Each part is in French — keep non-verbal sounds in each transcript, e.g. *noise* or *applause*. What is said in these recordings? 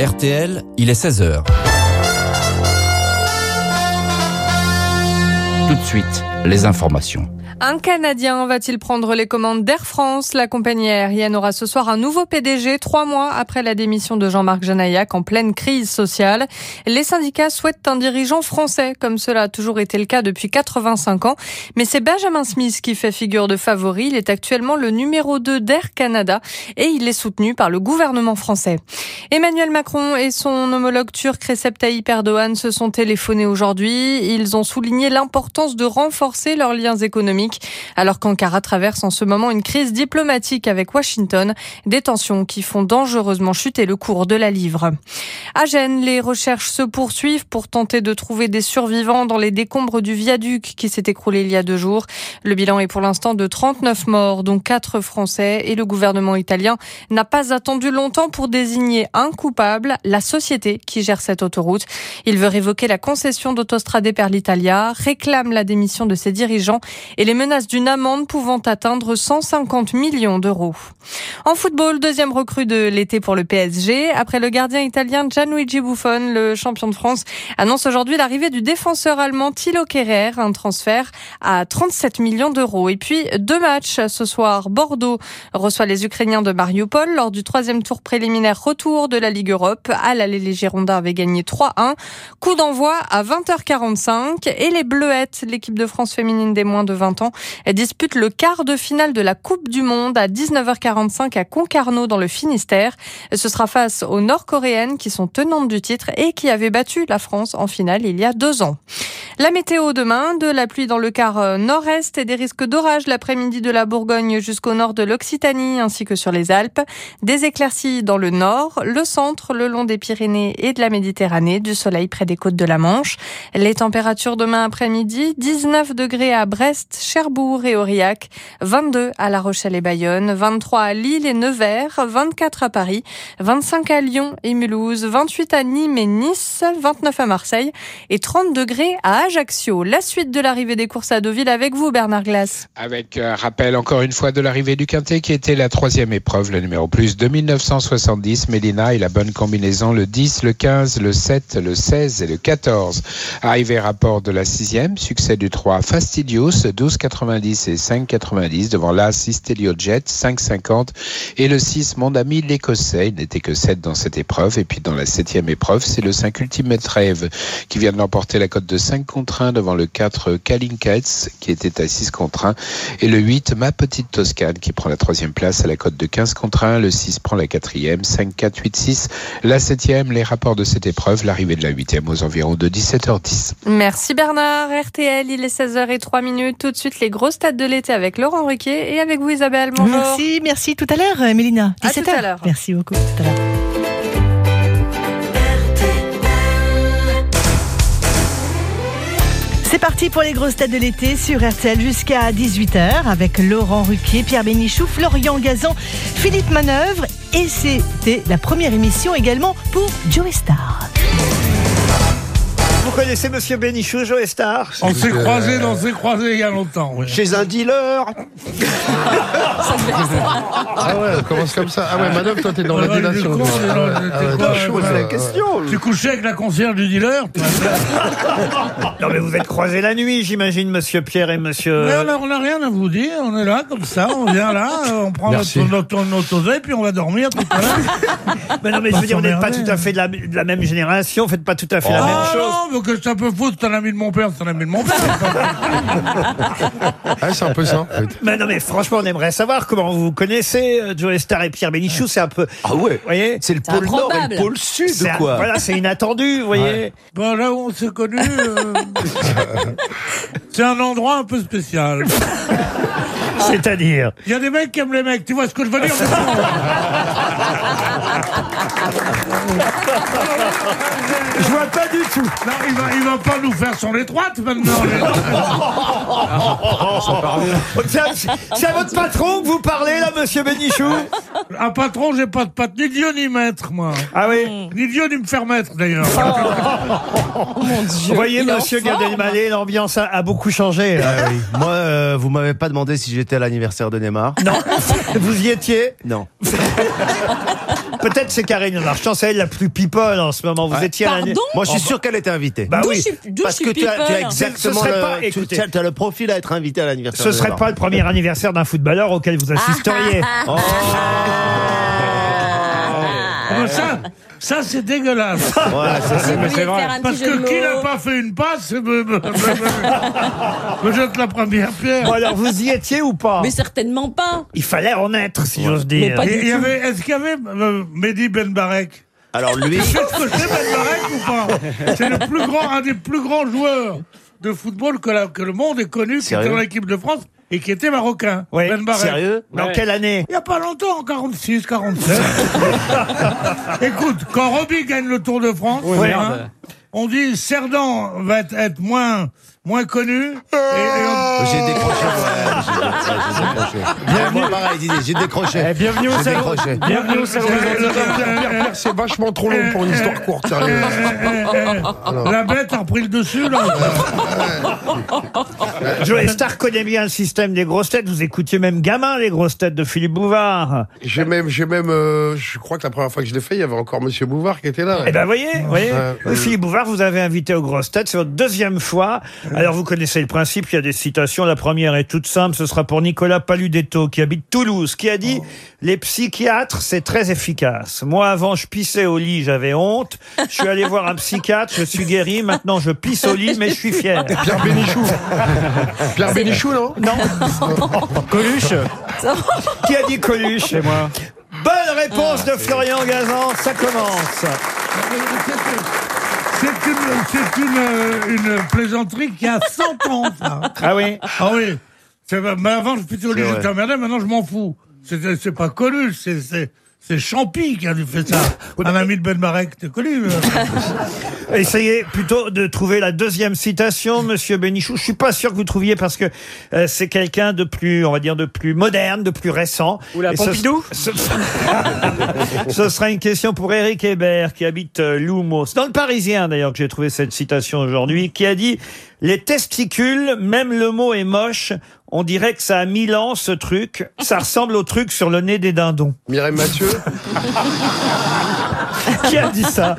RTL, il est 16h. Tout de suite, les informations. Un Canadien va-t-il prendre les commandes d'Air France? La compagnie aérienne aura ce soir un nouveau PDG, trois mois après la démission de Jean-Marc Janaillac en pleine crise sociale. Les syndicats souhaitent un dirigeant français, comme cela a toujours été le cas depuis 85 ans. Mais c'est Benjamin Smith qui fait figure de favori. Il est actuellement le numéro 2 d'Air Canada et il est soutenu par le gouvernement français. Emmanuel Macron et son homologue turc Recep Tayyip Erdogan se sont téléphonés aujourd'hui. Ils ont souligné l'importance de renforcer leurs liens économiques alors qu'Ankara traverse en ce moment une crise diplomatique avec Washington, des tensions qui font dangereusement chuter le cours de la livre. À Gênes, les recherches se poursuivent pour tenter de trouver des survivants dans les décombres du viaduc qui s'est écroulé il y a deux jours. Le bilan est pour l'instant de 39 morts, dont 4 Français, et le gouvernement italien n'a pas attendu longtemps pour désigner un coupable, la société qui gère cette autoroute. Il veut révoquer la concession d'Autostrade per l'Italia, réclame la démission de ses dirigeants et les menaces d'une amende pouvant atteindre 150 millions d'euros. En football, deuxième recrue de l'été pour le PSG. Après le gardien italien Gianluigi Buffon, le champion de France annonce aujourd'hui l'arrivée du défenseur allemand Thilo Kerrer, un transfert à 37 millions d'euros. Et puis, deux matchs ce soir. Bordeaux reçoit les Ukrainiens de Mariupol lors du troisième tour préliminaire retour de la Ligue Europe. À l'aller, les Girondins avaient gagné 3-1. Coup d'envoi à 20h45 et les Bleuettes, l'équipe de France féminine des moins de 20 ans, elle dispute le quart de finale de la Coupe du Monde à 19h45 à Concarneau dans le Finistère. Ce sera face aux Nord-Coréennes qui sont tenantes du titre et qui avaient battu la France en finale il y a deux ans. La météo demain, de la pluie dans le quart euh, nord-est et des risques d'orage l'après-midi de la Bourgogne jusqu'au nord de l'Occitanie ainsi que sur les Alpes. Des éclaircies dans le nord, le centre, le long des Pyrénées et de la Méditerranée, du soleil près des côtes de la Manche. Les températures demain après-midi, 19 degrés à Brest, Cherbourg et Aurillac, 22 à La Rochelle et Bayonne, 23 à Lille et Nevers, 24 à Paris, 25 à Lyon et Mulhouse, 28 à Nîmes et Nice, 29 à Marseille et 30 degrés à Ajaccio. La suite de l'arrivée des courses à Deauville avec vous, Bernard Glass. Avec un rappel encore une fois de l'arrivée du Quintet qui était la troisième épreuve, le numéro plus de 1970. Mélina et la bonne combinaison le 10, le 15, le 7, le 16 et le 14. Arrivé rapport de la sixième, succès du 3 Fastidious, 12,90 et 5,90 devant l'As Jet 5,50 et le 6 Mon ami l'Écossais. Il n'était que 7 dans cette épreuve. Et puis dans la septième épreuve, c'est le 5 Ultimate Rêve qui vient de l'emporter la cote de 5 contre 1 devant le 4 Kalinkatz qui était à 6 contre 1 et le 8 Ma Petite Toscane qui prend la troisième place à la cote de 15 contre 1. Le 6 prend la quatrième, 5, 4, 8, 6. La septième, les rapports de cette épreuve, l'arrivée de la huitième aux environs de 17h10. Merci Bernard. RTL, il est 16h03 minutes. Tout de suite, les grosses têtes de l'été avec Laurent Ruquier et avec vous Isabelle. Bonjour. Merci, merci. Tout à l'heure, euh, Mélina. À tout à l'heure. Merci beaucoup. Tout à l'heure. C'est parti pour les grosses têtes de l'été sur RTL jusqu'à 18h avec Laurent Ruquier, Pierre Bénichou, Florian Gazan, Philippe Manœuvre et c'était la première émission également pour Joey Star. Vous connaissez Monsieur Bénichou, Joe Star On s'est croisés, on s'est croisés il y a longtemps. Chez un dealer *laughs* Ah ouais, on commence comme ça. Ah ouais, Madame, toi, t'es dans Ouais, la délation. du coup, Ah ouais, t'es ah ouais, quoi, je euh, pose C'est la question Tu couchais avec la concierge du dealer Non mais vous êtes croisés la nuit, j'imagine, Monsieur Pierre et Monsieur... Mais on a- on n'a rien à vous dire, on est là comme ça, on vient là, euh, on prend notre, Merci. notre, notre oseille, puis on va dormir tout à l'heure. *laughs* Mais non mais je veux dire, vous n'êtes pas tout à fait de la, de la même génération, vous faites pas tout à fait la même Ah chose. non, mais que ça peut foutre, c'est un ami de mon père, c'est un ami de mon père. Ah, c'est un peu ça, en fait. Mais non mais franchement, on aimerait savoir comment vous vous connaissez, euh, Joe Star et Pierre Bénichou, c'est un peu... Ah ouais Vous voyez C'est le pôle nord et le pôle sud C'est ou un- quoi Voilà, c'est inattendu, vous voyez. Bon, là où on s'est connus, euh, *laughs* c'est un endroit un peu spécial. *laughs* *laughs* C'est-à-dire Il y a des mecs qui aiment les mecs, tu vois ce que je veux dire Je vois pas du tout. Non, il va, il va pas nous faire son étroite maintenant. C'est à- C'est à votre patron que vous parlez là, Monsieur Bénichou Un patron, j'ai pas de patte, ni Dieu ni maître, moi. Ah oui Ni Dieu ni me faire maître, d'ailleurs. Vous voyez, Monsieur Gad Elmaleh, l'ambiance a, a beaucoup changé. Ah oui. Moi, euh, vous m'avez pas demandé si j'étais à l'anniversaire de Neymar. Non, *laughs* vous y étiez? Non. *laughs* Peut-être c'est Karine Marchand, c'est elle la plus people en ce moment. Vous étiez à la nuit. Pardon Moi, je suis sûr qu'elle était invitée. Bah D'où oui. je suis- d'où Parce je que suis tu as, tu as people. exactement Ce serait le, pas- tu- écoutez. tu as le profil à être invité à l'anniversaire. Ce de serait pas le premier anniversaire d'un footballeur auquel vous assisteriez. Oh. Ah, ça, ça c'est dégueulasse. Faire un Parce petit jeu de que qui n'a mots. pas fait une passe me, me, me- me- me jette la première pierre. Bon alors vous y étiez ou pas Mais certainement pas. Il fallait en être, si j'ose Mais dire. pas Et du il y tout. avait, est-ce qu'il y avait euh, Mehdi Ben Barek Alors lui, Tu sais ce que c'est Ben Barek ou pas C'est le plus grand, un des plus grands joueurs de football que, la- que le monde ait connu, qui Sérieux était dans l'équipe de France et qui était marocain. Oui. Ben sérieux Dans quelle année Il n'y a pas longtemps, en 46, 47. *laughs* Écoute, quand Roby gagne le Tour de France, hein, on dit Cerdan va être moins, moins connu. Et, et on- j'ai décroché. Ouais, j'ai j'ai décroché. Bien, moi, pareil, Didier, j'ai décroché. bienvenue au salon. décroché. Bienvenue au salon. Euh, euh, euh, C'est vachement trop long pour une histoire courte, sérieux. euh, euh, La bête a repris le dessus, là. Joe Star connaît bien le système des grosses têtes. Vous écoutiez même gamin les grosses têtes de Philippe Bouvard. J'ai même, j'ai même, euh, je crois que la première fois que je l'ai fait, il y avait encore Monsieur Bouvard qui était là. Eh ben voyez, voyez. Philippe Bouvard, vous avez invité aux grosses têtes, c'est votre deuxième fois. *laughs* Alors vous connaissez le principe, il y a des citations. La première est toute simple, ce sera pour Nicolas Paludetto qui habite Toulouse, qui a dit les psychiatres c'est très efficace. Moi avant je pissais au lit, j'avais honte. Je suis allé voir un psychiatre, je suis guéri. Maintenant je pisse au lit, mais je suis fier. Pierre Bénichou. *laughs* Pierre Bénichou, non? Non. *laughs* Coluche. Qui a dit Coluche? C'est moi. Bonne réponse de Florian Gazan, ça commence. C'est une, c'est une, euh, une plaisanterie qui a 100 ans, ça. Ah oui Ah oui. C'est- Mais avant, je plutôt les j'étais maintenant je m'en fous. C'est c'est pas connu, c'est c'est Champy qui a faire ça. *laughs* Un ami de Ben Barek, t'es connu. euh. *laughs* Essayez plutôt de trouver la deuxième citation, Monsieur Bénichou. Je suis pas sûr que vous trouviez parce que euh, c'est quelqu'un de plus, on va dire, de plus moderne, de plus récent. Oula, Et ce- Pompidou ce, *laughs* ce sera une question pour Eric Hébert qui habite euh, Loumos. C'est dans le Parisien d'ailleurs que j'ai trouvé cette citation aujourd'hui, qui a dit les testicules, même le mot est moche. On dirait que ça a mille ans ce truc. Ça ressemble au truc sur le nez des dindons. Mireille Mathieu. *laughs* Qui a dit ça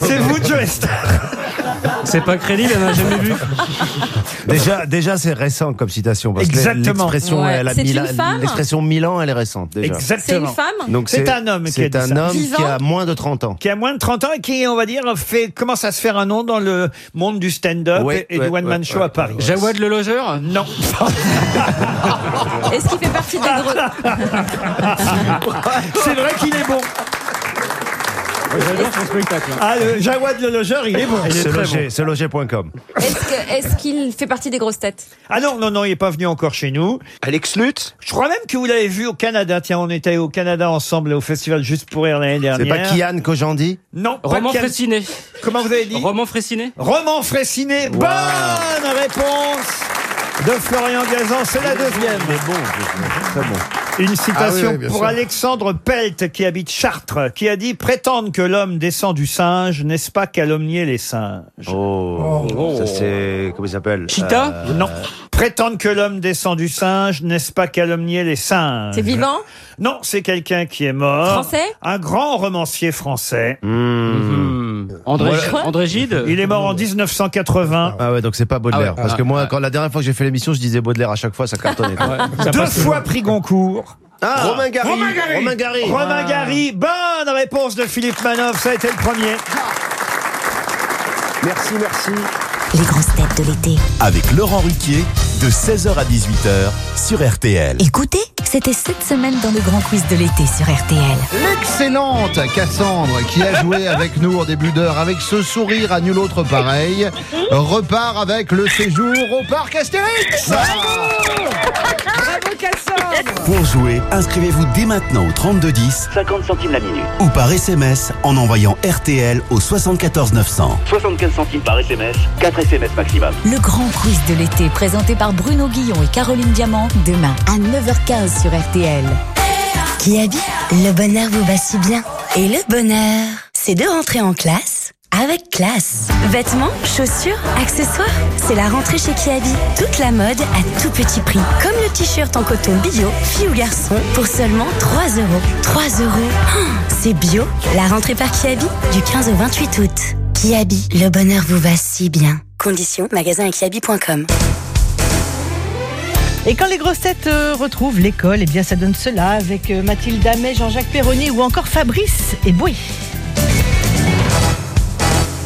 C'est vous, Joe Star. C'est pas crédible, elle n'a jamais vu. Déjà, déjà c'est récent comme citation. Parce que Exactement. l'expression, Ouais. l'expression Milan, elle est récente déjà. C'est une Exactement. femme Donc C'est un homme qui a C'est dit un ça. homme Vivant qui a moins de 30 ans. qui a moins de 30 ans et qui, on va dire, fait, commence à se faire un nom dans le monde du stand-up Ouais, et, et ouais, du one-man ouais, show ouais, à Paris. Jawad le logeur Non. Est-ce qu'il fait partie des *laughs* gros... C'est vrai qu'il est bon. J'adore son spectacle. Ah, le Jawad le logeur, il est bon. C'est loger, c'est loger.com. Est-ce que- est-ce qu'il fait partie des grosses têtes? Ah non, non, non, il est pas venu encore chez nous. Alex Lutz Je crois même que vous l'avez vu au Canada. Tiens, on était au Canada ensemble au festival Juste pour rire l'année C'est dernière. pas Kian Kojandi? Non, pas Roman Kian- Fressinet. Comment vous avez dit? Roman Fressinet Roman Fressinet. Bonne réponse de Florian Gazan. C'est la deuxième. bon, très bon. Une citation Ah oui, oui, bien pour sûr. Alexandre Pelt qui habite Chartres, qui a dit prétendre que l'homme descend du singe, n'est-ce pas calomnier les singes? Oh, ça c'est comment il s'appelle Chita Euh, Non. Prétendre que l'homme descend du singe, n'est-ce pas calomnier les singes? C'est vivant? Non, c'est quelqu'un qui est mort. Français? Un grand romancier français. hmm. André, Quoi André Gide? Il est mort en 1980. Ah ouais, donc c'est pas Baudelaire. Ah ouais. Parce que moi, ah. quand la dernière fois que j'ai fait l'émission, je disais Baudelaire à chaque fois, ça cartonnait. Ça Deux fois prix Goncourt. Ah, Romain Gary. Romain Gary. Romain Gary. Romain Gary, bonne réponse de Philippe Manoff, ça a été le premier. Merci, merci. Les grosses têtes de l'été. Avec Laurent Ruquier, de 16h à 18h sur RTL. Écoutez, c'était cette semaine dans le grand quiz de l'été sur RTL. L'excellente Cassandre, qui a joué avec nous en début d'heure, avec ce sourire à nul autre pareil, repart avec le séjour au parc Astérix. Pour jouer, inscrivez-vous dès maintenant au 3210 50 centimes la minute. ou par SMS en envoyant RTL au 74 900. 75 centimes par SMS, 4 SMS maximum. Le grand quiz de l'été présenté par Bruno Guillon et Caroline Diamant demain à 9h15 sur RTL. Qui a dit Le bonheur vous va si bien. Et le bonheur, c'est de rentrer en classe avec classe. Vêtements, chaussures, accessoires, c'est la rentrée chez Kiabi. Toute la mode à tout petit prix. Comme le t-shirt en coton bio, fille ou garçon, pour seulement 3 euros. 3 euros Oh, C'est bio. La rentrée par Kiabi, du 15 au 28 août. Kiabi, le bonheur vous va si bien. Conditions, magasin et kiabi.com. Et quand les grosses têtes euh, retrouvent l'école, eh bien ça donne cela avec euh, Mathilde Amet, Jean-Jacques Perroni ou encore Fabrice et Boui.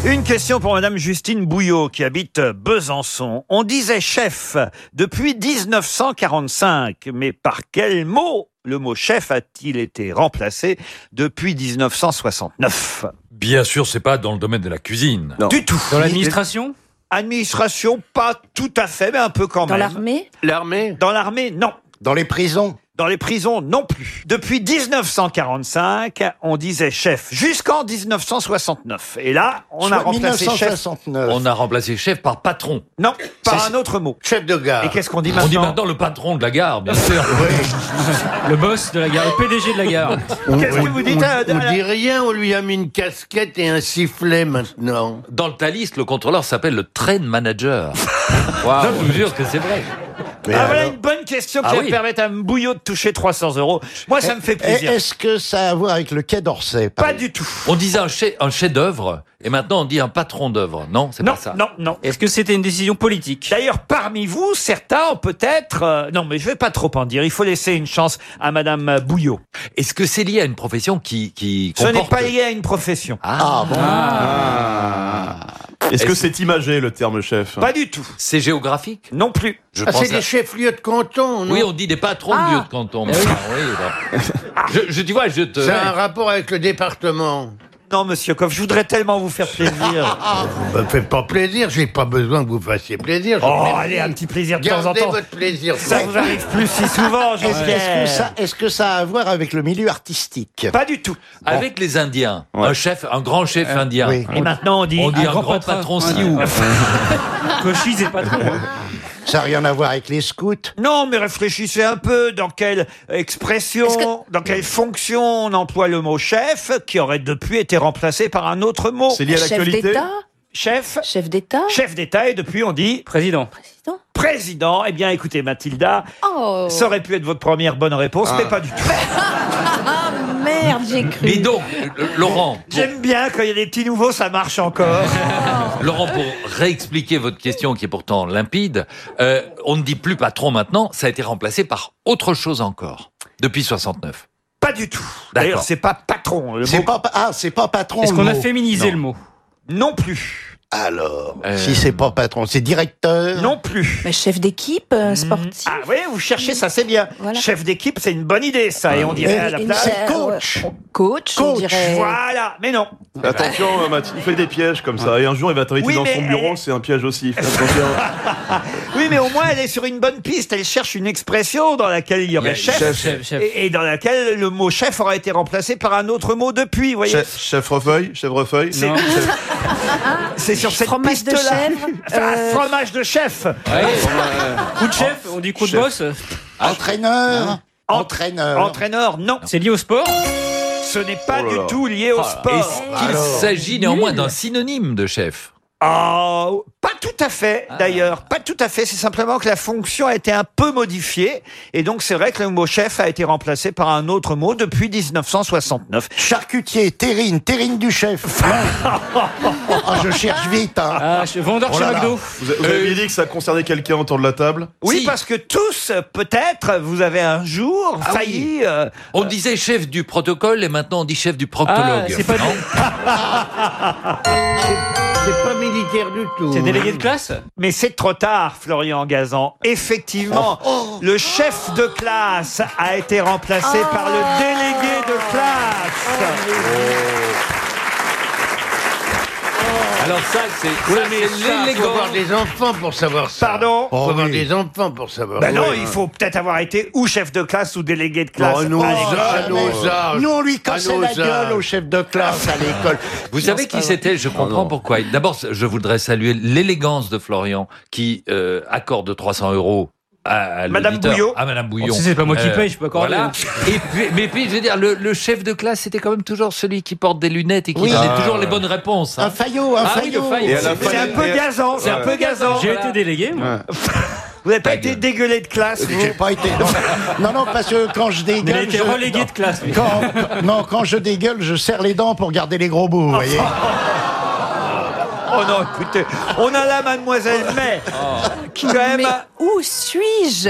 Une question pour Madame Justine Bouillot qui habite Besançon. On disait chef depuis 1945, mais par quel mot le mot chef a-t-il été remplacé depuis 1969 Bien sûr, c'est pas dans le domaine de la cuisine. Du tout. Dans l'administration? Administration, pas tout à fait, mais un peu quand Dans même. l'armée? L'armée? Dans l'armée, non. Dans les prisons? Dans les prisons, non plus. Depuis 1945, on disait chef jusqu'en 1969. Et là, on a Soit remplacé chef. 1969. On a remplacé chef par patron. Non, par un autre mot. Chef de gare. Et qu'est-ce qu'on dit On dit maintenant maintenant le patron de la gare, bien *laughs* sûr. Le boss de la gare, le PDG de la gare. Qu'est-ce que vous dites euh, On à- dit rien, on lui a mis une casquette et un sifflet maintenant. Dans le Thalys, le contrôleur s'appelle le train manager. *laughs* Je vous jure que c'est vrai. Ah, voilà une bonne question qui Ah va oui. permettre à Bouillot de toucher 300 euros. Moi, ça me fait plaisir. Est-ce que ça a à voir avec le quai d'Orsay par Pas exemple du tout. On disait un chef, un chef d'œuvre, et maintenant on dit un patron d'œuvre. Non, c'est Non, pas ça. non, non. Est-ce que c'était une décision politique? D'ailleurs, parmi vous, certains ont peut-être... euh, non, mais je vais pas trop en dire. Il faut laisser une chance à Madame Bouillot. Est-ce que c'est lié à une profession qui, qui Ce n'est comporte... pas lié à une profession. Ah, bon Est-ce que c'est imagé le terme chef? Pas du tout. C'est géographique? Non plus. Je Ah, pense c'est des chefs-lieux de canton, non Oui, on dit des patrons de lieux de canton. Ah oui, *laughs* je, je- tu vois, je te... C'est un rapport avec le département. Non, monsieur Coff, je voudrais tellement vous faire plaisir. *laughs* Bah, faites pas plaisir, j'ai pas besoin que vous fassiez plaisir. je vous oh, remercie. allez, un petit plaisir de temps en Gardez temps. votre plaisir. Ça vous arrive plus si souvent, Est-ce est-ce que, j'espère. ça, est-ce que ça a à voir avec le milieu artistique? Pas du tout. Avec les Indiens, un chef, un grand chef indien. oui. Et maintenant, on dit... On dit un, grand grand, patron. patron Sioux. Cochise c'est patron. hein. Ça n'a rien à voir avec les scouts Non, mais réfléchissez un peu dans quelle expression, dans quelle fonction on emploie le mot chef, qui aurait depuis été remplacé par un autre mot. C'est lié à Chef l'actualité d'État Chef, Chef d'État chef d'État, et depuis on dit Président. Président président. Eh bien, écoutez, Mathilda, Oh ça aurait pu être votre première bonne réponse, mais pas du tout. *laughs* Ah merde, j'ai cru. Mais donc, euh, Laurent, pour, J'aime bien quand il y a des petits nouveaux, ça marche encore. Laurent, pour réexpliquer votre question qui est pourtant limpide, euh, on ne dit plus patron maintenant, ça a été remplacé par autre chose encore, depuis 69. pas du tout. D'ailleurs, D'accord. c'est pas patron. Le C'est mot pas, ah, c'est pas patron. Est-ce le qu'on a mot. féminisé Non. le mot? Non plus. Alors, Euh. si c'est pas patron, c'est directeur. Non plus. Mais chef d'équipe, euh, sportif. Ah oui, vous cherchez, ça c'est bien. Voilà. Chef d'équipe, c'est une bonne idée, ça. Et on dirait à la place. euh, coach. ouais. Coach, on Coach, dirait. Voilà, mais non. Attention, euh, Mathilde, il fait des pièges comme ça. Et un jour, il va t'inviter Oui, dans son bureau, elle- c'est un piège aussi. *laughs* Oui, mais au moins elle est sur une bonne piste. Elle cherche une expression dans laquelle il y aurait chef, chef, chef. Et, et dans laquelle le mot chef aurait été remplacé par un autre mot depuis. Voyez, Chef, chèvrefeuille, chèvrefeuille. C'est *laughs* sur cette Fromage de chèvre, *laughs* Ah, euh, Fromage de chef. Coup de chef On dit coup de boss Entraîneur. Entraîneur. Entraîneur, non. C'est lié au sport Ce n'est pas Oh là du tout lié au Ah, sport. Est-ce qu'il s'agit néanmoins d'un synonyme de chef? Ah, pas tout à fait, d'ailleurs. Pas tout à fait. C'est simplement que la fonction a été un peu modifiée. Et donc, c'est vrai que le mot chef a été remplacé par un autre mot depuis 1969. Charcutier, terrine, terrine du chef. *laughs* Ah, je cherche vite. Hein. Ah, je- vendeur Oh chez là là. McDo. Vous, vous aviez dit que ça concernait quelqu'un autour de la table? Oui, Si. parce que tous, peut-être, vous avez un jour Ah failli... euh, On disait chef du protocole et maintenant on dit chef du proctologue. Ah, c'est pas Non *laughs* C'est pas militaire du tout. C'est délégué de classe Mais c'est trop tard, Florian Gazan. Effectivement, le chef de classe a été remplacé par le délégué de classe. Alors ça, c'est ça, ça, faut l'élégance. avoir des enfants pour savoir ça. Pardon Faut Oh, avoir oui. des enfants pour savoir. Ben non, Ouais. il faut peut-être avoir été ou chef de classe ou délégué de classe. Oh, nous, à l'école. âges. Nous, on lui cassait la gueule au chef de classe à l'école. *laughs* Vous savez qui c'était Je comprends pourquoi. D'abord, je voudrais saluer l'élégance de Florian qui euh, accorde 300 euros à Madame. Bouillon. Ah, Madame Bouillon. Si c'est pas moi qui paye, je peux accorder. Voilà. Et puis, mais puis, je veux dire, le, le chef de classe, c'était quand même toujours celui qui porte des lunettes et qui Oui. donnait Ah, toujours ouais. les bonnes réponses. hein. Un faillot, un Ah oui, faillot. C'est un peu gazant, c'est un peu gazant. J'ai été délégué, moi. *laughs* Vous n'avez pas été dégueulé de classe, vous J'ai pas été. Non, non, non, parce que quand je Il a dégueule. été je- relégué de classe. Quand, non, quand je dégueule, je serre les dents pour garder les gros bouts, vous *laughs* voyez. Oh non, écoutez, on a là Mademoiselle May, qui quand même... Mais où suis-je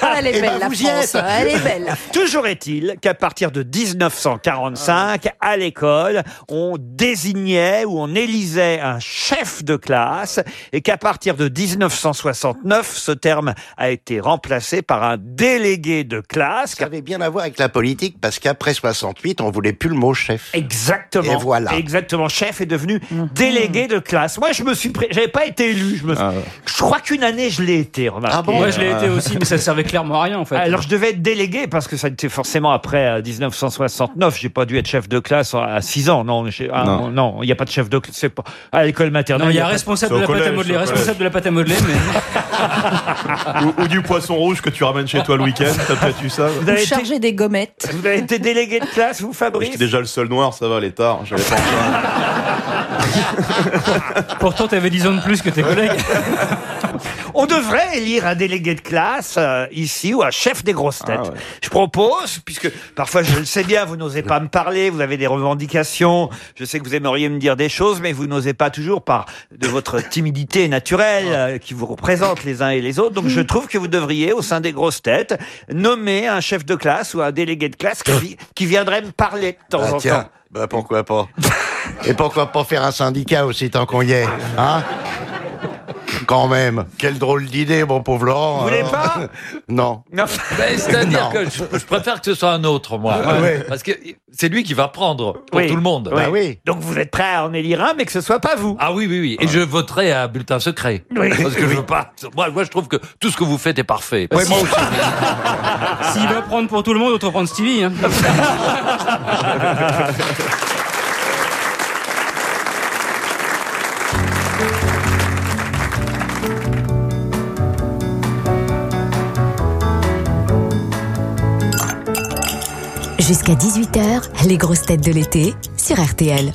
Ah, Elle est Eh ben, belle, la vous y France. êtes. Elle est belle. la. Toujours est-il qu'à partir de 1945, à l'école, on désignait ou on élisait un chef de classe et qu'à partir de 1969, ce terme a été remplacé par un délégué de classe. Ça avait bien à voir avec la politique, parce qu'après 68, on voulait plus le mot chef. Exactement. Et voilà. Exactement. Chef est devenu délégué de classe. Moi, je me suis, pré- j'avais pas été élu. Je me, suis- je crois qu'une année, je l'ai été. remarquez. Ah bon Moi, je l'ai été aussi, mais ça servait clairement à rien, en fait. Alors je devais être délégué parce que ça était forcément après euh, 1969. J'ai pas dû être chef de classe à 6 ans. Non, j'ai- ah, Non. non, il n'y a pas de chef de classe. C'est pas à l'école maternelle. non, il y a pas de- responsable C'est de au la pâte à collège, modeler, c'est au responsable de la pâte à modeler, mais *laughs* ou, ou du poisson rouge que tu ramènes chez toi le week-end. T'as peut-être eu ça Vous Ou avez, été, des gommettes. vous avez été délégué de classe, vous, Fabrice? J'étais déjà le seul noir, ça va, les tard. J'avais pas *laughs* pourtant, t'avais 10 ans de plus que tes collègues. *laughs* On devrait élire un délégué de classe euh, ici ou un chef des grosses têtes. Ah ouais. Je propose, puisque parfois je le sais bien, vous n'osez pas me parler, vous avez des revendications, je sais que vous aimeriez me dire des choses, mais vous n'osez pas toujours par de votre timidité naturelle euh, qui vous représente les uns et les autres. Donc je trouve que vous devriez, au sein des grosses têtes, nommer un chef de classe ou un délégué de classe qui *laughs* viendrait me parler de temps Ah, en temps. Bah, pourquoi pas? Et pourquoi pas faire un syndicat aussi tant qu'on y est, hein? Quand même, quelle drôle d'idée, mon pauvre Laurent. Vous voulez alors. pas *laughs* Non. Non. Ben, C'est-à-dire que je, je préfère que ce soit un autre, moi. Ah ouais. Parce que c'est lui qui va prendre pour Oui. tout le monde. Oui. Bah oui. Donc vous êtes prêt à en élire un, mais que ce soit pas vous. Ah oui, oui, oui. Et je voterai à bulletin secret. Oui. Parce que je veux pas. Moi, moi, je trouve que tout ce que vous faites est parfait. Ouais, moi aussi. S'il va prendre pour tout le monde, autant prendre Stevie. Hein. *laughs* Jusqu'à 18h, les grosses têtes de l'été sur RTL.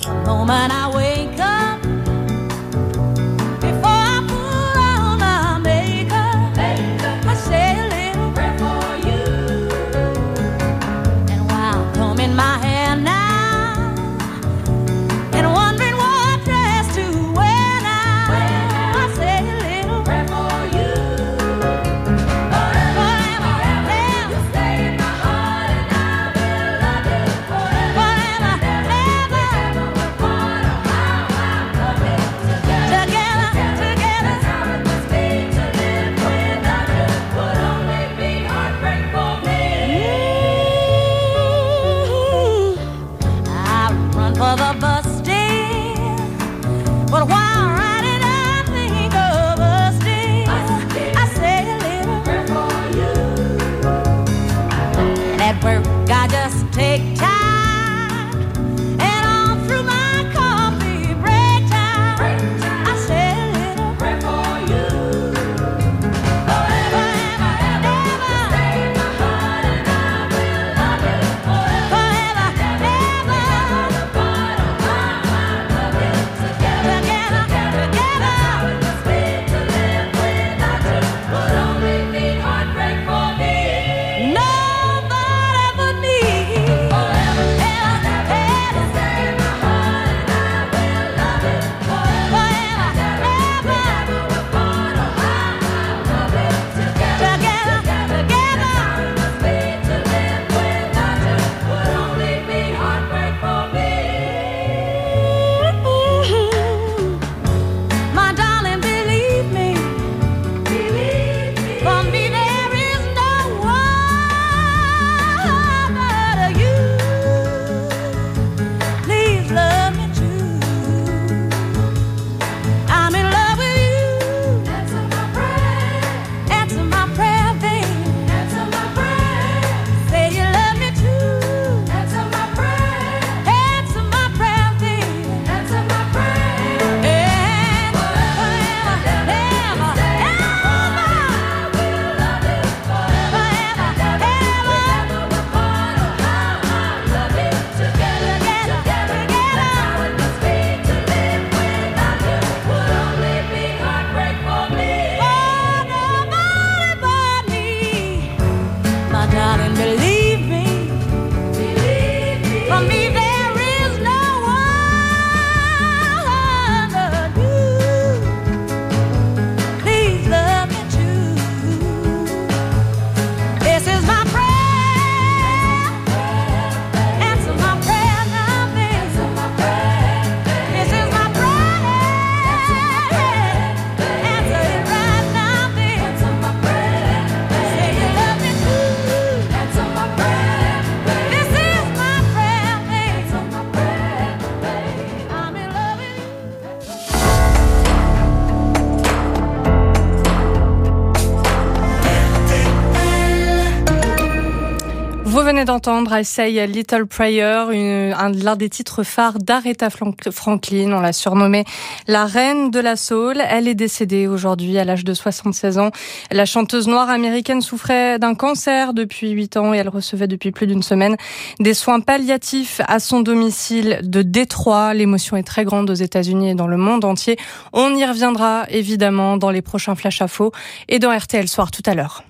D'entendre I Say Little Prayer, l'un des titres phares d'Aretha Frank- Franklin. On l'a surnommée la reine de la soul. Elle est décédée aujourd'hui à l'âge de 76 ans. La chanteuse noire américaine souffrait d'un cancer depuis 8 ans et elle recevait depuis plus d'une semaine des soins palliatifs à son domicile de Détroit. L'émotion est très grande aux États-Unis et dans le monde entier. On y reviendra évidemment dans les prochains Flash Info et dans RTL Soir tout à l'heure.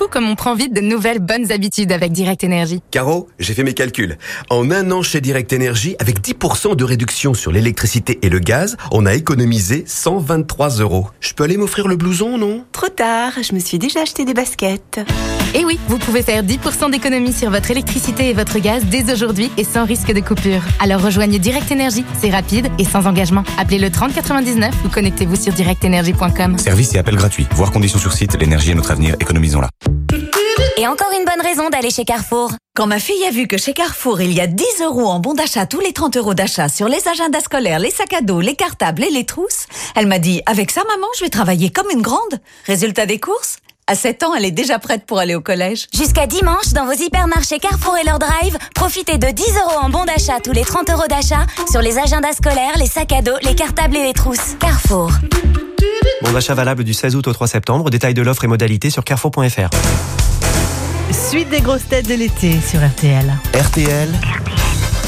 Fou comme on prend vite de nouvelles bonnes habitudes avec Direct Énergie. Caro, j'ai fait mes calculs. En un an chez Direct Énergie, avec 10% de réduction sur l'électricité et le gaz, on a économisé 123 euros. Je peux aller m'offrir le blouson, non? Trop tard, je me suis déjà acheté des baskets. Et oui, vous pouvez faire 10% d'économie sur votre électricité et votre gaz dès aujourd'hui et sans risque de coupure. Alors rejoignez Direct Énergie, c'est rapide et sans engagement. Appelez le 3099 ou connectez-vous sur directenergie.com. Service et appel gratuit. Voir conditions sur site, l'énergie est notre avenir, économisons-la. Et encore une bonne raison d'aller chez Carrefour. Quand ma fille a vu que chez Carrefour, il y a 10 euros en bon d'achat tous les 30 euros d'achat sur les agendas scolaires, les sacs à dos, les cartables et les trousses, elle m'a dit, avec ça, maman, je vais travailler comme une grande. Résultat des courses? À 7 ans, elle est déjà prête pour aller au collège. Jusqu'à dimanche, dans vos hypermarchés Carrefour et leur drive, profitez de 10 euros en bon d'achat tous les 30 euros d'achat sur les agendas scolaires, les sacs à dos, les cartables et les trousses. Carrefour. Bon d'achat valable du 16 août au 3 septembre. Détail de l'offre et modalités sur carrefour.fr. Suite des grosses têtes de l'été sur RTL. RTL,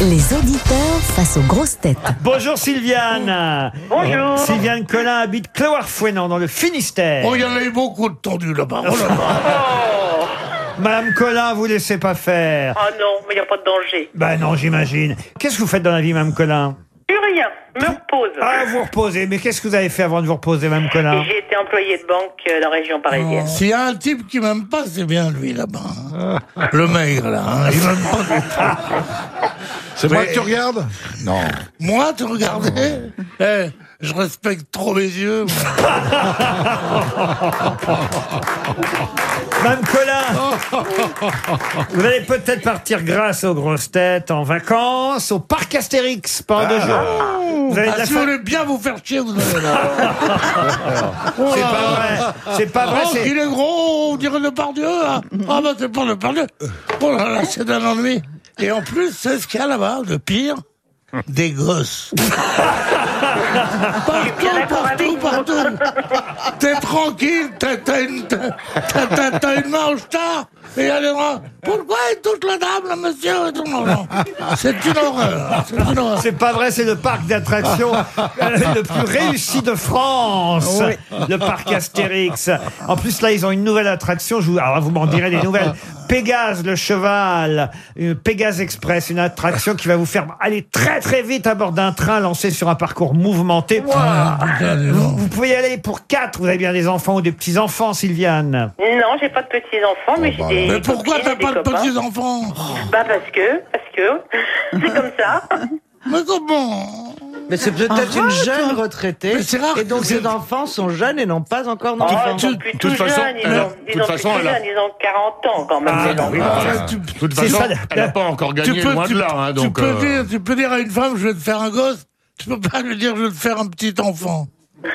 Les auditeurs face aux grosses têtes. Bonjour Sylviane. Bonjour. Sylviane Collin habite Clohars-Fouesnant dans le Finistère. Oh, il y en a eu beaucoup de tendus là-bas. Oh là là. *laughs* Madame Collin, vous laissez pas faire. Ah non, mais il n'y a pas de danger. Bah non, j'imagine. Qu'est-ce que vous faites dans la vie, Madame Collin? Plus rien, me repose. Ah, vous reposez. Mais qu'est-ce que vous avez fait avant de vous reposer, Madame Collin Et J'ai été employé de banque euh, dans la région parisienne. S'il y a un type qui m'aime pas, c'est bien lui là-bas. hein. Le maigre là, hein, il m'aime pas du tout. C'est moi Mais- que tu regardes? Non. Moi, tu regardais? Eh, Je respecte trop mes yeux. *laughs* Madame Collin, vous allez peut-être partir grâce aux grosses têtes en vacances au parc Astérix pendant deux jours. Vous avez de Ah, la si fa- vous voulez bien vous faire chier, vous allez là. *laughs* C'est pas vrai. C'est pas vrai. Oh, c'est- il est gros, on dirait le Pardieu. Hein. Ah bah c'est pas le Pardieu. Oh là là, c'est un ennui. Et en plus, c'est ce qu'il y a là-bas, de pire, des gosses. *laughs* partout, partout, partout. T'es tranquille, t'as t'as une, t'as- t'as- t'as une main au star, et elle là. Pourquoi il touche la dame, le monsieur Non, non. C'est une horreur. C'est une horreur. C'est pas vrai, c'est le parc d'attractions euh, le plus réussi de France, le parc Astérix. En plus, là, ils ont une nouvelle attraction. Je vous, alors, vous m'en direz des nouvelles. Pégase le cheval, une Pégase Express, une attraction qui va vous faire aller très très vite à bord d'un train lancé sur un parcours mouvementé. Vous, vous pouvez y aller pour quatre. Vous avez bien des enfants ou des petits enfants, Sylviane. Non, j'ai pas de petits-enfants, mais j'ai des Mais pourquoi t'as pas de petits-enfants Bah parce que, parce que, *laughs* c'est comme ça. *laughs* Mais comment? Mais c'est peut-être une jeune retraitée. Mais c'est rare Et donc c'est- enfants sont jeunes et n'ont pas encore Oh, d'enfants. ils sont plus tout jeunes, ils ont, ils ont plus tout jeunes, ils ont 40 ans quand même. De toute façon, elle n'a pas encore gagné, loin de là, hein, donc, tu, peux euh. dire, tu peux dire à une femme, je vais te faire un gosse. Tu peux pas lui dire, je vais te faire un petit enfant.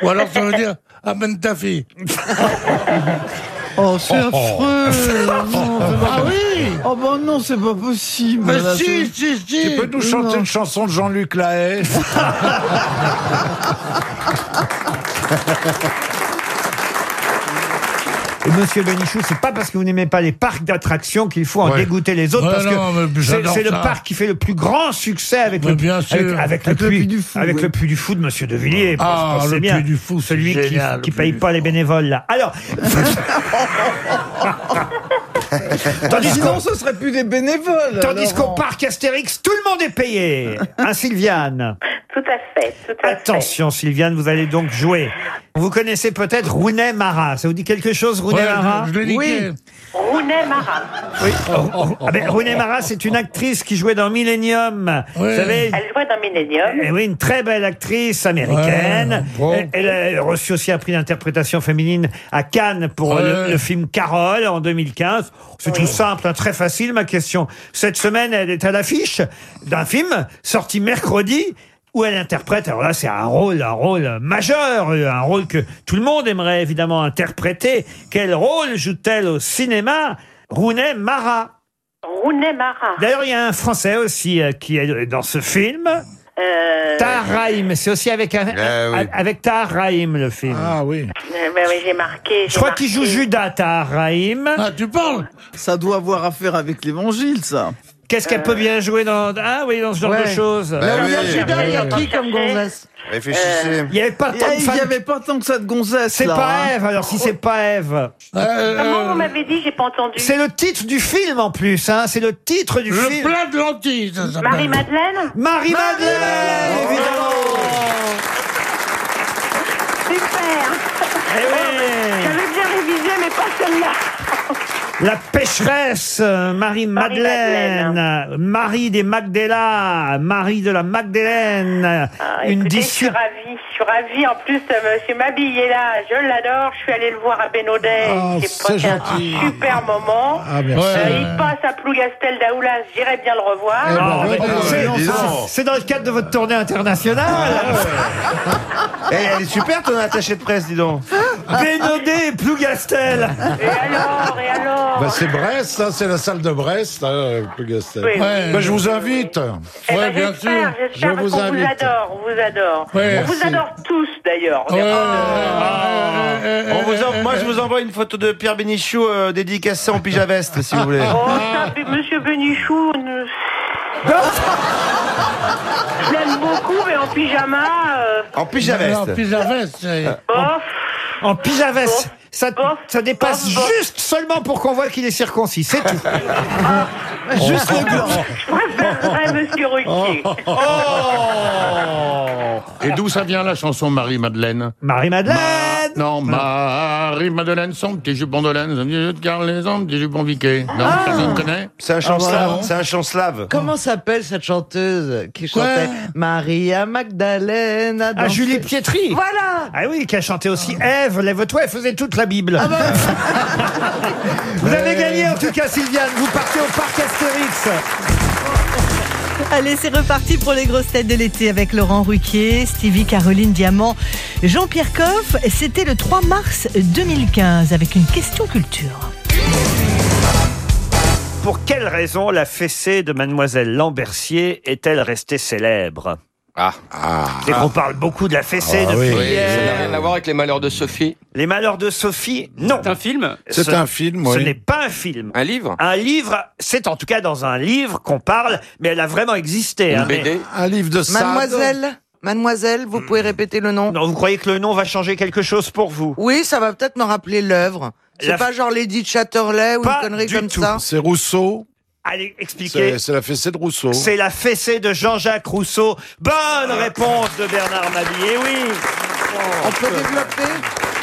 Ou alors ça veut dire, amène ta fille. *laughs* Oh, c'est Oh, affreux. *laughs* Non, Ah oui Oh bah non, c'est pas possible. Mais Là, si, si, si. Tu peux nous chanter Non. une chanson de Jean-Luc Lahaye *laughs* Et monsieur Benichou, c'est pas parce que vous n'aimez pas les parcs d'attractions qu'il faut en Ouais. dégoûter les autres, Ouais, parce non, mais que c'est j'adore c'est le ça. parc qui fait le plus grand succès avec Mais le bien avec, sûr. avec le Avec le puits du Fou, avec oui. le puits du fou de monsieur De Villiers. Ah, c'est le bien. Puy du Fou, c'est celui qui, génial, qui le paye pas les bénévoles là. Alors. *laughs* *laughs* *laughs* Tandis Sinon, qu'au- ce serait plus des bénévoles. Tandis qu'au Laurent. parc Astérix, tout le monde est payé. Hein, Sylviane *laughs* Tout à fait, tout à fait. Attention, Sylviane, vous allez donc jouer. Vous connaissez peut-être Rounet Mara. Ça vous dit quelque chose, Rounet Ouais, Mara Rounet Marat. Oui. Ah ben, Mara, c'est une actrice qui jouait dans Millennium. Vous savez, Elle jouait dans Millennium. eh oui, une très belle actrice américaine. Ouais, bon. Elle, elle a reçu aussi un prix d'interprétation féminine à Cannes pour Ouais. le, le film Carole en 2015. C'est tout simple, hein, très facile ma question. Cette semaine, elle est à l'affiche d'un film sorti mercredi où elle interprète, alors là c'est un rôle, un rôle majeur, euh, un rôle que tout le monde aimerait évidemment interpréter. Quel rôle joue-t-elle au cinéma? Rounet Mara. Rounet Mara. D'ailleurs, il y a un Français aussi euh, qui est dans ce film. Euh, Tahar Rahim, c'est aussi avec, un- oui. avec Tahar Rahim le film. Ah oui. euh, ben oui, j'ai marqué. Je crois qu'il joue Judas Tahar Rahim. Ah, tu parles? Ça doit avoir affaire avec l'évangile, ça. Qu'est-ce qu'elle peut bien jouer dans ah oui dans ce genre de Ouais. choses Là où il y a Judas, il y a qui comme gonzesse Réfléchissez. Il n'y avait pas tant de Il femmes. n'y avait pas tant que ça de gonzesse. C'est là, pas hein. Ève alors si c'est pas Ève. Comment vous m'avez dit J'ai pas entendu. C'est le titre du film en plus hein c'est le titre du Le film. plat de lentilles, ça s'appelle. Marie-Madeleine Marie-Madeleine évidemment. Super Eh oui. J'avais bien révisé, mais pas celle-là. La pécheresse, euh, Marie-Madeleine, Marie des Magdala, Marie de la Magdeleine, Ah, une écoutez, je suis ravie, je suis ravie. En plus, euh, Monsieur Mabille est là, je l'adore. Je suis allée le voir à Bénodet. Oh, J'ai c'est passé un gentil. super moment. Ah, merci. Euh, il passe à Plougastel d'Aoulas, j'irai bien le revoir. Eh ben, Ah, ouais, ouais, c'est- dis donc. c'est dans le cadre de votre tournée internationale. *laughs* Eh, elle est super ton attaché de presse, dis donc. Bénodet et Plougastel. Et alors, et alors Bah, c'est Brest, ça, c'est la salle de Brest, hein, Plougastel. Oui. Ouais. Bah, je vous invite. Eh ben, Ouais, bien sûr. Je vous qu'on vous adore, on vous adore. Ouais, on vous adore tous, d'ailleurs. On Oh. On en- ouais, moi, je vous envoie une photo de Pierre Bénichou euh, dédicacée en pyjama-veste, si vous voulez. Oh, ça, Monsieur Benichou, ne- *laughs* je l'aime beaucoup, mais en pyjama, euh, En pyjama-veste, c'est- bof. En pyjama-veste. Ça, Bof. ça dépasse juste seulement pour qu'on voit qu'il est circoncis, c'est tout. Juste le blanc. Je préférerais Monsieur Ruquier. Et d'où ça vient la chanson Marie-Madeleine? Marie-Madeleine Non, Marie-Madeleine, son petit jupon de laine, son petit jeu de carlaison, petit jupon piqué. Non, Ah. personne ne connaît? C'est un chant Ah, voilà. slave. C'est un chant slave. Comment s'appelle cette chanteuse qui chantait Maria Magdalene a Ah, Julie Pietri. Voilà Ah oui, qui a chanté aussi Ève, lève-toi, elle faisait toute la Bible. Ah bah. *laughs* vous avez gagné en tout cas, Sylviane. Vous partez au parc Astérix. *laughs* Allez, c'est reparti pour les grosses têtes de l'été avec Laurent Ruquier, Stevie, Caroline Diamant, Jean-Pierre Coff. C'était le 3 mars 2015 avec une question culture. Pour quelle raison la fessée de Mademoiselle Lambercier est-elle restée célèbre? Ah. C'est qu'on parle beaucoup de la fessée Ah depuis oui. Oui, hier. ça n'a rien à voir avec les malheurs de Sophie. Les malheurs de Sophie, non. C'est un film C'est Ce- un film, Ce oui. n'est pas un film. Un livre? Un livre, c'est en tout cas dans un livre qu'on parle, mais elle a vraiment existé. Une hein, mais- BD Un livre de Sade. Mademoiselle Mademoiselle, vous pouvez répéter le nom Non, vous croyez que le nom va changer quelque chose pour vous? Oui, ça va peut-être me rappeler l'œuvre. C'est La- pas genre Lady Chatterley ou Pas une connerie du comme tout. ça? C'est Rousseau. Allez, expliquez. C'est c'est la fessée de Rousseau. C'est la fessée de Jean-Jacques Rousseau. Bonne réponse de Bernard Mabie. Eh oui. On peut développer?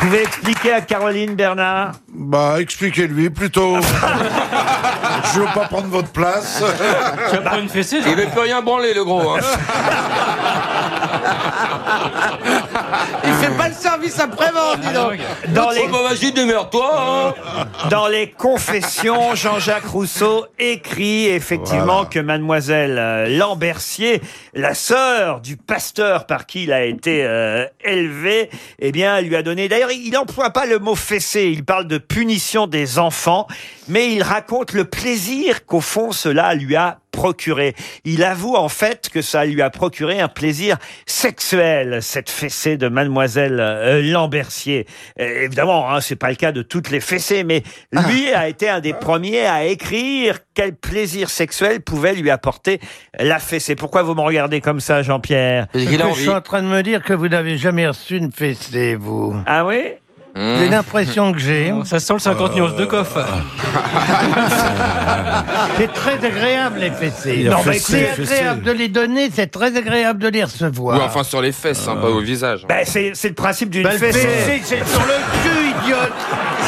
Vous pouvez expliquer à Caroline Bernard Bah, expliquez-lui plutôt. *laughs* Je veux pas prendre votre place. Tu vas prendre une fessée Il veut plus rien branler, le gros. Hein. *laughs* Il fait pas le service après-vente, dis donc Dans les, Oh, bah, vas-y, démerde-toi. Hein. dans les confessions, Jean-Jacques Rousseau écrit effectivement que mademoiselle euh, Lambercier, la sœur du pasteur par qui il a été euh, élevé, eh bien, lui a donné... D'ailleurs, il n'emploie pas le mot fessé, il parle de punition des enfants, mais il raconte le plaisir qu'au fond cela lui a procuré. Il avoue en fait que ça lui a procuré un plaisir sexuel, cette fessée de mademoiselle euh, Lambercier. Euh, évidemment, hein, c'est pas le cas de toutes les fessées, mais lui a été un des premiers à écrire quel plaisir sexuel pouvait lui apporter la fessée. Pourquoi vous me regardez comme ça, Jean-Pierre? Je suis en train de me dire que vous n'avez jamais reçu une fessée, vous. Ah oui? C'est l'impression que j'ai. Ça sent le 50 nuances de coffre. *laughs* C'est très agréable, les fessées. Non, bah, fessé, c'est agréable de les donner, c'est très agréable de les recevoir. Ou enfin sur les fesses, hein, pas au visage. ben, c'est, c'est le principe d'une Bah, le fessée. fessé, c'est sur le cul, idiote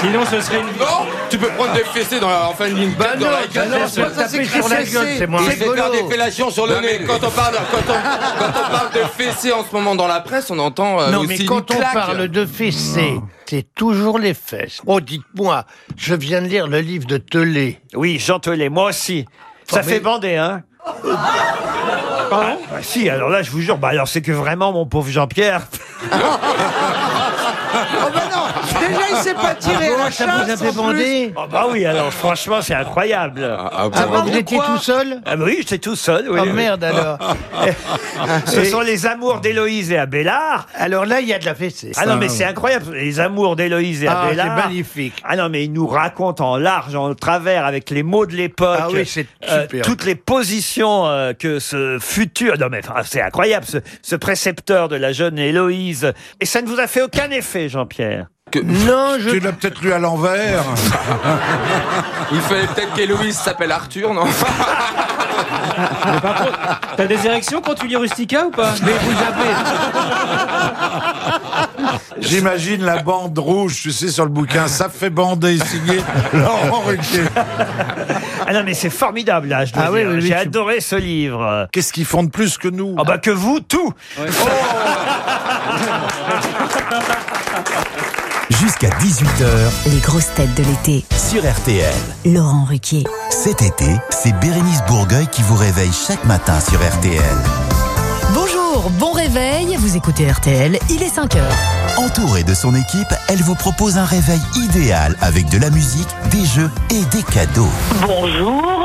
Sinon, ce serait une. Non Tu peux prendre des fessées dans la, enfin une Bah tête dans non, bah gueule. non, c'est pas taper sur la gueule, c'est moins Il fait faire des fellations sur le nez. Quand on, parle, quand, on, quand on parle de fessées en ce moment dans la presse, on entend euh, Non, aussi mais une quand on parle de fessées, c'est toujours les fesses. Oh, dites-moi, je viens de lire le livre de Telé. Oui, Jean Telet, moi aussi. Ça Oh, mais- fait bander, hein Ah, bah si, alors là, je vous jure, bah alors c'est que vraiment, mon pauvre Jean-Pierre. Oh *laughs* bah s'est pas tiré à la chasse. en plus. Oh bah oui, alors franchement, c'est incroyable. Ah bah, vous étiez tout seul? Ah bah oui, j'étais tout seul. Oui, Oh oui. merde alors. *laughs* Ce Et- sont les amours d'Héloïse et Abélard. Alors là, il y a de la fessée. Ah non, mais c'est incroyable. Les amours d'Héloïse et Ah, Abélard. c'est magnifique. Ah non, mais ils nous racontent en large, en travers, avec les mots de l'époque. Ah oui, c'est euh, super. toutes les positions euh, que ce futur. Non, mais enfin, c'est incroyable, ce, ce précepteur de la jeune Héloïse. Et ça ne vous a fait aucun effet, Jean-Pierre? Non, *laughs* je. Tu l'as peut-être lu à l'envers. *laughs* Il fallait peut-être qu'Héloïse s'appelle Arthur, non Mais par contre, t'as des érections quand tu lis Rustica ou pas? Mais vous avez. J'imagine la bande rouge, tu sais, sur le bouquin. Ça fait bander, signé Laurent Ruquier. Ah non, mais c'est formidable, là, je dois Ah oui, dire. oui, oui, J'ai tu- adoré ce livre. Qu'est-ce qu'ils font de plus que nous? Ah bah que vous, tout *laughs* Jusqu'à 18h Les grosses têtes de l'été. sur RTL. Laurent Ruquier. Cet été, c'est Bérénice Bourgueil qui vous réveille chaque matin sur RTL. Bonjour, bon réveil, vous écoutez RTL, il est 5 heures. Entourée de son équipe, elle vous propose un réveil idéal avec de la musique, des jeux et des cadeaux. Bonjour,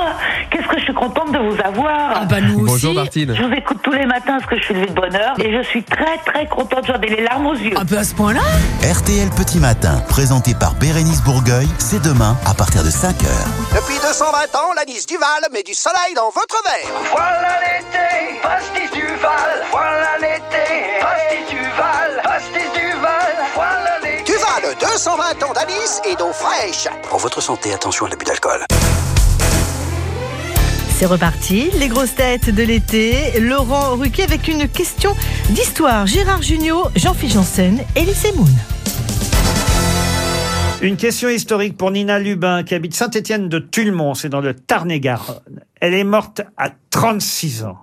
qu'est-ce que je suis contente de vous avoir. Ah bah nous Bonjour aussi. Martine. Je vous écoute tous les matins parce que je suis levée de bonne heure et je suis très très contente, j'en ai les larmes aux yeux. Un peu à ce point-là RTL Petit Matin, présenté par Bérénice Bourgueil, c'est demain à partir de 5h. Depuis 220 ans, la Nice Duval met du soleil dans votre verre. Voilà l'été, pastis Duval. Voilà l'été, pastis Duval. Pastis Duval. Voilà l'été. Duval, 220 ans d'anis et d'eau fraîche. Pour votre santé, attention à l'abus d'alcool. C'est reparti, les grosses têtes de l'été. Laurent Ruquier avec une question d'histoire. Gérard Junior, Jean-Philippe Janssen, Elie Moon. Une question historique pour Nina Lubin, qui habite Saint-Étienne de Tulmont, c'est dans le Tarn-et-Garonne. Elle est morte à 36 ans,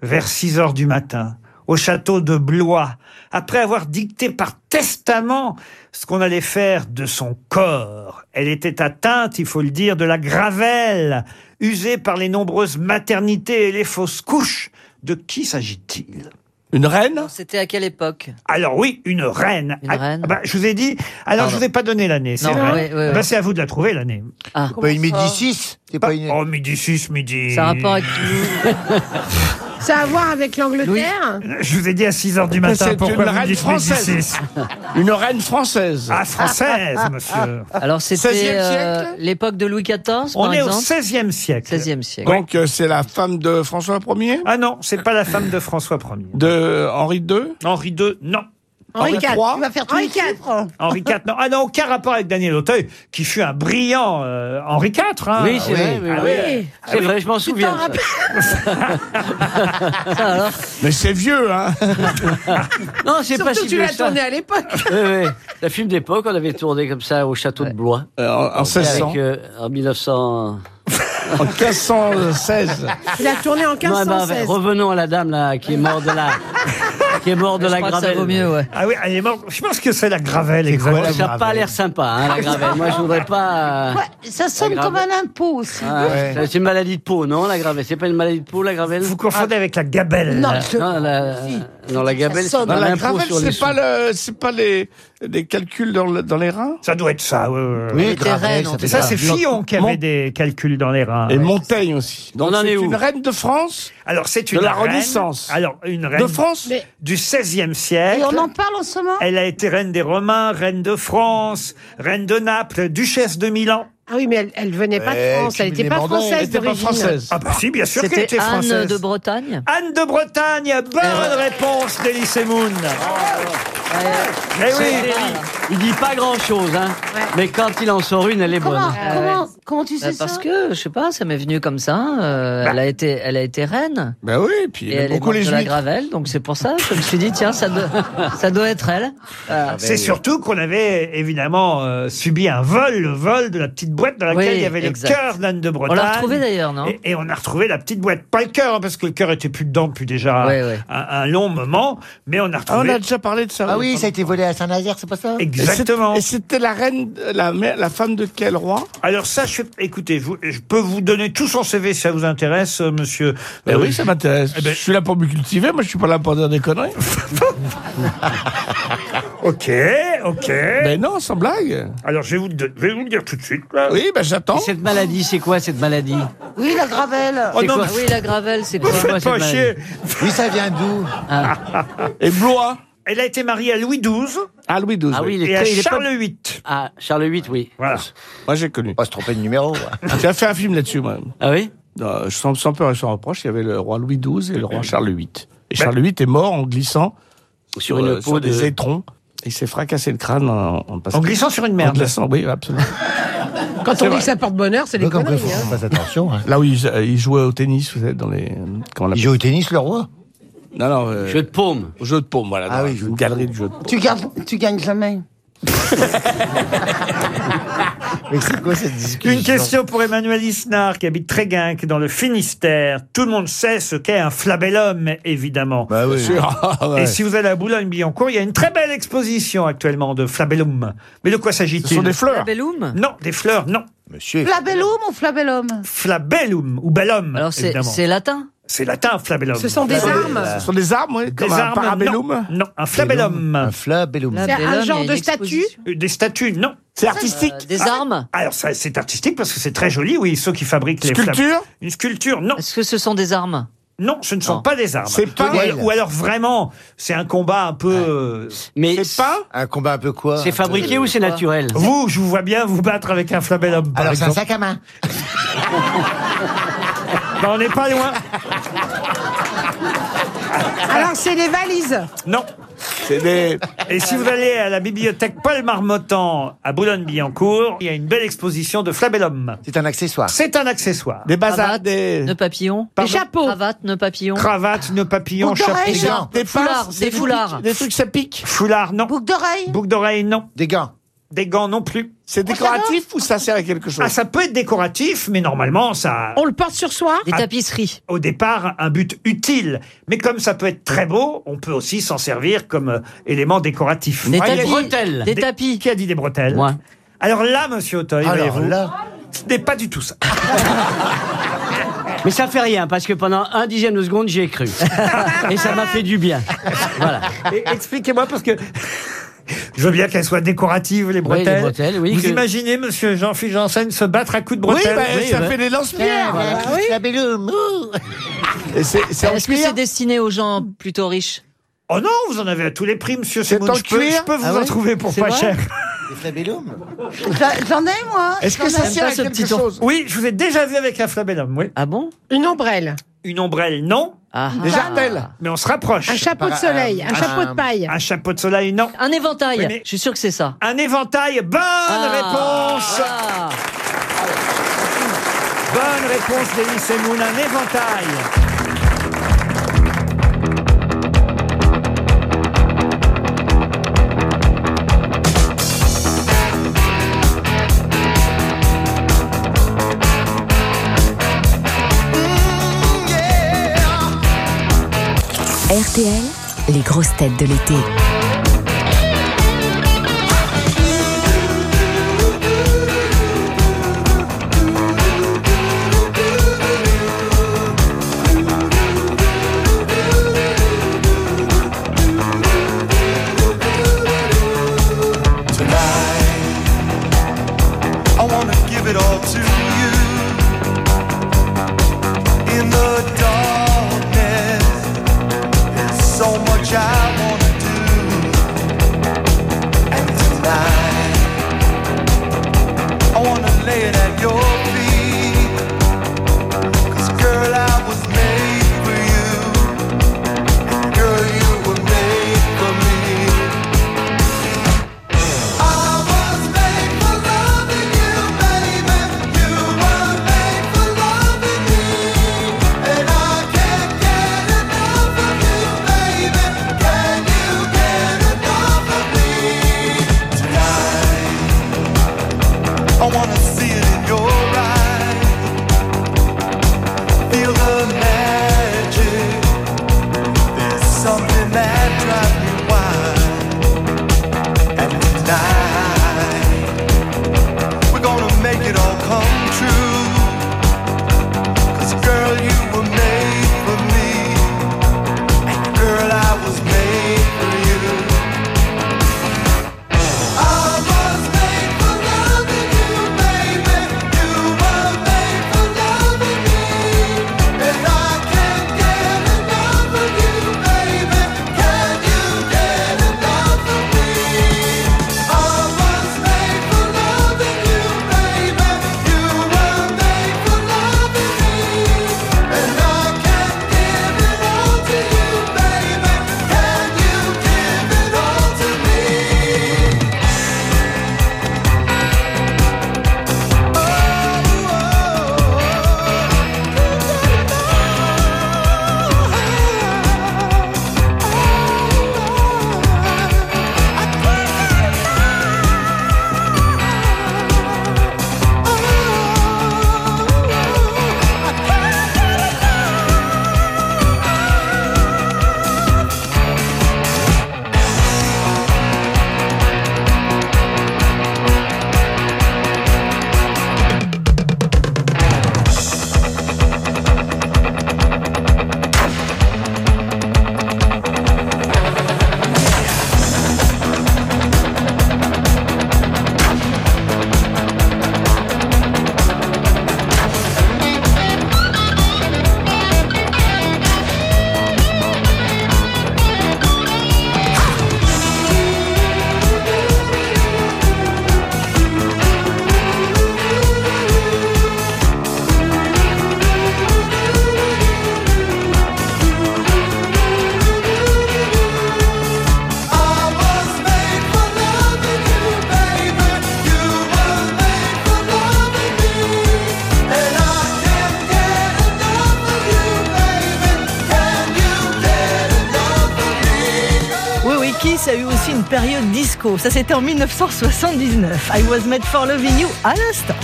vers 6 heures du matin, au château de Blois, après avoir dicté par testament ce qu'on allait faire de son corps. Elle était atteinte, il faut le dire, de la gravelle, usée par les nombreuses maternités et les fausses couches. De qui s'agit-il? Une reine? C'était à quelle époque? Alors oui, une reine. Une Ah, reine bah, je vous ai dit. Alors je Pardon. vous ai pas donné l'année. C'est oui, oui, oui. Bah, c'est à vous de la trouver l'année. Ah. Pas une Médicis? C'est pas une. Oh midi 6, midi. Ça a rapport avec *laughs* Ça a à voir avec l'Angleterre Je vous ai dit à 6 heures du matin. C'est Pourquoi une vous me reine dites française. midi 6 *laughs* Une reine française. Ah française, monsieur. *laughs* Alors c'était 16e euh, siècle l'époque de Louis XIV, On par est au exemple 16e siècle. 16e siècle. Donc euh, c'est la femme de François Ier Ah non, c'est pas la femme de François Ier. De Henri II Henri II, non. Henri Henri IV, III. tu vas faire tous les chiffres. Henri IV, non. Ah non, aucun rapport avec Daniel Auteuil, qui fut un brillant euh, Henri IV. hein. Oui, c'est vrai. oui, Ah oui. oui. C'est vrai, je m'en souviens. ça. Ça, alors Mais c'est vieux, hein *laughs* Non, c'est pas Surtout si tu vieux l'as que ça. tourné à l'époque. Oui, oui. La film d'époque, on avait tourné comme ça au château de Blois. Euh, En, en 1600. Avec, euh, en 1900. En 1516. Il a tourné en Non, eh ben, 1516. revenons à la dame là qui est morte de la *laughs* qui est morte de Je la que ça gravelle. vaut mieux, ouais. Ah oui, elle est morte. Je pense que c'est la gravelle, exactement. Ça n'a pas l'air sympa, hein, la gravelle. Moi, je voudrais pas. euh, Ouais, ça sonne comme gravelle. un impôt aussi. ah, C'est une maladie de peau, non, la gravelle? C'est pas une maladie de peau, la gravelle? Vous confondez avec la gabelle. Non, je- non, la, non, la gabelle, c'est pas la l'impôt gravelle, sur les c'est pas, le, c'est pas les, les calculs dans, le- dans les reins? Ça doit être ça, oui. oui, Gravel, ça fait ça, c'est Fillon qui avait Mon- des calculs dans les reins. Et Montaigne aussi. Donc On en c'est est où une reine de France? Alors, c'est une De la reine- Renaissance. Alors, une reine De France? Mais- du XVIe siècle. Et on en parle en ce moment? Elle a été reine des Romains, reine de France, reine de Naples, duchesse de Milan. Ah oui, mais elle, elle venait pas de Eh, France, elle n'était pas française Elle était pas d'origine. française. Ah bah si, bien sûr qu'elle C'était était Anne française. de Bretagne Anne de Bretagne, bonne réponse d'Elysée Moon. Eh oui. Il dit pas grand chose, hein. Mais quand il en sort une, elle est bonne. Comment, comment, comment tu sais Bah, ça parce que, je sais pas, ça m'est venu comme ça. euh, elle, a été, elle a été reine. Ben oui, puis Et aime elle est beaucoup morte les de la juifs. gravelle, donc c'est pour ça que je me suis dit, tiens, ça doit, ça doit être elle. Voilà. C'est surtout qu'on avait évidemment euh, subi un vol, le vol de la petite boîte dans laquelle Oui, il y avait exact. le cœur d'Anne de Bretagne. On l'a retrouvé d'ailleurs, non et, et on a retrouvé la petite boîte, pas le cœur, hein, parce que le cœur était plus dedans depuis déjà Ouais, ouais. Un, un long moment, mais on a Ah, retrouvé. on a déjà parlé de ça. Ah oui, ça a été volé à Saint-Nazaire, c'est pas ça? Exactement. Et c'était la reine, la, mère- la femme de quel roi? Alors ça, je, écoutez, vous- je peux vous donner tout son CV si ça vous intéresse, euh, monsieur. Ben Euh, oui, ça m'intéresse. eh ben- je suis là pour me cultiver, moi je suis pas là pour dire des conneries. *laughs* Ok, ok. Ben non, sans blague. Alors je vais vous, le don- je vais vous le dire tout de suite. là. Oui, ben j'attends. Et cette maladie, c'est quoi cette maladie? Oui, la gravelle. Oh C'est non, quoi? mais- Oui, la gravelle, c'est Vous quoi? faites cette pas maladie chier. Oui, ça vient d'où? Et Blois Elle a été mariée à Louis XII Ah, Louis XII. Ah oui, il est et à très- il est pas- Charles VIII. Ah, Charles VIII, oui. Voilà. Moi j'ai connu. Pas se tromper de numéro. J'ai *laughs* fait un film là-dessus, moi. Ah oui? Non, je sans, sans peur et sans reproche, il y avait le roi Louis XII et le roi Charles VIII. Et Charles VIII est mort en glissant Sur une euh, peau de- des étrons. Il s'est fracassé le crâne en, en passant. En glissant sur une En merde. glissant, oui, absolument. *laughs* Quand C'est on dit vrai. que ça porte bonheur, c'est des conneries. hein. attention. Hein. Là où il, il jouait au tennis, vous êtes dans les. Comment on Il appelle joue au tennis, le roi? Non, non. euh, Jeu de paume. au jeu de paume, voilà. Ah oui, jeu une de galerie de jeux de paume. Tu, gardes, tu gagnes jamais. *laughs* Mais c'est quoi cette discussion Une question pour Emmanuel Isnard qui habite Tréguinque dans le Finistère. Tout le monde sait ce qu'est un flabellum, évidemment. Bah oui. Ah, ouais. Et si vous allez à Boulogne-Billancourt, il y a une très belle exposition actuellement de flabellum. Mais de quoi s'agit-il Ce sont des fleurs. Labellum Non, des fleurs, non. Monsieur. Flabellum ou flabellum? Flabellum ou bellum. Alors, c'est évidemment. c'est latin? C'est latin, flabellum. Ce sont des armes. Ce sont des armes, oui, Des un armes, parabellum. non. Non, un flabellum. Un flabellum. C'est un genre de statue. Euh, Des statues, non. C'est artistique. Euh, Des armes Alors ça, c'est artistique parce que c'est très joli, oui, ceux qui fabriquent les flab- Sculpture Une sculpture, non. Est-ce que ce sont des armes? Non, ce ne sont Non. pas des armes. C'est pas- ou, alors, ou alors vraiment, c'est un combat un peu... euh, Mais C'est pas Un combat un peu quoi? C'est peu- fabriqué ou c'est naturel? Vous, je vous vois bien vous battre avec un flabellum, par Alors c'est un sac à main. *laughs* Ben, on n'est pas loin. Alors, c'est les valises. Non. C'est des. Et si vous allez à la bibliothèque Paul Marmottan à Boulogne-Billancourt, il y a une belle exposition de flabellum. C'est un accessoire. C'est un accessoire. Des bazars, Cravate, des. nœuds papillons Des chapeaux. Cravate, nœuds papillons Cravate, nœud papillon, Boucle d'oreille. chapeau. Des gants. Des Foulards, des des foulards. Des trucs, ça pique. Foulard, non. Boucle d'oreille. Boucle d'oreille, non. Des gants. Des gants, non plus. C'est décoratif ou ça sert à quelque chose Ah, ça peut être décoratif, mais normalement, ça... On le porte sur soi. Des Ah. tapisseries au départ un but utile. Mais comme ça peut être très beau, on peut aussi s'en servir comme euh, élément décoratif. Des Ah, tapis des bretelles. Des tapis Qui a dit des bretelles Moi. Alors là, monsieur Auteuil, Alors voyez-vous, là. ce n'est pas du tout ça. *laughs* Mais ça fait rien parce que pendant un dixième de seconde, j'y ai cru. *laughs* Et ça m'a fait du bien. Voilà. Et Expliquez-moi parce que je veux bien qu'elles soient décoratives, les Oui, bretelles. les bretelles, oui, Vous que- imaginez, monsieur Jean-Philippe Janssen, se battre à coups de Oui, bretelles bah, Oui, ça bah. fait des lance-pierres. Ah, Est-ce que c'est destiné aux gens plutôt riches Oh non, vous en avez à tous les prix, monsieur C'est Je peux, cuir je peux vous Ah en trouver pour C'est pas cher. J'en ai, moi. Est-ce que ça sert à ce quelque chose Oui, je vous ai déjà vu avec un flabellum, oui. Ah bon Une ombrelle. Une ombrelle, non. ah. Des jartelles. Mais on se rapproche. Un chapeau de soleil. un- Un chapeau de paille. Un chapeau de soleil, non. Un éventail Oui, mais- Je suis sûr que c'est ça. Un éventail, bonne Ah. réponse Ah. Bonne réponse d'Elie Semoun, un éventail. RTL, les grosses têtes de l'été. Ça, c'était en 1979. I was made for loving you à l'instant.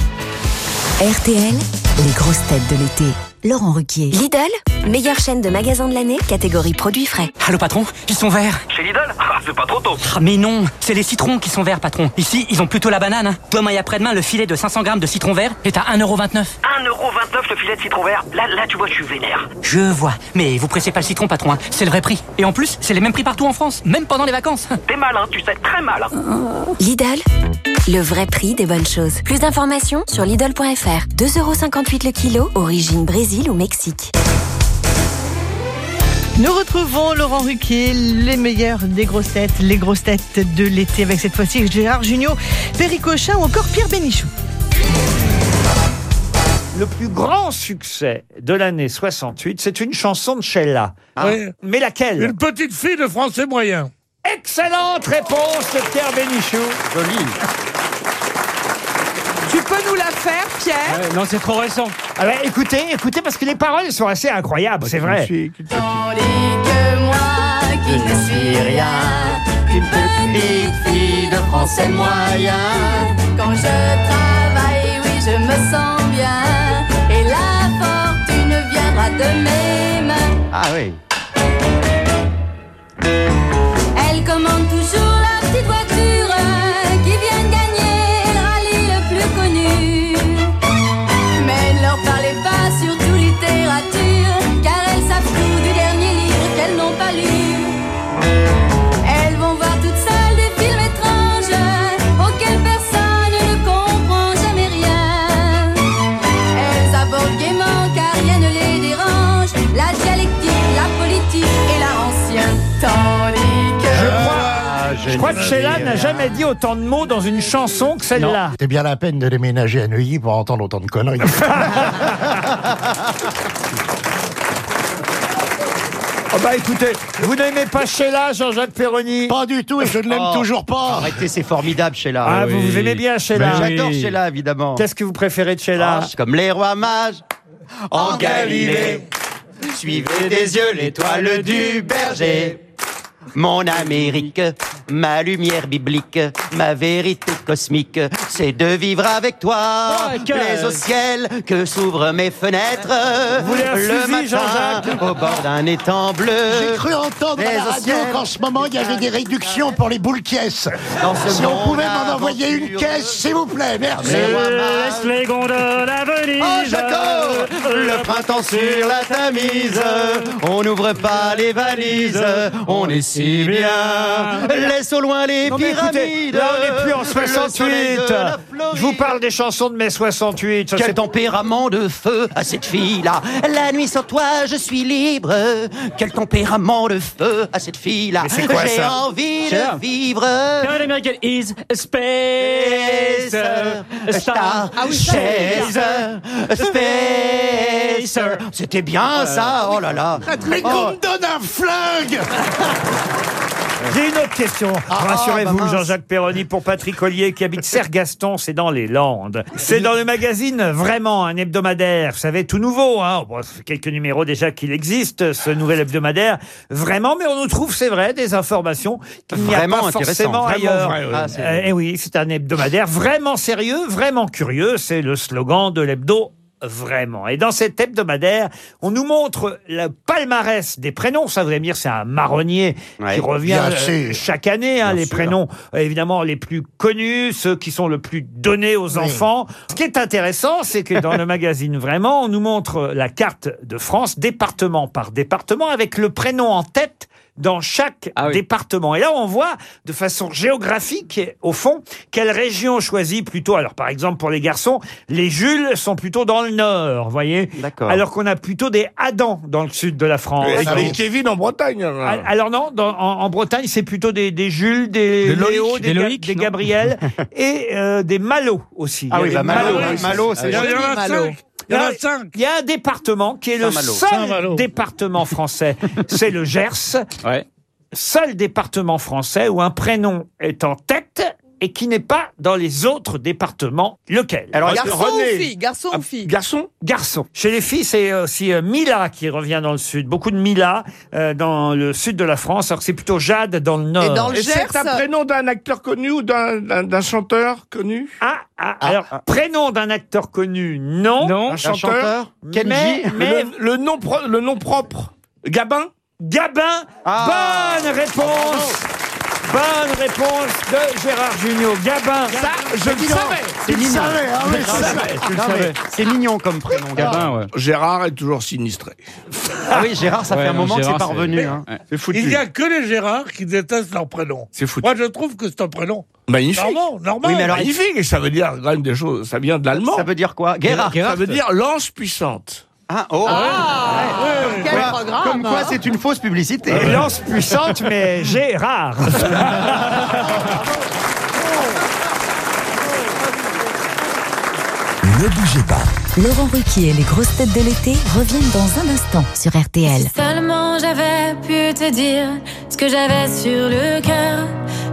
RTL, les grosses têtes de l'été. Laurent Ruquier. Lidl, meilleure chaîne de magasins de l'année, catégorie produits frais. Allô patron, ils sont verts. Chez Lidl *laughs* Ah, c'est pas trop tôt. Ah, mais non, c'est les citrons qui sont verts patron. Ici, ils ont plutôt la banane. hein. Demain et après-demain, le filet de 500 grammes de citron vert est à 1,29€. Citron vert. Là, là, tu vois, je suis vénère. Je vois. Mais vous pressez pas le citron patron, hein. c'est le vrai prix. Et en plus, c'est les mêmes prix partout en France, même pendant les vacances. *laughs* T'es malin, tu sais, très malin. Lidl, le vrai prix des bonnes choses. Plus d'informations sur Lidl.fr. 2,58€ le kilo, origine Brésil ou Mexique. Nous retrouvons Laurent Ruquier, les meilleurs des grosses têtes, les grosses têtes de l'été, avec cette fois-ci Gérard Junior, Péricochin ou encore Pierre Bénichou. Le plus grand succès de l'année 68, c'est une chanson de Sheila. Oui. Mais laquelle? Une petite fille de français moyen. Excellente réponse de Pierre Bénichou. Joli. Tu peux nous la faire, Pierre? Non, c'est trop récent. Ah ouais, écoutez, écoutez, parce que les paroles sont assez incroyables, c'est vrai. Tandis que moi qui ne suis rien, une petite fille de français moyen. Quand je travaille, oui, je me sens bien. De mains. Ah oui. Elle commande toujours crois, je crois que Sheila n'a jamais dit autant de mots dans une chanson que celle-là. C'était bien la peine de déménager à Neuilly pour entendre autant de conneries. *laughs* Oh bah écoutez, vous n'aimez pas Sheila, Jean-Jacques Perroni? Pas du tout, et je ne l'aime Oh. toujours pas. Arrêtez, c'est formidable, Sheila. Ah, vous, vous aimez bien Sheila J'adore Sheila, évidemment. Qu'est-ce que vous préférez de Sheila? Ah, Comme les rois mages en Galilée. Suivez des yeux l'étoile du berger. Mon Amérique, ma lumière biblique, ma vérité cosmique, c'est de vivre avec toi. Ouais, que- Les au ciel, que s'ouvrent mes fenêtres. Le fusil, matin, Jean-Jacques au bord d'un étang bleu. J'ai cru entendre Les à la radio qu'en ce moment il y avait des réductions pour les boules caisses. Dans ce Si on pouvait m'en envoyer une caisse, s'il vous plaît, merci. Les. Laisse gondoles à Venise. Oh, Jaco Le printemps sur la Tamise, on n'ouvre pas les valises, on est si bien. Laisse au loin les Non mais écoutez, pyramides. là on n'est plus en le soleil 68. de la Floride. Je vous parle des chansons de mai 68. ça, Quel tempérament de feu à cette fille-là La nuit sans toi, je suis libre. Quel tempérament de feu à cette fille-là J'ai envie de vivre. Captain American is a spacer, a star. Ah Spacer. C'était bien ça, oh là là. Mais Oh. qu'on me donne un flingue *laughs* J'ai une autre question. Ah, Rassurez-vous, bah. Jean-Jacques Perroni, pour Patrick Ollier, qui habite Sergaston, c'est dans les Landes. C'est dans le magazine Vraiment, un hebdomadaire. Vous savez, tout nouveau. Hein. Bon, ça fait quelques numéros déjà qu'il existe, ce nouvel hebdomadaire. Vraiment, mais on nous trouve, c'est vrai, des informations qu'il n'y a Vraiment pas intéressant. forcément Vraiment ailleurs. vrai, oui. Ah, c'est- eh oui, c'est un hebdomadaire vraiment sérieux, vraiment curieux. C'est le slogan de l'hebdo. Vraiment. Et dans cet hebdomadaire, on nous montre le palmarès des prénoms. Ça, vous allez me dire, c'est un marronnier Ouais, qui revient euh, chaque année. hein, les sûr. prénoms, euh, évidemment, les plus connus, ceux qui sont le plus donnés aux enfants. Ce qui est intéressant, c'est que dans le *laughs* magazine Vraiment, on nous montre la carte de France, département par département, avec le prénom en tête dans chaque Ah oui. département. Et là, on voit de façon géographique, au fond, quelle région choisit plutôt. Alors, par exemple, pour les garçons, les Jules sont plutôt dans le nord, vous voyez D'accord. Alors qu'on a plutôt des Adam dans le sud de la France. Et oui. Kevin en Bretagne. alors. Alors non, dans- en, en Bretagne, c'est plutôt des, des Jules, des, Loïc, Léo, des, des Ga- Loïc, des Gabriel *laughs* et euh, des Malo aussi. Ah oui, bah Malo, Malo. Malo, c'est Il y en a cinq. Il y un département qui est le Saint-Malo. seul Saint-Malo. département français, *laughs* c'est le Gers, Ouais. seul département français où un prénom est en tête et qui n'est pas dans les autres départements. Lequel? Alors, Garçon ou fille? Garçon ou fille? Garçon Garçon. Chez les filles, c'est aussi euh, Mila qui revient dans le sud. Beaucoup de Mila euh, dans le sud de la France, alors que c'est plutôt Jade dans le nord. dans le Et c'est Gers. un prénom d'un acteur connu ou d'un- d'un d'un chanteur connu? Ah, ah, alors, prénom d'un acteur connu, non. Non. Un chanteur Kenji Mais, mais le, le nom pro- le nom propre Gabin? Gabin, Ah. bonne réponse Bonne réponse de Gérard Junior. Gabin. Ça, je le savais C'est mignon. ah C'est mignon comme prénom, Gabin. ouais. Gérard est toujours sinistré. *laughs* Ah oui, Gérard, ça fait un moment que c'est pas revenu. hein. C'est foutu. Il n'y a que les Gérard qui détestent leur prénom. C'est foutu. Moi, je trouve que c'est un prénom Magnifique. normal. normal. Oui, mais alors, Magnifique, et ça veut dire quand même des choses. Ça vient de l'allemand. Ça veut dire quoi? Gérard. Ça veut dire lance puissante. Ah, oh. Quel Ouais. programme Comme quoi, hein. c'est une fausse publicité. Et lance puissante, mais Gérard. *laughs* Ne bougez pas. Laurent Ruquier et les grosses têtes de l'été reviennent dans un instant sur RTL. Si seulement j'avais pu te dire ce que j'avais sur le cœur,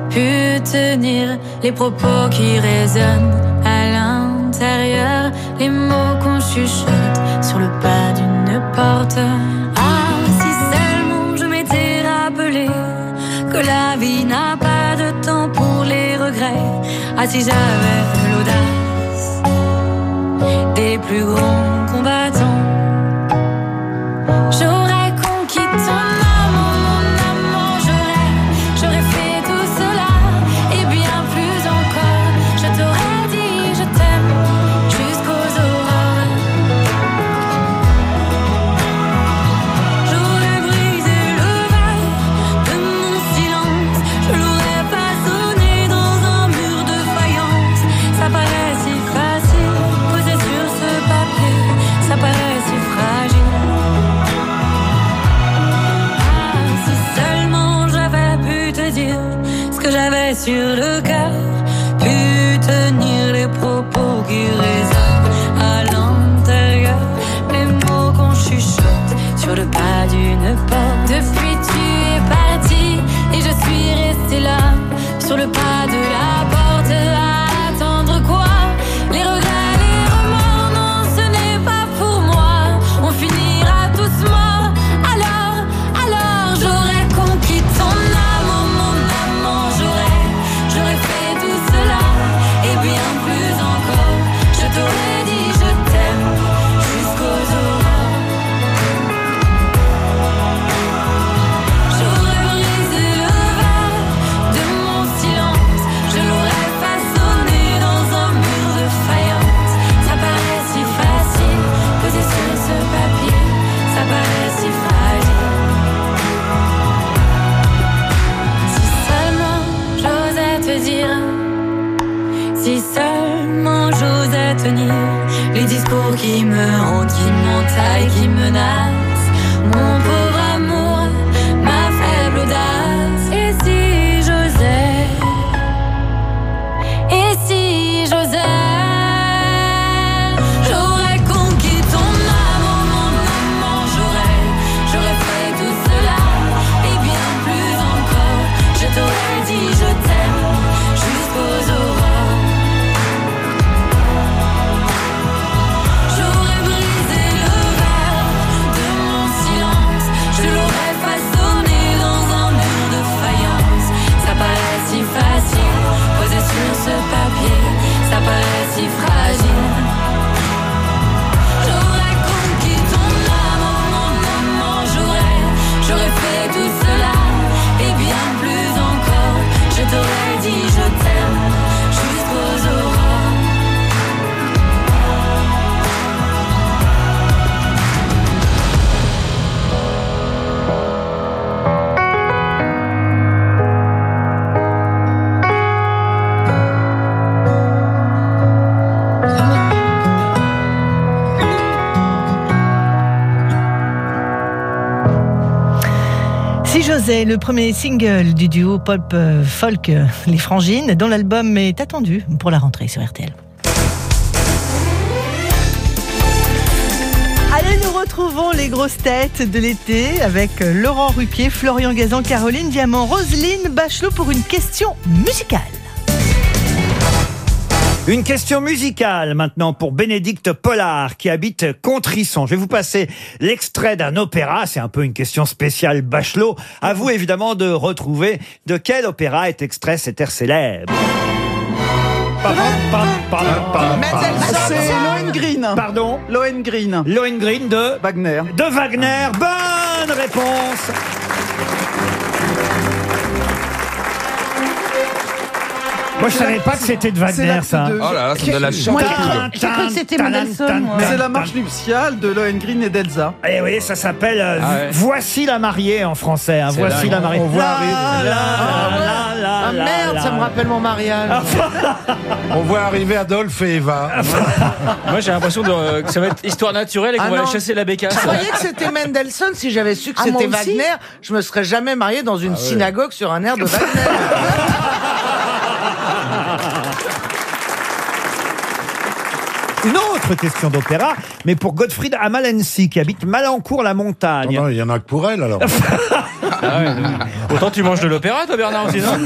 pu tenir les propos qui résonnent à l'intérieur, les mots qu'on chuchote sur le pas d'une porte. Ah, si seulement je m'étais rappelé que la vie n'a pas de temps pour les regrets. Ah, si j'avais l'audace des plus grands Si José, le premier single du duo pop euh, folk euh, Les Frangines, dont l'album est attendu pour la rentrée sur RTL. Allez, nous retrouvons les grosses têtes de l'été avec euh, Laurent Ruquier, Florian Gazan, Caroline Diamant, Roselyne Bachelot pour une question musicale. Une question musicale maintenant pour Bénédicte Pollard qui habite Contrisson. Je vais vous passer l'extrait d'un opéra. C'est un peu une question spéciale Bachelot. À vous évidemment de retrouver de quel opéra est extrait cet air célèbre. C'est Lohengrin. Pardon Lohengrin. Lohengrin de Wagner. De Wagner. Bonne réponse. Moi, je savais pas que c'était de Wagner, ça. de- Oh là là, ça me donne la Moi, chanteuse. j'ai cru que c'était Mendelssohn. C'est la marche nuptiale de Lohengrin et d'Elsa. Eh oui, ça s'appelle euh, Ah ouais. Voici la mariée en français. hein, C'est Voici dingue. la mariée. On voit La, arriver. la, la, la, Ah la, merde, la. ça me rappelle mon mariage. *laughs* On voit arriver Adolphe et Eva. *laughs* Moi, j'ai l'impression de- que ça va être histoire naturelle et qu'on Ah va non. aller chasser la bécasse. Je croyais que c'était Mendelssohn. Si j'avais su que Ah, moi c'était aussi Wagner, je me serais jamais marié dans une synagogue sur un air de Wagner. *laughs* Question d'opéra, mais pour Gottfried Amalensi, qui habite Malancourt-la-Montagne. Non, il y en a que pour elle alors. *laughs* Ah ouais, Autant tu manges de l'opéra, toi, Bernard, aussi, non?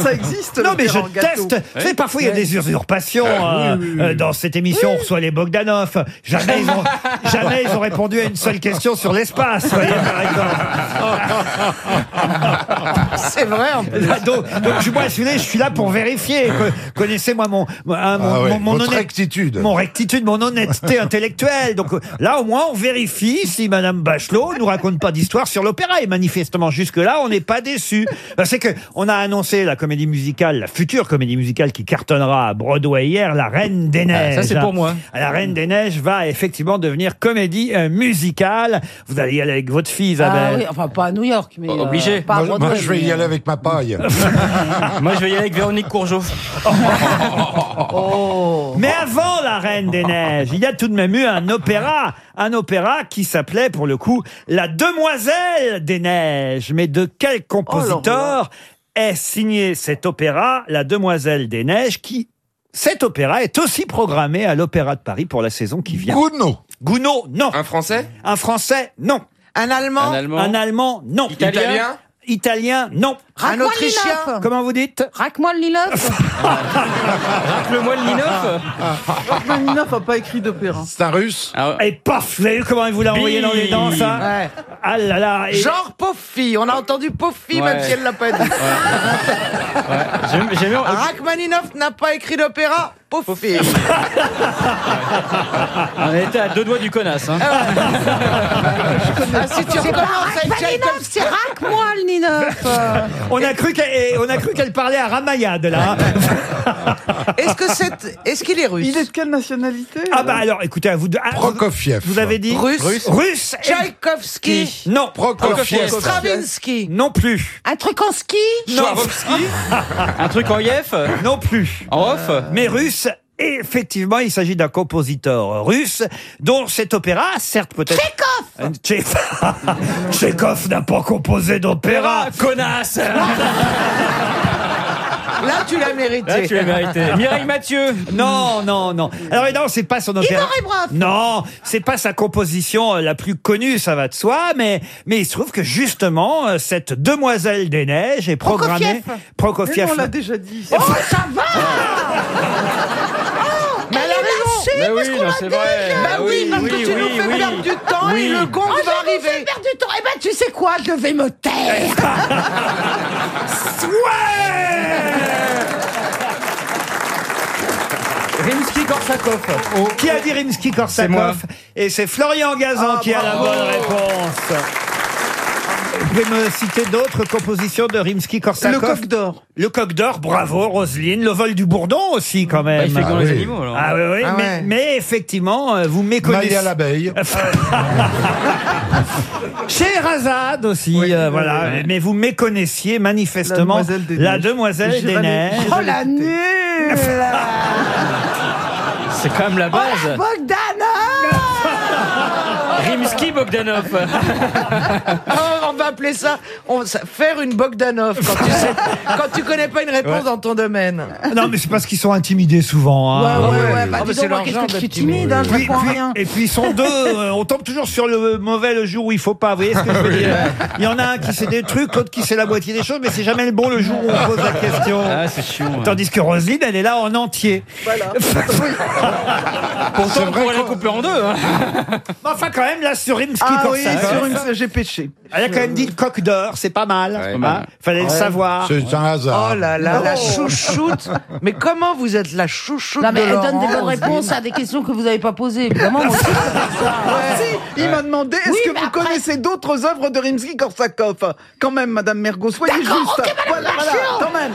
Ça existe. Non, mais je teste. Parfois, il y a des usurpations euh, euh, dans cette émission. On reçoit les Bogdanov. Jamais ils, ont, *laughs* jamais ils ont répondu à une seule question sur l'espace, voyez, par exemple. C'est vrai, en plus. donc, donc, je, moi, suis là pour vérifier. Co- Connaissez-moi mon, mon, mon, Ah ouais, mon- mon votre honnête- rectitude. Mon rectitude, mon honnêteté intellectuelle. Donc euh, là, au moins, on vérifie si Madame Bachelot nous raconte pas d'histoire sur l'opéra. Et manifestement, jusque-là, on n'est pas déçu. C'est que on a annoncé la comédie musicale, la future comédie musicale qui cartonnera à Broadway hier, La Reine des Neiges. Ah, ça, c'est pour moi. La Reine des Neiges va effectivement devenir comédie euh, musicale. Vous allez y aller avec votre fille, Isabelle. Ah oui, enfin pas à New York, mais. euh, Obligé. pas à Moi, Broadway, je vais y mais- aller avec ma paille. *laughs* Moi, je vais y aller avec Véronique Courgeot. *laughs* Oh. Mais avant La Reine des Neiges, il y a tout de même eu un opéra, un opéra qui s'appelait pour le coup La Demoiselle des Neiges. Mais de quel compositeur est signé cet opéra, La Demoiselle des Neiges, qui cet opéra est aussi programmé à l'Opéra de Paris pour la saison qui vient. Gounod. Gounod, non. Un français? Un Français, non. Un Allemand Un Allemand? Un Allemand, non. Italien? Italien, non. Un Autrichien Linoff. Comment vous dites Raconte-moi le Linoff. *laughs* Racle-moi le Ninoff. Rachmaninoff n'a pas écrit d'opéra. C'est un russe. Ah, Et paf, vous avez vu comment il vous l'a envoyé dans les dents, ça Ouais. Ah là là. et- Genre fille. On a entendu fille, même Ouais. si elle l'a pas dit. J'aime- J'aime bien. Rachmaninoff n'a pas écrit d'opéra. Pauvre fille. *laughs* On était à deux doigts du connasse. Hein. Ah, si tu C'est recommences avec Rac-moi le Ninoff. Euh, *laughs* On a cru qu'elle, et on a cru qu'elle parlait à Ramayad là. *laughs* Est-ce que c'est, est-ce qu'il est russe? Il est de quelle nationalité ah bah alors, écoutez, à vous deux. ah, vous- Prokofiev. Vous avez dit Russe. Russe. Russe. et- Tchaïkovski. Non. Prokofiev. Stravinsky. Non plus. Un truc en ski? Non. Un truc en yef Non plus. En off? Mais russe. Et effectivement, il s'agit d'un compositeur russe dont cet opéra, certes peut-être. Tchekhov. Tchekhov. *laughs* Tchekhov n'a pas composé d'opéra. Connasse Là, tu l'as mérité. Là, tu l'as mérité. Mireille Mathieu Non, non, non. Alors et non, c'est pas son opéra. Igor Ebrov. Non, c'est pas sa composition euh, la plus connue, ça va de soi, mais mais il se trouve que justement euh, cette demoiselle des neiges est programmée Prokofiev. non, on l'a déjà dit. Oh, ça va *laughs* raison. Bah oui, non, c'est vrai. Bah oui, parce que tu nous fais perdre du temps et le gong Oh, va je arriver. fais perdre du temps. Eh ben, tu sais quoi Je vais me taire. *laughs* Rimsky-Korsakov. Qui a dit Rimsky C'est moi. Korsakov? Et c'est Florian Gazan Ah, qui a la bonne réponse. Vous pouvez me citer d'autres compositions de Rimsky Korsakov Le coq d'or. Le coq d'or, bravo Roselyne. Le vol du bourdon aussi quand même. Bah, il fait Ah les oui. animaux, alors. Ah oui, oui, Ah mais, ouais. mais effectivement, euh, vous méconnaissez. Maille à l'abeille. *laughs* Scheherazade aussi, euh, voilà. Mais vous méconnaissiez manifestement La demoiselle des la neiges. demoiselle des neiges. Oh la nulle C'est quand même la base. Bogdanov Rimsky Bogdanov. Oh, va appeler ça, on, ça- faire une Bogdanov quand tu, sais, *laughs* quand tu connais pas une réponse Ouais. dans ton domaine. Non, mais c'est parce qu'ils sont intimidés souvent. hein. Ouais, ouais, ouais, bah, Ah, mais donc, c'est qu'est-ce que je suis timide. hein, Puis- puis- rien. et puis ils sont deux, euh, on tombe toujours sur le mauvais le jour où il faut pas. Vous voyez ce que je veux dire Il y en a un qui sait des trucs, l'autre qui sait la moitié des choses, mais c'est jamais le bon le jour où on pose la question. Ah, c'est chiant. ouais. Tandis que Roselyne, elle est là en entier. *laughs* Pourtant, on pourrait la couper en deux. hein. Enfin, quand même, là, sur Rimsky Ah oui, sur une... j'ai péché. elle a quand même dit le coq d'or, c'est pas mal. Ouais, hein. Fallait le savoir. C'est un hasard. Oh là là, la Oh. chouchoute. Mais comment vous êtes la chouchoute Non, mais de elle donne des Laurent, bonnes réponses à des questions que vous n'avez pas posées. Évidemment, moi aussi, je ça. Si, il m'a demandé est-ce Oui, que mais vous après- connaissez d'autres œuvres de Rimsky-Korsakov? Quand même, Madame Mergot, soyez juste. voilà, voilà, quand même.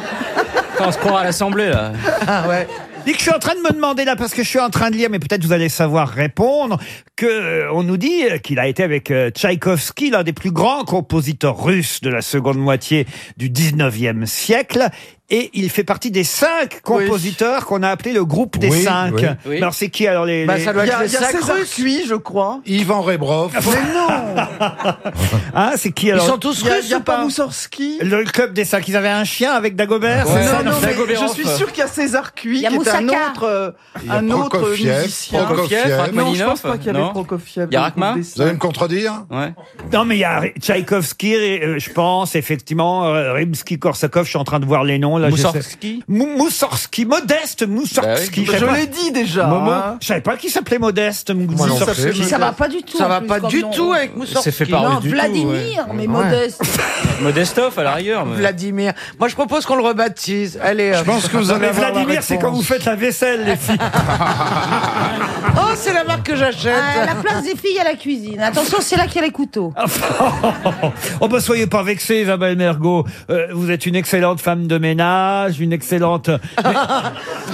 Attends, on se croira à l'Assemblée, là. Ah ouais. Dis que je suis en train de me demander là, parce que je suis en train de lire, mais peut-être vous allez savoir répondre, que euh, on nous dit euh, qu'il a été avec euh, Tchaïkovski, l'un des plus grands compositeurs russes de la seconde moitié du 19e siècle. Et il fait partie des cinq compositeurs qu'on a appelé le groupe des Oui, cinq. oui. Oui. Alors c'est qui alors les, Bah, les- ça doit Il y être a, les il y a sacs César russes. Cui, je crois. Yvan Rebrov. Mais non *laughs* hein, c'est qui Ils alors sont tous Il y a, russes il y a ou pas pas Moussorski Le club des cinq. Ils avaient un chien avec Dagobert. c'est Non, ça, non, mais je suis sûr qu'il y a César Cui, Il y a qui est un Moussaka. autre, euh, Il y a un autre Prokofiev, musicien. Prokofiev. Prokofiev, Non, je pense pas qu'il y avait Prokofiev. Il y a dans le groupe Rachman des Vous allez me contredire Ouais. Non, mais il y a Tchaïkovski, euh, je pense, effectivement, euh, Rimsky-Korsakov, je suis en train de voir les noms. Là. j'essaie- Moussorgsky Mou- Moussorski, Modeste Moussorski. Bah je, l'ai dit déjà. Momo, hein. je savais pas qu'il s'appelait Modeste Moussorski. Ça va pas du tout. Ça va pas du tout avec C'est Moussorski. fait par Non, du tout, Vladimir, mais modeste. *laughs* Modestov, à la rigueur. mais- Vladimir. Moi, je propose qu'on le rebaptise. Allez. Je pense que vous la Vladimir, c'est quand vous faites la vaisselle, les filles. *laughs* Oh, c'est la marque que j'achète. À la place des filles à la cuisine. Attention, c'est là qu'il y a les couteaux. *laughs* oh, bah, soyez pas vexés, Isabelle Mergot. Euh, vous êtes une excellente femme de ménage, une excellente. *laughs*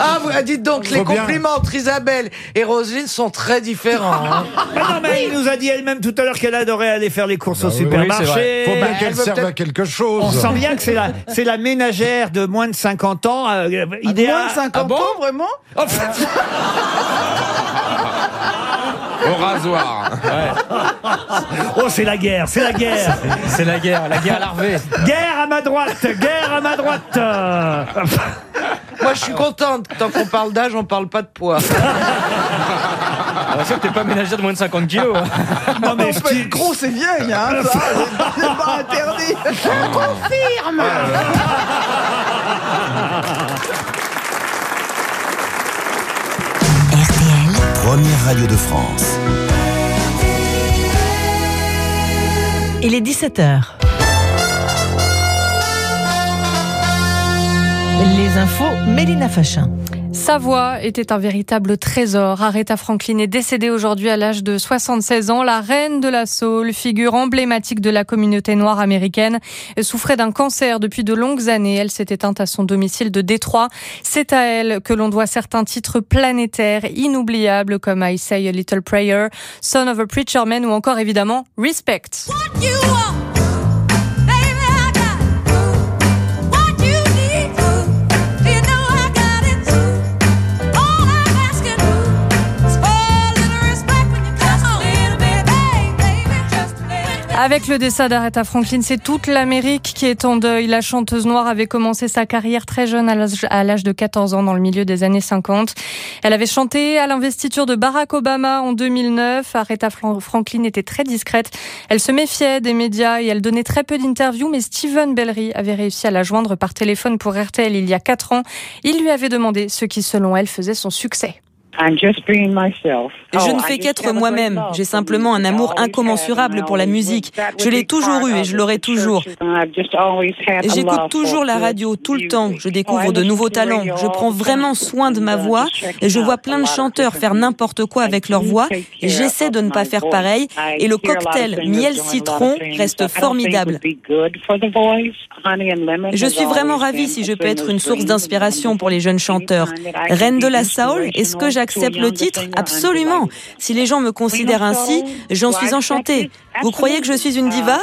Ah, vous ah, dites donc, les compliments entre Isabelle et Roselyne sont très différents. hein. *laughs* Ah non, mais elle nous a dit elle-même tout à l'heure qu'elle adorait aller faire les courses au Ah oui, supermarché. vrai. Faut bien elle qu'elle serve à quelque chose. On sent bien que c'est la, c'est la ménagère de moins de 50 ans, euh, idéale. Moins de 50 Ah bon ans, vraiment? Oh, *laughs* Au rasoir. oh, c'est la guerre, c'est la guerre. C'est la guerre, la guerre larvée. Guerre à ma droite, guerre à ma droite. Euh, Moi, je suis contente. Tant qu'on parle d'âge, on parle pas de poids. Ah, sûr que t'es pas ménagère de moins de 50 kilos. hein. Non, mais On peut être gros, c'est vieille, hein, ça, c'est pas interdit. Confirme Radio de France. Il est 17h. Les infos, Mélina Fachin. Sa voix était un véritable trésor. Aretha Franklin est décédée aujourd'hui à l'âge de 76 ans. La reine de la soul, figure emblématique de la communauté noire américaine, souffrait d'un cancer depuis de longues années. Elle s'est éteinte à son domicile de Détroit. C'est à elle que l'on doit certains titres planétaires inoubliables comme I Say a Little Prayer, Son of a Preacher Man ou encore évidemment Respect. Avec le décès d'Aretha Franklin, c'est toute l'Amérique qui est en deuil. La chanteuse noire avait commencé sa carrière très jeune, à l'âge- de 14 ans, dans le milieu des années 50. Elle avait chanté à l'investiture de Barack Obama en 2009. Aretha Fran- Franklin était très discrète. Elle se méfiait des médias et elle donnait très peu d'interviews, mais Steven Bellery avait réussi à la joindre par téléphone pour RTL il y a 4 ans. Il lui avait demandé ce qui, selon elle, faisait son succès. Je ne fais qu'être moi-même. J'ai simplement un amour incommensurable pour la musique. Je l'ai toujours eu et je l'aurai toujours. J'écoute toujours la radio tout le temps. Je découvre de nouveaux talents. Je prends vraiment soin de ma voix et je vois plein de chanteurs faire n'importe quoi avec leur voix j'essaie de ne pas faire pareil. Et le cocktail miel-citron reste formidable. Je suis vraiment ravie si je peux être une source d'inspiration pour les jeunes chanteurs. Reine de la Soul, est-ce que j'accepte le titre Absolument. Si les gens me considèrent ainsi, j'en suis enchantée. Vous croyez que je suis une diva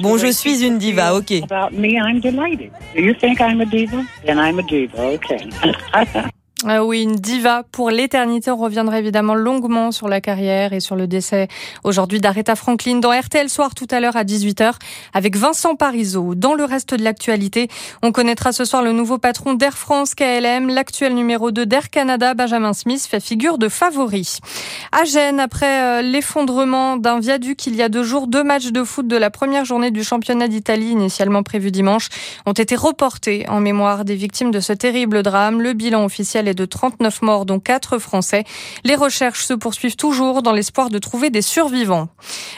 Bon, je suis une diva, ok. *laughs* Ah oui, une diva pour l'éternité. On reviendra évidemment longuement sur la carrière et sur le décès aujourd'hui d'Aretha Franklin dans RTL Soir tout à l'heure à 18h avec Vincent Parisot. Dans le reste de l'actualité, on connaîtra ce soir le nouveau patron d'Air France KLM. L'actuel numéro 2 d'Air Canada, Benjamin Smith, fait figure de favori. À Gênes, après euh, l'effondrement d'un viaduc il y a deux jours, deux matchs de foot de la première journée du championnat d'Italie, initialement prévus dimanche, ont été reportés en mémoire des victimes de ce terrible drame. Le bilan officiel est de 39 morts, dont 4 Français. Les recherches se poursuivent toujours dans l'espoir de trouver des survivants.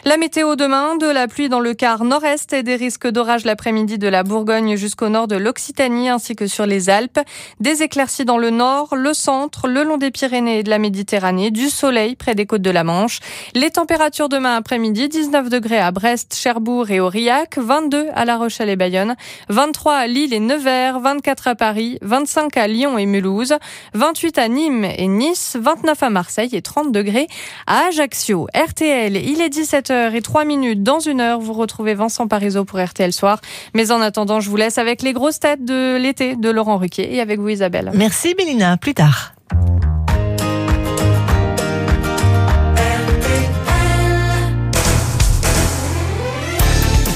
La météo demain, de la pluie dans le quart nord-est et des risques d'orage l'après-midi de la Bourgogne jusqu'au nord de l'Occitanie ainsi que sur les Alpes. Des éclaircies dans le nord, le centre, le long des Pyrénées et de la Méditerranée, du soleil près des côtes de la Manche. Les températures demain après-midi, 19 degrés à Brest, Cherbourg et Aurillac, 22 à La Rochelle et Bayonne, 23 à Lille et Nevers, 24 à Paris, 25 à Lyon et Mulhouse, 28 à Nîmes et Nice, 29 à Marseille et 30 degrés à Ajaccio. RTL, il est 17h et 3 minutes. Dans une heure, vous retrouvez Vincent Parisot pour RTL Soir. Mais en attendant, je vous laisse avec les grosses têtes de l'été de Laurent Ruquier et avec vous Isabelle. Merci Bélina, plus tard.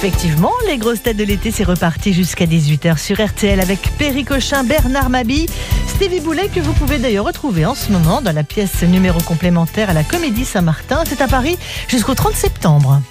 Effectivement, les grosses têtes de l'été, c'est reparti jusqu'à 18h sur RTL avec Perry Cochin, Bernard Mabi, Stevie Boulet, que vous pouvez d'ailleurs retrouver en ce moment dans la pièce numéro complémentaire à la Comédie Saint-Martin. C'est à Paris jusqu'au 30 septembre.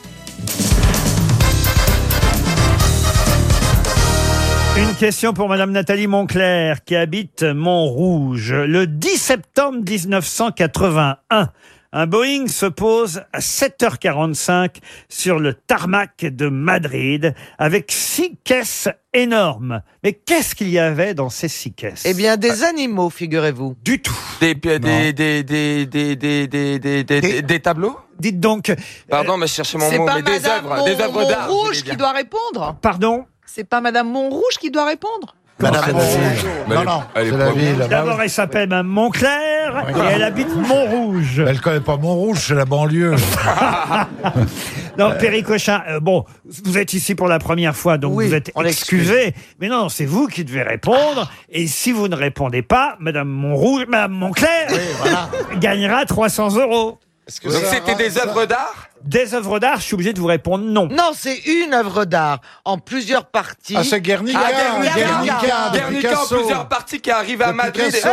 Une question pour Madame Nathalie Monclerc qui habite Montrouge. Le 10 septembre 1981, un Boeing se pose à 7h45 sur le tarmac de Madrid avec six caisses énormes. Mais qu'est-ce qu'il y avait dans ces six caisses? Eh bien, des ah. animaux, figurez-vous. Du tout. Euh, des des des des des des des des, tableaux? Dites donc, euh, Pardon, mais cherchez mon C'est mot. pas Mais des œuvres, des œuvres d'art. Monrouge je voulais qui doit répondre? pardon? C'est pas Madame Monrouge qui doit répondre? Madame Non, non, c'est la ville. D'abord, elle s'appelle Mme Monclerc et elle habite *laughs* Montrouge. Elle connaît pas Montrouge, c'est la banlieue. *laughs* Non, Perry Cochin, euh, bon, vous êtes ici pour la première fois, donc Oui, vous êtes on excusé. Mais non, c'est vous qui devez répondre. Et si vous ne répondez pas, Madame Montrouge, Madame Monclerc *laughs* gagnera 300 euros. Donc c'était des œuvres d'art? Des œuvres d'art, je suis obligé de vous répondre non. Non, c'est une œuvre d'art en plusieurs parties. Ah, c'est Guernica, Ah, Guernica, de Guernica en Picasso. plusieurs parties qui arrivent à De Madrid et Picasso.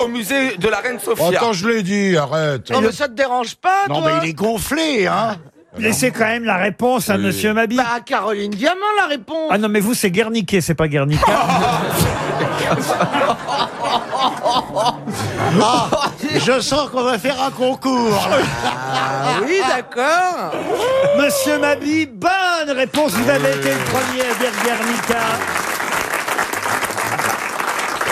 au musée de la Reine Oh, Sofia. Attends, je l'ai dit, arrête. Non, mais ça te dérange pas, Non, toi mais il est gonflé, hein Laissez quand même la réponse à Monsieur Mabi. Bah, Caroline Diamant, la réponse. Ah non, mais vous, c'est Guerniquet, c'est pas Guernica. *laughs* Ah, *laughs* Je sens qu'on va faire un concours. Ah oui, d'accord. Monsieur Mabi, bonne réponse. Vous avez été le premier à dire Guernica.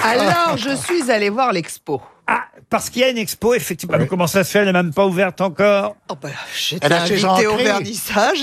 Alors, je suis allée voir l'expo. Ah, parce qu'il y a une expo, effectivement. Mais Comment ça se fait Elle n'est même pas ouverte encore Oh bah, j'étais Elle a ses invitée au vernissage.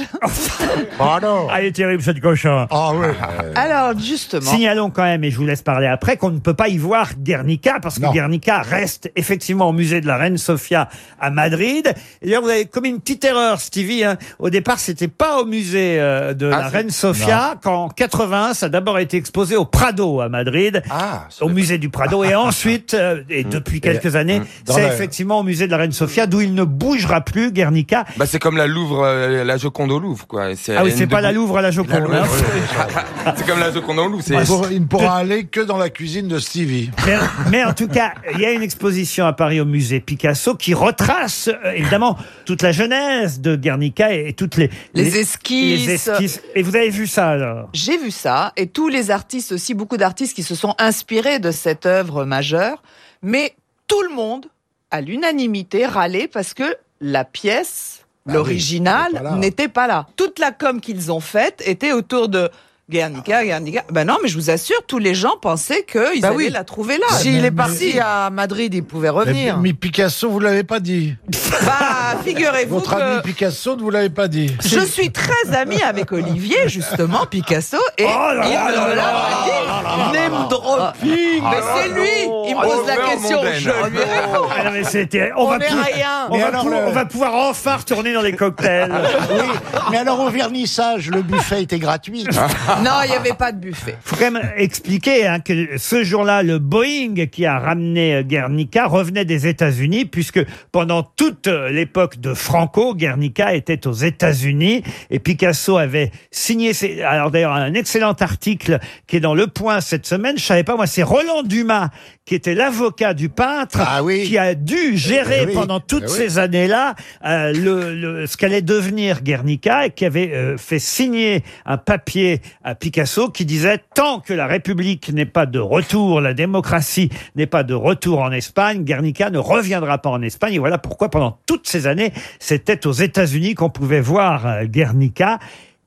Oh *laughs* non. Ah, elle est terrible, cette cochon. Ah oui. *laughs* Alors, justement, Signalons quand même, et je vous laisse parler après, qu'on ne peut pas y voir Guernica, parce que Non. Guernica reste effectivement au musée de la Reine Sofia à Madrid. Et d'ailleurs, vous avez commis une petite erreur, Stevie. hein. Au départ, c'était pas au musée euh, de Ah, la c'est- Reine Sofia, qu'en 80, ça a d'abord été exposé au Prado à Madrid. Ah, au musée du Prado et ensuite euh, et depuis quelques années Dans c'est la- effectivement au musée de la Reine Sofia d'où il ne bougera plus Guernica Bah c'est comme la Louvre, euh, la Joconde au Louvre, quoi. Et ah oui c'est pas la Louvre à la Joconde hein. *laughs* c'est comme la Joconde au Louvre. Il, ne pourra aller que dans la cuisine de Stevie. mais, mais en tout cas, il y a une exposition à Paris au musée Picasso qui retrace euh, évidemment toute la genèse de Guernica et, et toutes les, Les esquisses. les esquisses. Et vous avez vu ça alors? J'ai vu ça, et tous les artistes aussi, beaucoup d'artistes qui se sont inspirés de cette œuvre majeure, mais tout le monde, à l'unanimité, râlait parce que la pièce, Bah l'original, oui, n'était pas là. Toute la com qu'ils ont faite était autour de Guernica, Guernica. Ben non, mais je vous assure, tous les gens pensaient qu'ils Bah allaient oui. la trouver là. S'il est parti à Madrid, il pouvait revenir. Mais, mais Picasso, vous l'avez pas dit. *laughs* Bah, figurez-vous Votre ami que Picasso, ne vous l'avez pas dit. je suis très amie avec Olivier, justement, Picasso, et Oh là il là me l'a dit. Name dropping. Mais c'est lui. Il me pose la question, je lui réponds. Ah non, mais c'était- on, On va pou- rien. on Mais va alors pou- le- on va pouvoir enfin retourner dans les cocktails *laughs* Oui, mais alors au vernissage, le buffet était gratuit. *laughs* *laughs* Non, il n'y avait pas de buffet. faut quand même expliquer hein, que ce jour-là, le Boeing qui a ramené euh, Guernica revenait des États-Unis, puisque pendant toute euh, l'époque de Franco, Guernica était aux États-Unis et Picasso avait signé. Ses... Alors d'ailleurs, un excellent article qui est dans Le Point cette semaine. Je savais pas moi, c'est Roland Dumas qui était l'avocat du peintre, qui a dû gérer Eh oui. pendant toutes Eh oui. ces années-là euh, le, le- ce qu'allait devenir Guernica et qui avait euh, fait signer un papier à Picasso qui disait tant que la République n'est pas de retour, la démocratie n'est pas de retour en Espagne, Guernica ne reviendra pas en Espagne. Et voilà pourquoi pendant toutes ces années, c'était aux États-Unis qu'on pouvait voir euh, Guernica.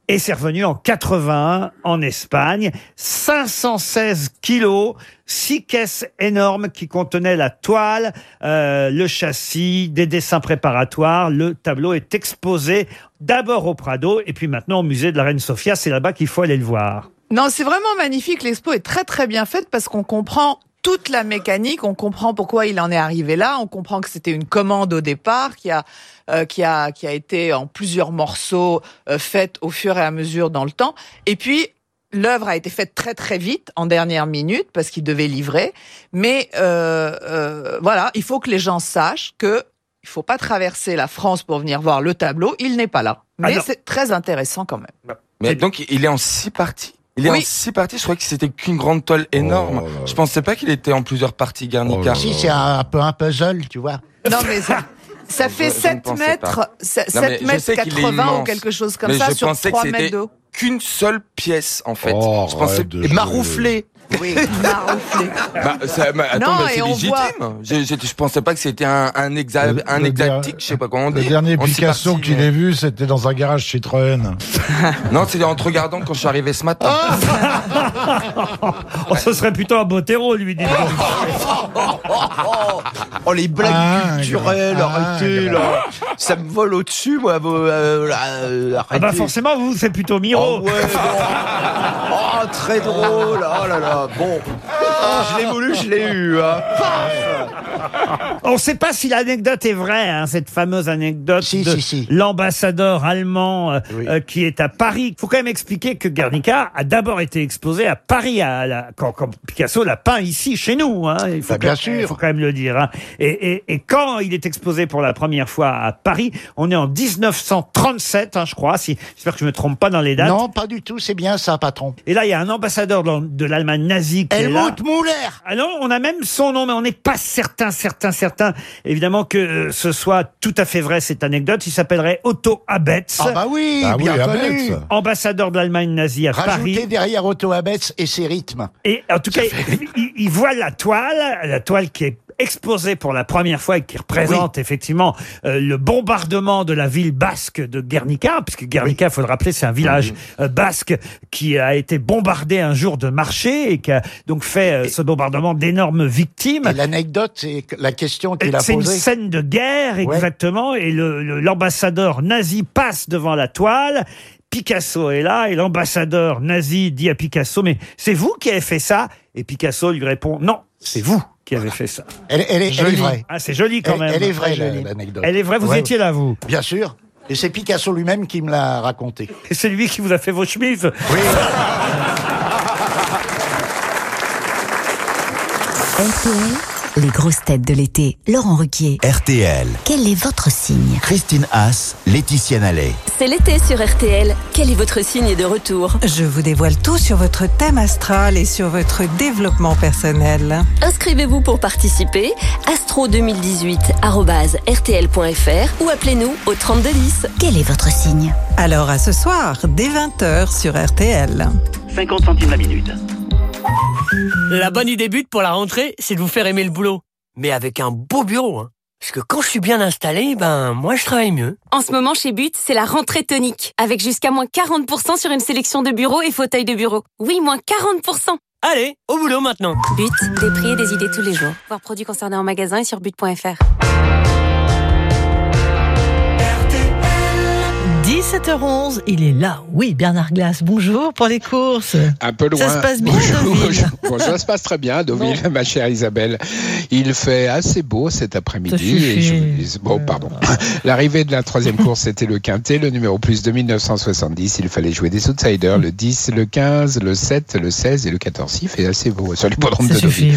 Et c'est revenu en 81 en Espagne. 516 kilos, six caisses énormes qui contenaient la toile, euh, le châssis, des dessins préparatoires. Le tableau est exposé d'abord au Prado et puis maintenant au musée de la Reine Sofia. C'est là-bas qu'il faut aller le voir. Non, c'est vraiment magnifique. L'expo est très très bien faite parce qu'on comprend toute la mécanique, on comprend pourquoi il en est arrivé là, on comprend que c'était une commande au départ qui a euh, qui a qui a été en plusieurs morceaux euh, faite au fur et à mesure dans le temps. Et puis l'œuvre a été faite très très vite en dernière minute parce qu'il devait livrer. Mais euh, euh, voilà, il faut que les gens sachent que il faut pas traverser la France pour venir voir le tableau. Il n'est pas là. Mais c'est très intéressant quand même. Mais donc, il est en six parties il est Oui. en six parties, je croyais que c'était qu'une grande toile énorme. je pensais pas qu'il était en plusieurs parties, Garnica. Si, c'est un, un peu un puzzle, tu vois. Non mais ça, ça fait Je- je ne 7 pensais mètres, pas. se- Non, mais 7 je mètres sais qu'il est 80 ou immense. quelque chose comme Mais ça je sur pensais 3 que mètres d'eau. qu'une seule pièce, en fait. Oh, je pensais... arrête Oui, *laughs* marouflé. Bah, ça- bah, attends, Non, bah, c'est et on légitime. Je, je, je pensais pas que c'était un, un, exa Le- un le exactique, je sais pas comment on Le dit. dernier En six Picasso qu'il mais- ait vu, c'était dans un garage Citroën. *laughs* Non, c'est en te regardant quand je suis arrivé ce matin. *laughs* Oh, ce serait plutôt un beau terreau, lui, dit Oh, les blagues Ah, culturelles, grave. arrêtez, Ah, là. Ça me vole au-dessus, moi, euh, là, euh, Ah bah forcément, vous, c'est plutôt Miro. Oh, ouais. Oh, très drôle. Oh là là. Bon. Oh, je l'ai voulu, je l'ai eu. hein. On ne sait pas si l'anecdote est vraie, hein, cette fameuse anecdote Si, de si, si. l'ambassadeur allemand euh, euh, qui est à Paris. Il faut quand même expliquer que Guernica a d'abord été exposé à Paris, à la- quand, quand Picasso l'a peint ici, chez nous. Hein, il faut Bah, bien quand- sûr. Il faut quand même le dire. hein. Et, et- et quand il est exposé pour la première fois à Paris, on est en 1937, hein, je crois. Si, J'espère que je me trompe pas dans les dates. Non, pas du tout, c'est bien ça, patron. Et là, il y a un ambassadeur de, de l'Allemagne nazie qui est là. Helmut Muller Ah non, on a même son nom, mais on n'est pas certain, certain, certain, évidemment, que euh, ce soit tout à fait vrai, cette anecdote. Il s'appellerait Otto Abetz. Ah bah oui, Ah oui, bien Abetz. connu. Ambassadeur de l'Allemagne nazie à Rajoutez Paris. derrière Otto Abetz et ses rythmes. Et en tout cas, il, il voit la toile, la toile qui est exposée pour la première fois et qui représente effectivement euh, le bombardement de la ville basque de Guernica, puisque Guernica, il faut le rappeler, c'est un village euh, basque qui a été bombardé un jour de marché et qui a donc fait euh, ce bombardement d'énormes victimes. L'anecdote, c'est la question qu'il a C'est une posée. scène de guerre, exactement, et le- le- l'ambassadeur nazi passe devant la toile. Picasso est là, et l'ambassadeur nazi dit à Picasso, mais c'est vous qui avez fait ça? Et Picasso lui répond, non, c'est vous qui avez fait ça. Elle, elle est, elle est Joli. vraie. Ah, c'est joli quand Elle- même. Elle est vraie, la- l'anecdote. Elle est vraie, vous Ouais. étiez là, vous Bien sûr. Et c'est Picasso lui-même qui me l'a raconté. Et c'est lui qui vous a fait vos chemises RTL, *laughs* les grosses têtes de l'été. Laurent Ruquier. RTL. Quel est votre signe? Christine Haas, Laetitia Nallet. C'est l'été sur RTL. Quel est votre signe de retour? Je vous dévoile tout sur votre thème astral et sur votre développement personnel. Inscrivez-vous pour participer astro2018@rtl.fr ou appelez-nous au 3210. Quel est votre signe? Alors à ce soir, dès 20h sur RTL. 50 centimes la minute. La bonne idée but pour la rentrée, c'est de vous faire aimer le boulot. Mais avec un beau bureau, hein. Parce que quand je suis bien installé, ben, moi je travaille mieux. En ce moment, chez But, c'est la rentrée tonique, avec jusqu'à moins 40% sur une sélection de bureaux et fauteuils de bureau. Oui, moins 40% Allez, au boulot maintenant. But, des prix et des idées tous les jours. Voir produits concernés en magasin et sur but.fr. 17 7h11, il est là. Oui, Bernard Glass, bonjour pour les courses. Un peu loin. Ça se passe bien, Bonjour, Deauville *laughs* bonjour. Ça se passe très bien, Deauville, ma chère Isabelle. Il fait assez beau cet après-midi. Bon, pardon. L'arrivée de la troisième course, c'était le quintet, le numéro plus de 1970. Il fallait jouer des outsiders, le 10, le 15, le 7, le 16 et le 14. Il fait assez beau sur l'hippodrome de Deauville.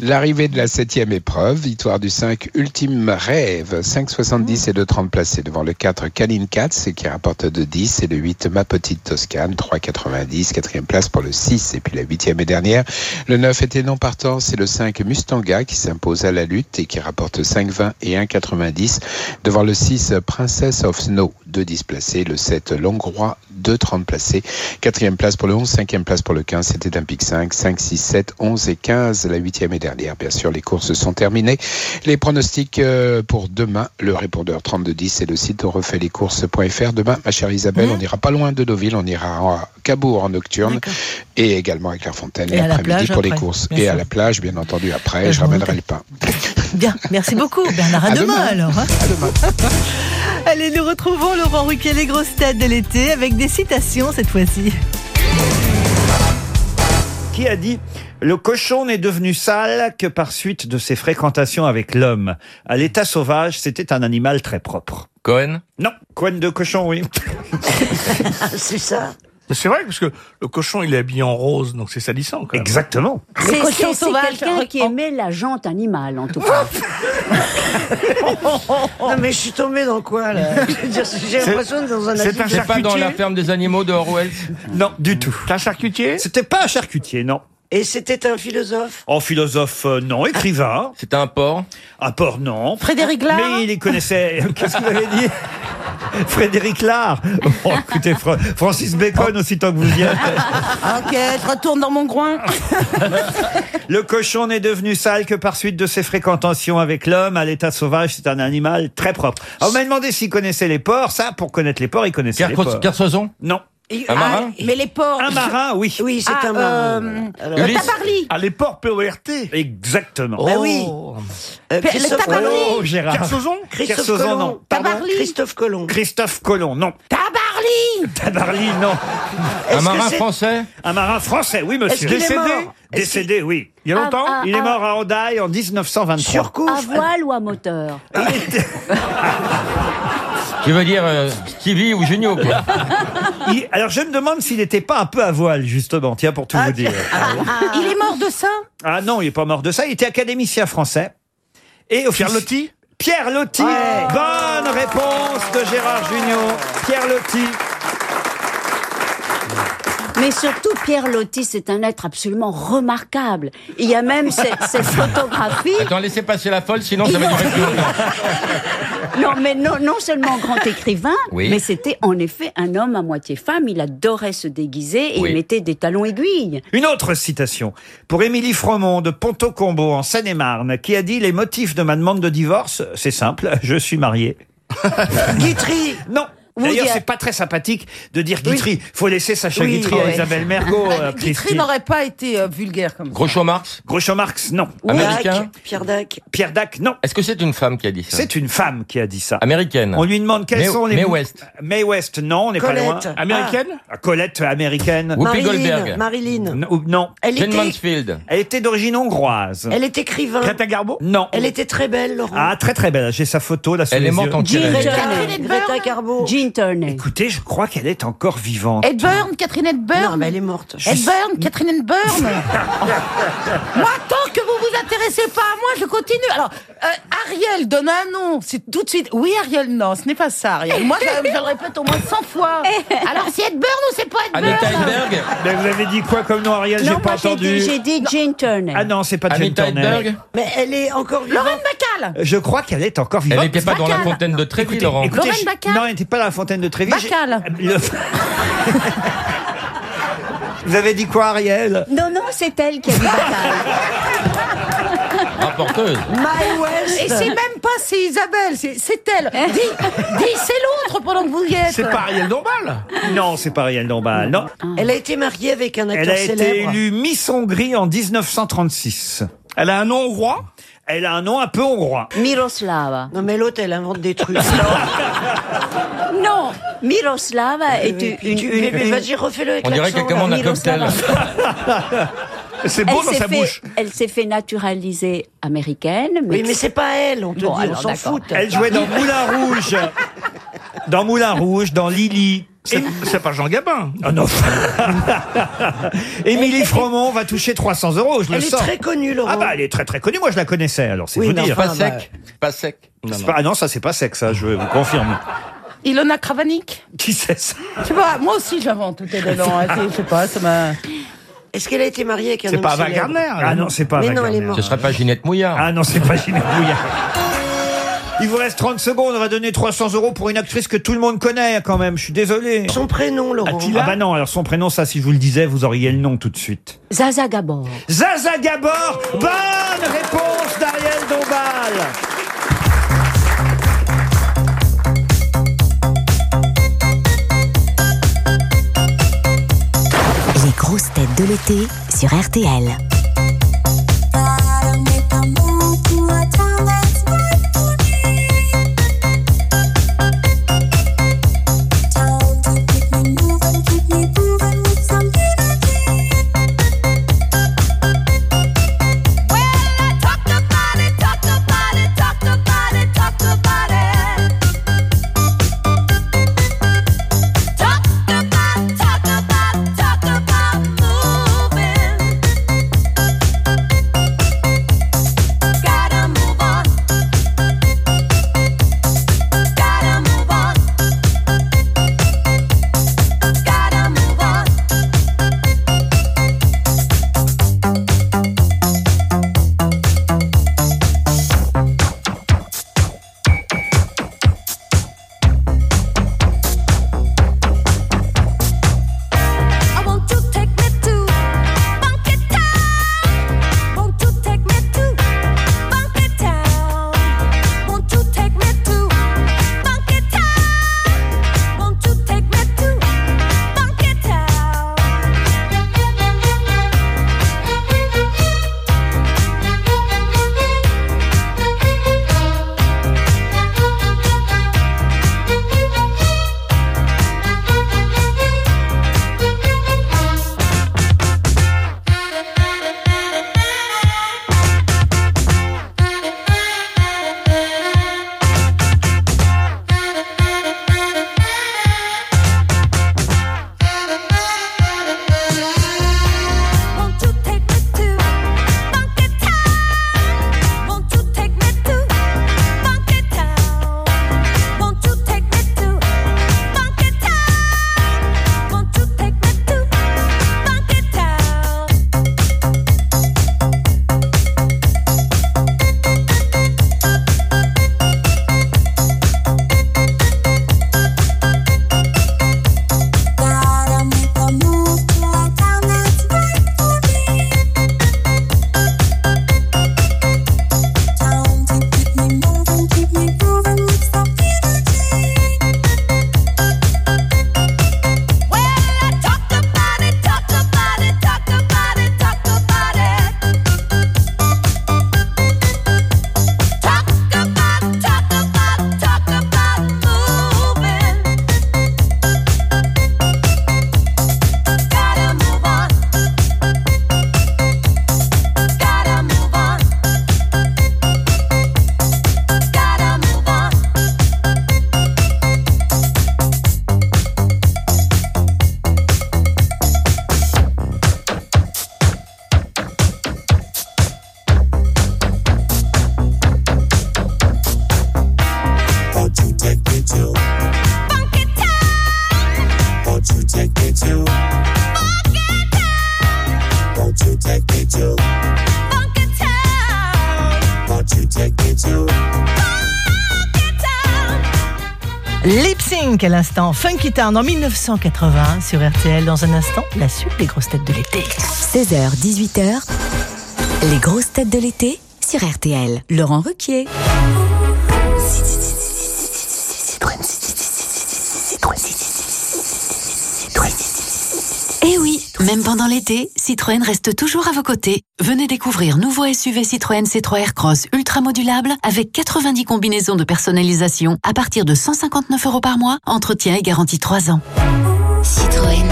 L'arrivée de la septième épreuve, victoire du 5 Ultime Rêve, 5,70 et 2,30 placé devant le 4 Kaline Katz qui rapporte de 10 et le 8 Ma Petite Toscane, 3,90, quatrième place pour le 6 et puis la huitième et dernière. Le 9 était non partant, c'est le 5 Mustanga qui s'impose à la lutte et qui rapporte 5,20 et 1,90 devant le 6 Princess of Snow, 2,10 placé, le 7 Longrois, 2,30 placé, quatrième place pour le 11, cinquième place pour le 15, c'était un pic 5, 5, 6, 7, 11 et 15, la huitième et dernière. Bien sûr, les courses sont terminées. Les pronostics euh, pour demain, le répondeur 3210 et le site on refait les courses.fr. Demain, ma chère Isabelle, on ira pas loin de Deauville, on ira à Cabourg en nocturne et également à Clairefontaine à l'après-midi pour les courses. bien Et à la plage, bien entendu, après, Et je ramènerai le pain. *laughs* Bien, merci beaucoup Bernard. À, À demain, demain. alors. hein. *laughs* Allez, nous retrouvons Laurent Ruquier, les grosses têtes de l'été, avec des citations cette fois-ci. Qui a dit Le cochon n'est devenu sale que par suite de ses fréquentations avec l'homme. À l'état sauvage, c'était un animal très propre. Cohen Non, Cohen de cochon, oui. *laughs* c'est ça. C'est vrai, parce que le cochon, il est habillé en rose, donc c'est salissant. Quand même. Exactement. C'est sauvages quelqu'un qui aimait la jante animale, en tout cas. *laughs* non, mais je suis tombé dans quoi, là? J'ai l'impression d'être dans un C'est pas dans la ferme des animaux de Orwell? Non, du tout. C'est un charcutier? C'était pas un charcutier, non. Et c'était un philosophe En philosophe, euh, non. Écrivain. C'était un porc Un porc, non. Frédéric Lard Mais il les connaissait. *laughs* Qu'est-ce que vous avez dit Frédéric Lard. Oh, écoutez, Fra- Francis Bacon, aussitôt que vous y êtes. Ok, je retourne dans mon groin. *laughs* Le cochon n'est devenu sale que par suite de ses fréquentations avec l'homme. À l'état sauvage, c'est un animal très propre. Alors, on m'a demandé s'il connaissait les porcs. Ça, pour connaître les porcs, il connaissait les Carcos- porcs. Kersozon Non. Un marin Mais les porcs. Un marin, oui. Oui, c'est Ah, un marin. euh, Alors- le tabarly. Ah, les porcs PORT. Exactement. Bah oui. Euh, Pe- Christophe le tabarly. Colomb. Oh, Gérard. Kersozon Christophe Kersozon, Colomb. non. Tabarly. Christophe Colomb. Christophe Colomb, non. Tabarly Tabarly, non. Un marin français Un marin français, oui, monsieur. Est-ce qu'il est Décédé Décédé, oui. Il y a longtemps Ah, Il est mort à Hendaye en 1923. Sur couche À voile ou à moteur *laughs* Tu veux dire euh, Stevie ou Junio quoi. *laughs* Il- alors je me demande s'il n'était pas un peu à voile, justement, tiens, pour tout vous dire. Il est mort de ça Ah non, il n'est pas mort de ça, il était académicien français. Et Pierre Loti Pierre Loti Bonne réponse de Gérard Junior. Pierre Loti. Mais surtout, Pierre Loti, c'est un être absolument remarquable. Il y a même cette, *laughs* cette photographie. Attends, laissez passer la folle, sinon ça va durer plus longtemps. *laughs* Non, mais non, non seulement grand écrivain, Oui. mais c'était en effet un homme à moitié femme. Il adorait se déguiser et Oui. il mettait des talons aiguilles. Une autre citation pour Émilie Fromont de Ponto-Combo en Seine-et-Marne qui a dit les motifs de ma demande de divorce, c'est simple, je suis marié. Guitry Non. D'ailleurs, c'est pas très sympathique de dire Guitry. Faut laisser Sacha Oui, Guitry à ouais. Isabelle Mergo, euh, Guitry n'aurait pas été euh, vulgaire comme ça. Groucho Marx Groucho Marx, non. Américain Pierre Dac. Pierre Dac, non. Est-ce que c'est une femme qui a dit ça? C'est une femme qui a dit ça. Américaine On lui demande quels Mae- sont les... Mae West. Mae West, non, on n'est pas Colette. loin. Américaine? Ah, Colette, américaine. Whoopi Marilyn. Goldberg Marilyn. N- ou- Non. Elle Jane était, Mansfield Elle était d'origine hongroise. elle est écrivain. Greta Garbo? Non. Elle était très belle, Laurent. Ah, très très belle. J'ai sa photo là sous Elle les est morte yeux. en Jean. Greta Garbo. Jean Turner. Écoutez, je crois qu'elle est encore vivante. Edburn, Catherine Edburn. Non, mais elle est morte. Edburn, Catherine Edburn. *laughs* moi, tant que vous vous intéressez pas à moi, je continue. Alors, euh, Ariel donne un nom. C'est tout de suite. Oui, Ariel, non, ce n'est pas ça, Ariel. Moi, je, je le répète au moins 100 fois. *laughs* Alors, c'est Edburn ou c'est pas Edburn Anita Hedberg Mais vous avez dit quoi comme nom, Ariel J'ai Non, pas moi j'ai entendu. dit, j'ai dit Jean Turner. Ah non, c'est pas Jane Anita Turner. Mais elle est encore vivante. Lorraine Bacal. Je crois qu'elle est encore vivante. Elle n'était pas dans la fontaine de Trévis, Écoutez, Laurent écoutez, Lorraine je- Bacal. Non, elle n'était pas dans la fontaine de Trévis. J'ai- Bacal. Le- *laughs* Vous avez dit quoi, Ariel? Non, non, c'est elle qui a dit Bacal. Rapporteuse My West. Et c'est même pas c'est Isabelle, c'est c'est elle. Dis, dis c'est l'autre pendant que vous y êtes. C'est pas Ariel Dombal Non, c'est pas Ariel Dombal. Non. Elle a été mariée avec un Elle acteur a été célèbre. élue Miss Hongrie en 1936. Elle a un nom hongrois Elle a un nom un peu hongrois. Miroslava. Non, mais l'autre, elle invente des trucs. *laughs* non, Miroslava est une. une, vas-y, refais-le avec On dirait l'accent, qu'elle commande un cocktail. *laughs* C'est Elle beau dans s'est sa fait- bouche. Elle s'est fait naturaliser américaine. Mais... Oui, mais c'est pas elle, on te Bon, dit, on s'en fout. Elle jouait dans Moulin Rouge. *laughs* Dans Moulin Rouge, dans Lily. C'est c'est pas Jean Gabin. Ah non. *laughs* Émilie Fromont va toucher 300 euros, je le Elle est sens. très connue, Laurent. Ah bah elle est très très connue, moi je la connaissais, alors c'est Oui, vous mais dire. enfin, Pas sec, Pas sec. C'est pas- ah non, ça c'est pas sec, ça, je vous confirme. Ilona Kravanik Qui c'est ça Je sais pas, moi aussi j'invente tout est dedans. *laughs* hein, Je sais pas, ça m'a. Est-ce qu'elle a été mariée avec un C'est homme pas Ava célèbre Gardner. Ah non, c'est pas Mais Ava non, elle est Gardner. morte. Ce serait pas Ginette Mouillard. Ah non, c'est pas Ginette Mouillard. Il vous reste 30 secondes, on va donner 300 euros pour une actrice que tout le monde connaît quand même, je suis désolé. Son prénom, Laurent. Ah bah non, alors son prénom, ça si je vous le disais, vous auriez le nom tout de suite. Zaza Gabor. Zaza Gabor, bonne réponse d'Ariel Dombal. Les grosses têtes de l'été sur RTL. Funky Town en 1980 sur RTL. Dans un instant, la suite des grosses têtes de l'été. 16h, 18h, les grosses têtes de l'été sur RTL. Laurent Ruquier. Eh oui, Même pendant l'été, Citroën reste toujours à vos côtés. Venez découvrir nouveau SUV Citroën C3 Aircross ultra modulable avec 90 combinaisons de personnalisation à partir de 159 euros par mois, entretien et garantie 3 ans. Citroën.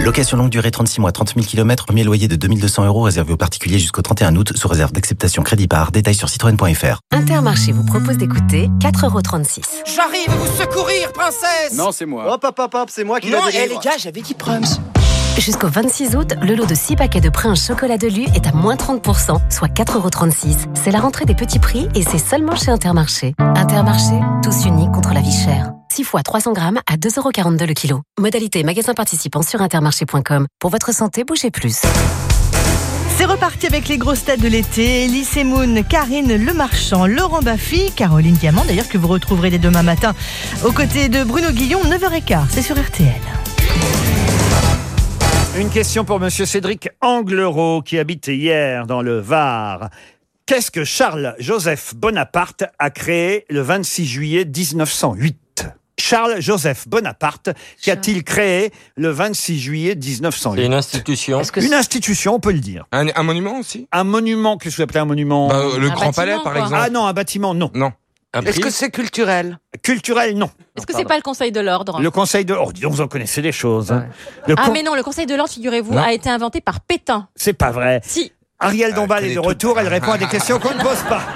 Location longue durée 36 mois, 30 000 km, premier loyer de 2200 euros réservé aux particuliers jusqu'au 31 août sous réserve d'acceptation crédit par. Détails sur citroën.fr. Intermarché vous propose d'écouter 4,36€. J'arrive vous secourir, princesse Non, c'est moi. Hop, hop, hop, hop, c'est moi qui Non, la eh, les gars, j'avais dit Prums. Jusqu'au 26 août, le lot de 6 paquets de Prince chocolat de Lu est à moins 30%, soit 4,36€. C'est la rentrée des petits prix et c'est seulement chez Intermarché. Intermarché, tous unis contre la vie chère. 6 fois 300 grammes à 2,42€ le kilo. Modalité magasin participant sur intermarché.com. Pour votre santé, bougez plus. C'est reparti avec les grosses têtes de l'été. Elise Moon, Karine Lemarchand, Laurent Baffy, Caroline Diamant, d'ailleurs, que vous retrouverez dès demain matin aux côtés de Bruno Guillon, 9h15. C'est sur RTL. Une question pour Monsieur Cédric Anglerot qui habite hier dans le Var. Qu'est-ce que Charles-Joseph Bonaparte a créé le 26 juillet 1908 Charles-Joseph Bonaparte, qu'a-t-il créé le 26 juillet 1908 C'est une institution. Une institution, on peut le dire. Un, un monument aussi? Un monument, qu'est-ce que vous appelez un monument? Bah, le Un Grand Palais, par quoi. exemple. Ah non, un bâtiment, non. Non. Est-ce que c'est culturel Culturel, non. Est-ce que c'est pas le Conseil de l'ordre Le Conseil de... Oh, dis donc, vous en connaissez des choses. hein. Le Ah con- mais non, le Conseil de l'ordre, figurez-vous, Non. a été inventé par Pétain. C'est pas vrai. Si. Ariel Dombal est de retour, elle répond à des questions qu'on ne pose pas. *laughs*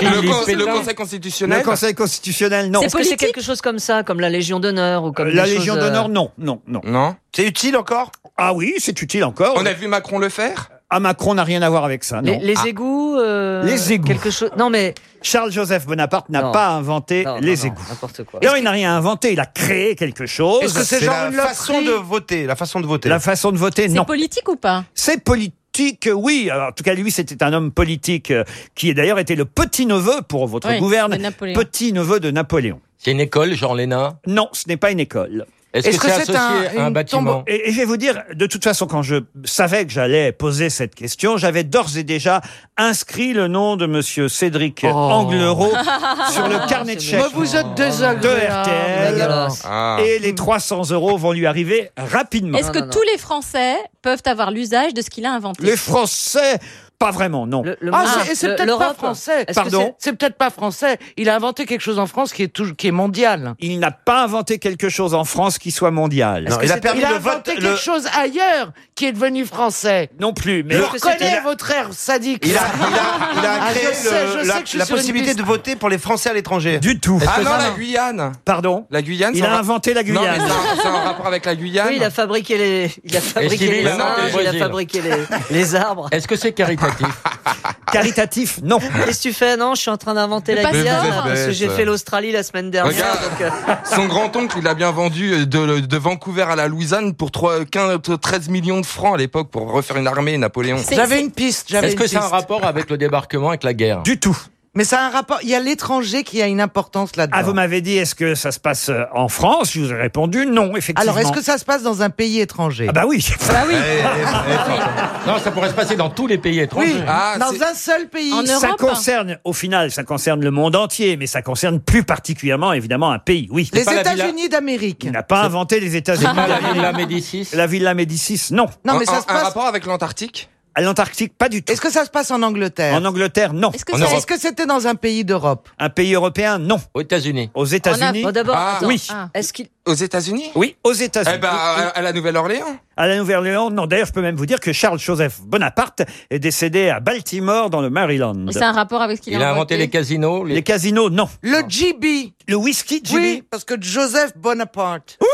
Le, con- le Conseil constitutionnel Le Conseil constitutionnel, non. Est-ce que c'est quelque chose comme ça, comme la Légion d'honneur ou comme La des Légion choses, euh, d'honneur, non, non, non. Non. C'est utile encore? Ah oui, c'est utile encore. On a vu Macron le faire? Ah, Macron n'a rien à voir avec ça, non. Les, les égouts euh, Les égouts. Quelque chose. Non mais Charles-Joseph Bonaparte n'a pas inventé Non, non, les non, égouts. n'importe quoi. Non, il n'a rien inventé, il a créé quelque chose. Est-ce que c'est genre une façon de voter La façon de voter La façon de voter, C'est non. politique ou pas? C'est politique, oui. Alors, en tout cas, lui, c'était un homme politique euh, qui, d'ailleurs, était le petit-neveu, pour votre Oui, gouverne, petit-neveu de Napoléon. C'est une école, genre l'ENA Non, ce n'est pas une école. Est-ce que c'est associé à un bâtiment Et, et je vais vous dire, de toute façon, quand je savais que j'allais poser cette question, j'avais d'ores et déjà inscrit le nom de Monsieur Cédric Anglerot *laughs* sur le carnet de chèques Mais vous êtes de désagréable. RTL. Ah. Et les 300 euros vont lui arriver rapidement. Est-ce que tous les Français peuvent avoir l'usage de ce qu'il a inventé? Les Français, pas vraiment, non. Ah, c'est- et c'est peut-être pas français. Est-ce Pardon c'est- C'est peut-être pas français. Il a inventé quelque chose en France qui est, qui est mondial. Il n'a pas inventé quelque chose en France qui soit mondial. Il a inventé quelque chose ailleurs qui est devenu français. Non plus, mais je reconnais votre air sadique. Il a, il a- il a *laughs* Ah, créé je sais, je le- sais la, que je suis la sur une possibilité piste. de voter pour les Français à l'étranger. Du tout. Ah non, la Guyane Pardon La Guyane Il c'est a un- inventé la Non, mais Guyane. c'est un- c'est un rapport avec la Guyane Oui, il a fabriqué les, il a fabriqué les a inventé le singes, il a fabriqué les, les arbres. Est-ce que c'est caritatif *laughs* Caritatif, non. Qu'est-ce que tu fais Non, je suis en train d'inventer la pas Guyane ça. parce que j'ai fait l'Australie la semaine dernière. Regarde, donc, euh, son grand-oncle, il a bien vendu euh, de, de Vancouver à la Louisiane pour 3, 15, 13 millions de francs à l'époque pour refaire une armée, Napoléon. J'avais une piste. j'avais Est-ce une que c'est un rapport avec le débarquement, avec la guerre? Du tout. Mais ça a un rapport. Il y a l'étranger qui a une importance là-dedans. Ah, vous m'avez dit, est-ce que ça se passe euh, en France? Je vous ai répondu non, effectivement. Alors, est-ce que ça se passe dans un pays étranger? Ah bah oui. Bah oui. *laughs* Non, ça pourrait se passer dans tous les pays étrangers. Oui, Ah, dans c'est- un seul pays. En ça Europe concerne, au final, ça concerne le monde entier, mais ça concerne plus particulièrement, évidemment, un pays. Oui. Les États-Unis d'Amérique. Il n'a pas inventé les États-Unis. La Villa Médicis? La Villa Médicis, non. Non, mais un, ça se un passe. rapport avec l'Antarctique? À l'Antarctique, pas du tout. Est-ce que ça se passe en Angleterre? En Angleterre, non. Est-ce que En ça- Europe. Est-ce que c'était dans un pays d'europe? Un pays européen, non. Aux États-Unis. Aux États-Unis, bon, d'abord, Ah, attends. oui. Ah. Est-ce qu'il Aux États-Unis? Oui, aux États-Unis. Eh ben, à, à la Nouvelle-Orléans À la Nouvelle-Orléans, non. D'ailleurs, je peux même vous dire que Charles-Joseph Bonaparte est décédé à Baltimore, dans le Maryland. C'est un rapport avec ce qu'il Il a inventé les casinos. Les casinos, non. Le GB. Le whisky, Jimmy Oui, parce que Joseph Bonaparte. Oh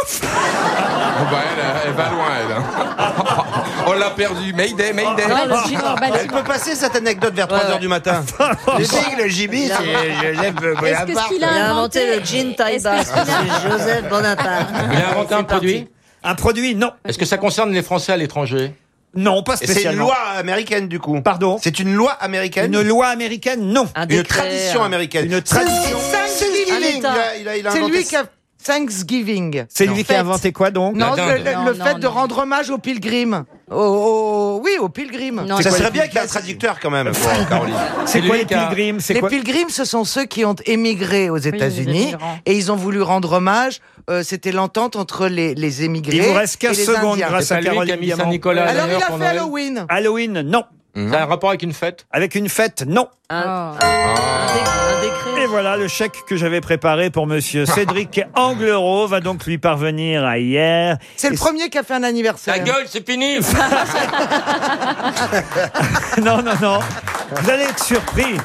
bah, elle, elle va loin, elle. hein. *laughs* On l'a perdu. Mayday, Mayday. *laughs* Elle peut passer cette anecdote vers 3h du matin. *laughs* Le sigle, le gibier, c'est Joseph Est-ce que ce qu'il Il a a inventé le gin taille Est-ce que basse. a- C'est Joseph Bonaparte. Il a inventé un produit. Un produit, non. Est-ce que ça concerne les Français à l'étranger Non, pas Et c'est une spécialement. loi américaine du coup. Pardon C'est une loi américaine. Une loi américaine, non. Un Une tradition un- américaine. Une tradition. Thanksgiving. C'est lui qui a Thanksgiving. C'est lui qui a inventé quoi donc Non, le, dinde. le- Non, le non, fait non. de rendre hommage aux pilgrims. Au- au- oui, aux pilgrims. Ça serait bien qu'il y ait un traducteur quand même *laughs* pour Caroline. C'est quoi les pilgrims? C'est Les quoi pilgrims, ce sont ceux qui ont émigré aux États-Unis immigrants. et ils ont voulu rendre hommage. euh, C'était l'entente entre les, les émigrés. Il vous reste et 15 les secondes Indiens. grâce à Caroline Diamant. Alors il a fait Halloween. Halloween, non. Ça a un rapport avec une fête Avec une fête, non. Ah. Et voilà, le chèque que j'avais préparé pour monsieur *laughs* Cédric Anglerot va donc lui parvenir à hier. C'est le premier qui a fait un anniversaire. Ta gueule, c'est fini *laughs* non, non, non. Vous allez être surpris.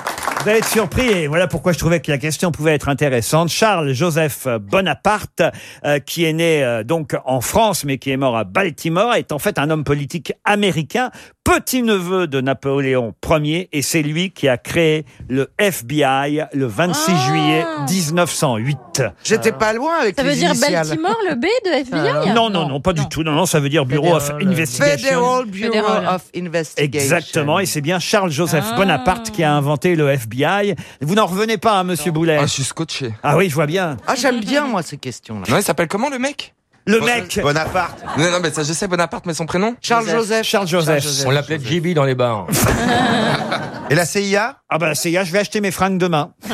Vous allez être surpris et voilà pourquoi je trouvais que la question pouvait être intéressante. Charles Joseph Bonaparte, euh, qui est né euh, donc en France mais qui est mort à Baltimore, est en fait un homme politique américain, petit-neveu de Napoléon Ier et c'est lui qui a créé le FBI le 26 juillet 1908. J'étais pas loin avec Ça les veut dire initiales. Baltimore, le B de FBI Non, non, non, pas du tout. Non, non, ça veut dire Bureau of Investigation. Federal Bureau of Investigation. Exactement, et c'est bien Charles Joseph Ah. Bonaparte qui a inventé le FBI. Vous n'en revenez pas, hein, Monsieur Boulet Ah, je suis scotché. Ah oui, je vois bien. Ah, j'aime bien, moi, ces questions-là. Non, il s'appelle comment le mec? Le mec Bonaparte. Non, non, mais ça, je sais Bonaparte, mais son prénom Charles Joseph. Charles Joseph. On l'appelait JB dans les bars. *laughs* Et la CIA Ah bah c'est je vais acheter mes fringues demain. *laughs*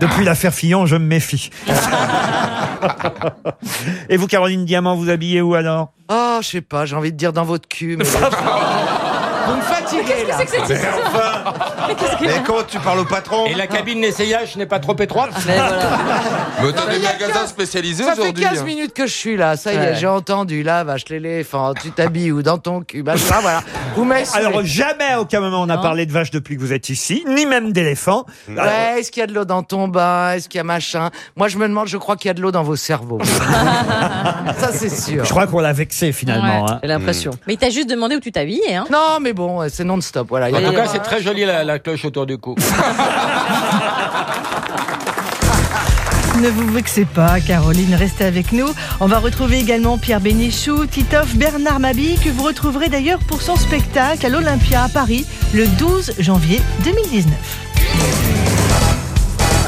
Depuis l'affaire Fillon, je me méfie. *laughs* Et vous, Caroline Diamant, vous habillez où alors? Oh, je sais pas, j'ai envie de dire dans votre cul. Mais... Vous me fatiguez, là. Qu'est-ce que c'est que cette histoire Mais qu'est-ce que- Mais comment tu parles au patron Et la cabine d'essayage n'est pas trop étroite Mais t'as des Il y a magasins quinze- spécialisés Ça fait aujourd'hui. 15 hein. minutes que je suis là, ça y est, Ouais. j'ai entendu, là, vache l'éléphant, tu t'habilles où dans ton cul, machin, *laughs* voilà. Vous m'avez saoulé. Alors jamais à aucun moment on a parlé de vache depuis que vous êtes ici, ni même d'éléphant. Alors, Ouais, est-ce qu'il y a de l'eau dans ton bain Est-ce qu'il y a machin? Moi, je me demande, je crois qu'il y a de l'eau dans vos cerveaux. *laughs* ça, c'est sûr. je crois qu'on l'a vexé finalement. Ouais. hein. J'ai l'impression. Mais il t'a juste demandé où tu t'habillais, hein Non, mais bon, c'est non-stop, voilà. En tout cas, c'est très joli la, la cloche autour du cou. *laughs* Ne vous vexez pas, Caroline, restez avec nous. On va retrouver également Pierre Bénichou, Titoff, Bernard Mabille, que vous retrouverez d'ailleurs pour son spectacle à l'Olympia à Paris le 12 janvier 2019.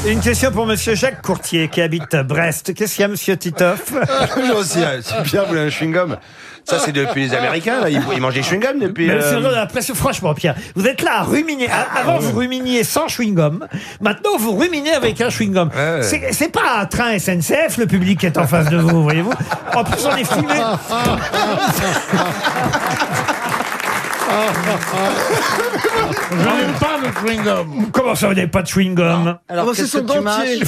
Une question pour Monsieur Jacques Courtier qui habite Brest. Qu'est-ce qu'il y a, Monsieur Titoff? *laughs* Moi aussi, c'est bien, vous voulez un chewing-gum Ça, c'est depuis les Américains, là. Ils, ils mangent des chewing-gums depuis. Mais euh, franchement, Pierre, vous êtes là à ruminer. A- Avant, vous ruminiez sans chewing-gum. Maintenant, vous ruminez avec un chewing-gum. Ouais. C'est c'est pas un train SNCF, le public est en face de vous, voyez-vous. En plus, on est filmé. *laughs* Je n'aime pas le chewing-gum. Comment ça, vous n'avez pas de chewing-gum Alors, c'est qu'est-ce son que tu dentier.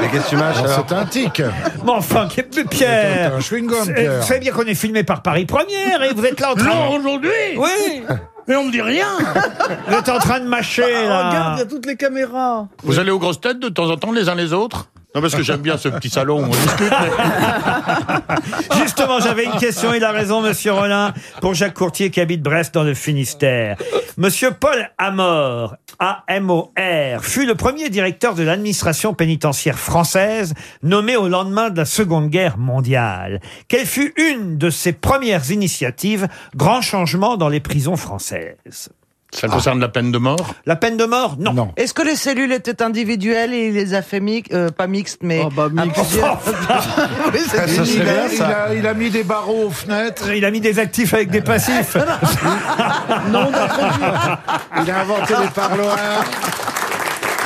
Mais qu'est-ce que tu mâches alors C'est un tic. *laughs* Mais enfin, qu'est- Pierre T'as un chewing-gum, c'est- Pierre. Vous savez bien qu'on est filmé par Paris Première et vous êtes là en train Non, aujourd'hui Oui Mais on me dit rien *laughs* Vous êtes en train de mâcher, là. Regarde, il y a toutes les caméras. Vous allez aux grosses têtes de temps en temps les uns les autres Non, parce que j'aime bien ce petit salon où on discute. *laughs* Justement, j'avais une question, il a raison, monsieur Rollin, pour Jacques Courtier qui habite Brest dans le Finistère. Monsieur Paul Amor, A-M-O-R, fut le premier directeur de l'administration pénitentiaire française nommé au lendemain de la Seconde Guerre mondiale. Quelle fut une de ses premières initiatives Grand changement dans les prisons françaises? Ça concerne la peine de mort? La peine de mort Non. Non. Est-ce que les cellules étaient individuelles et il les a fait mixtes, euh, pas mixtes, mais Oh, bah, mixtes. *laughs* Oui, des- serait bien, il, a, il a mis des barreaux aux fenêtres. Il a mis des actifs avec des passifs. *laughs* Non, d'accord. Il a inventé les parloirs.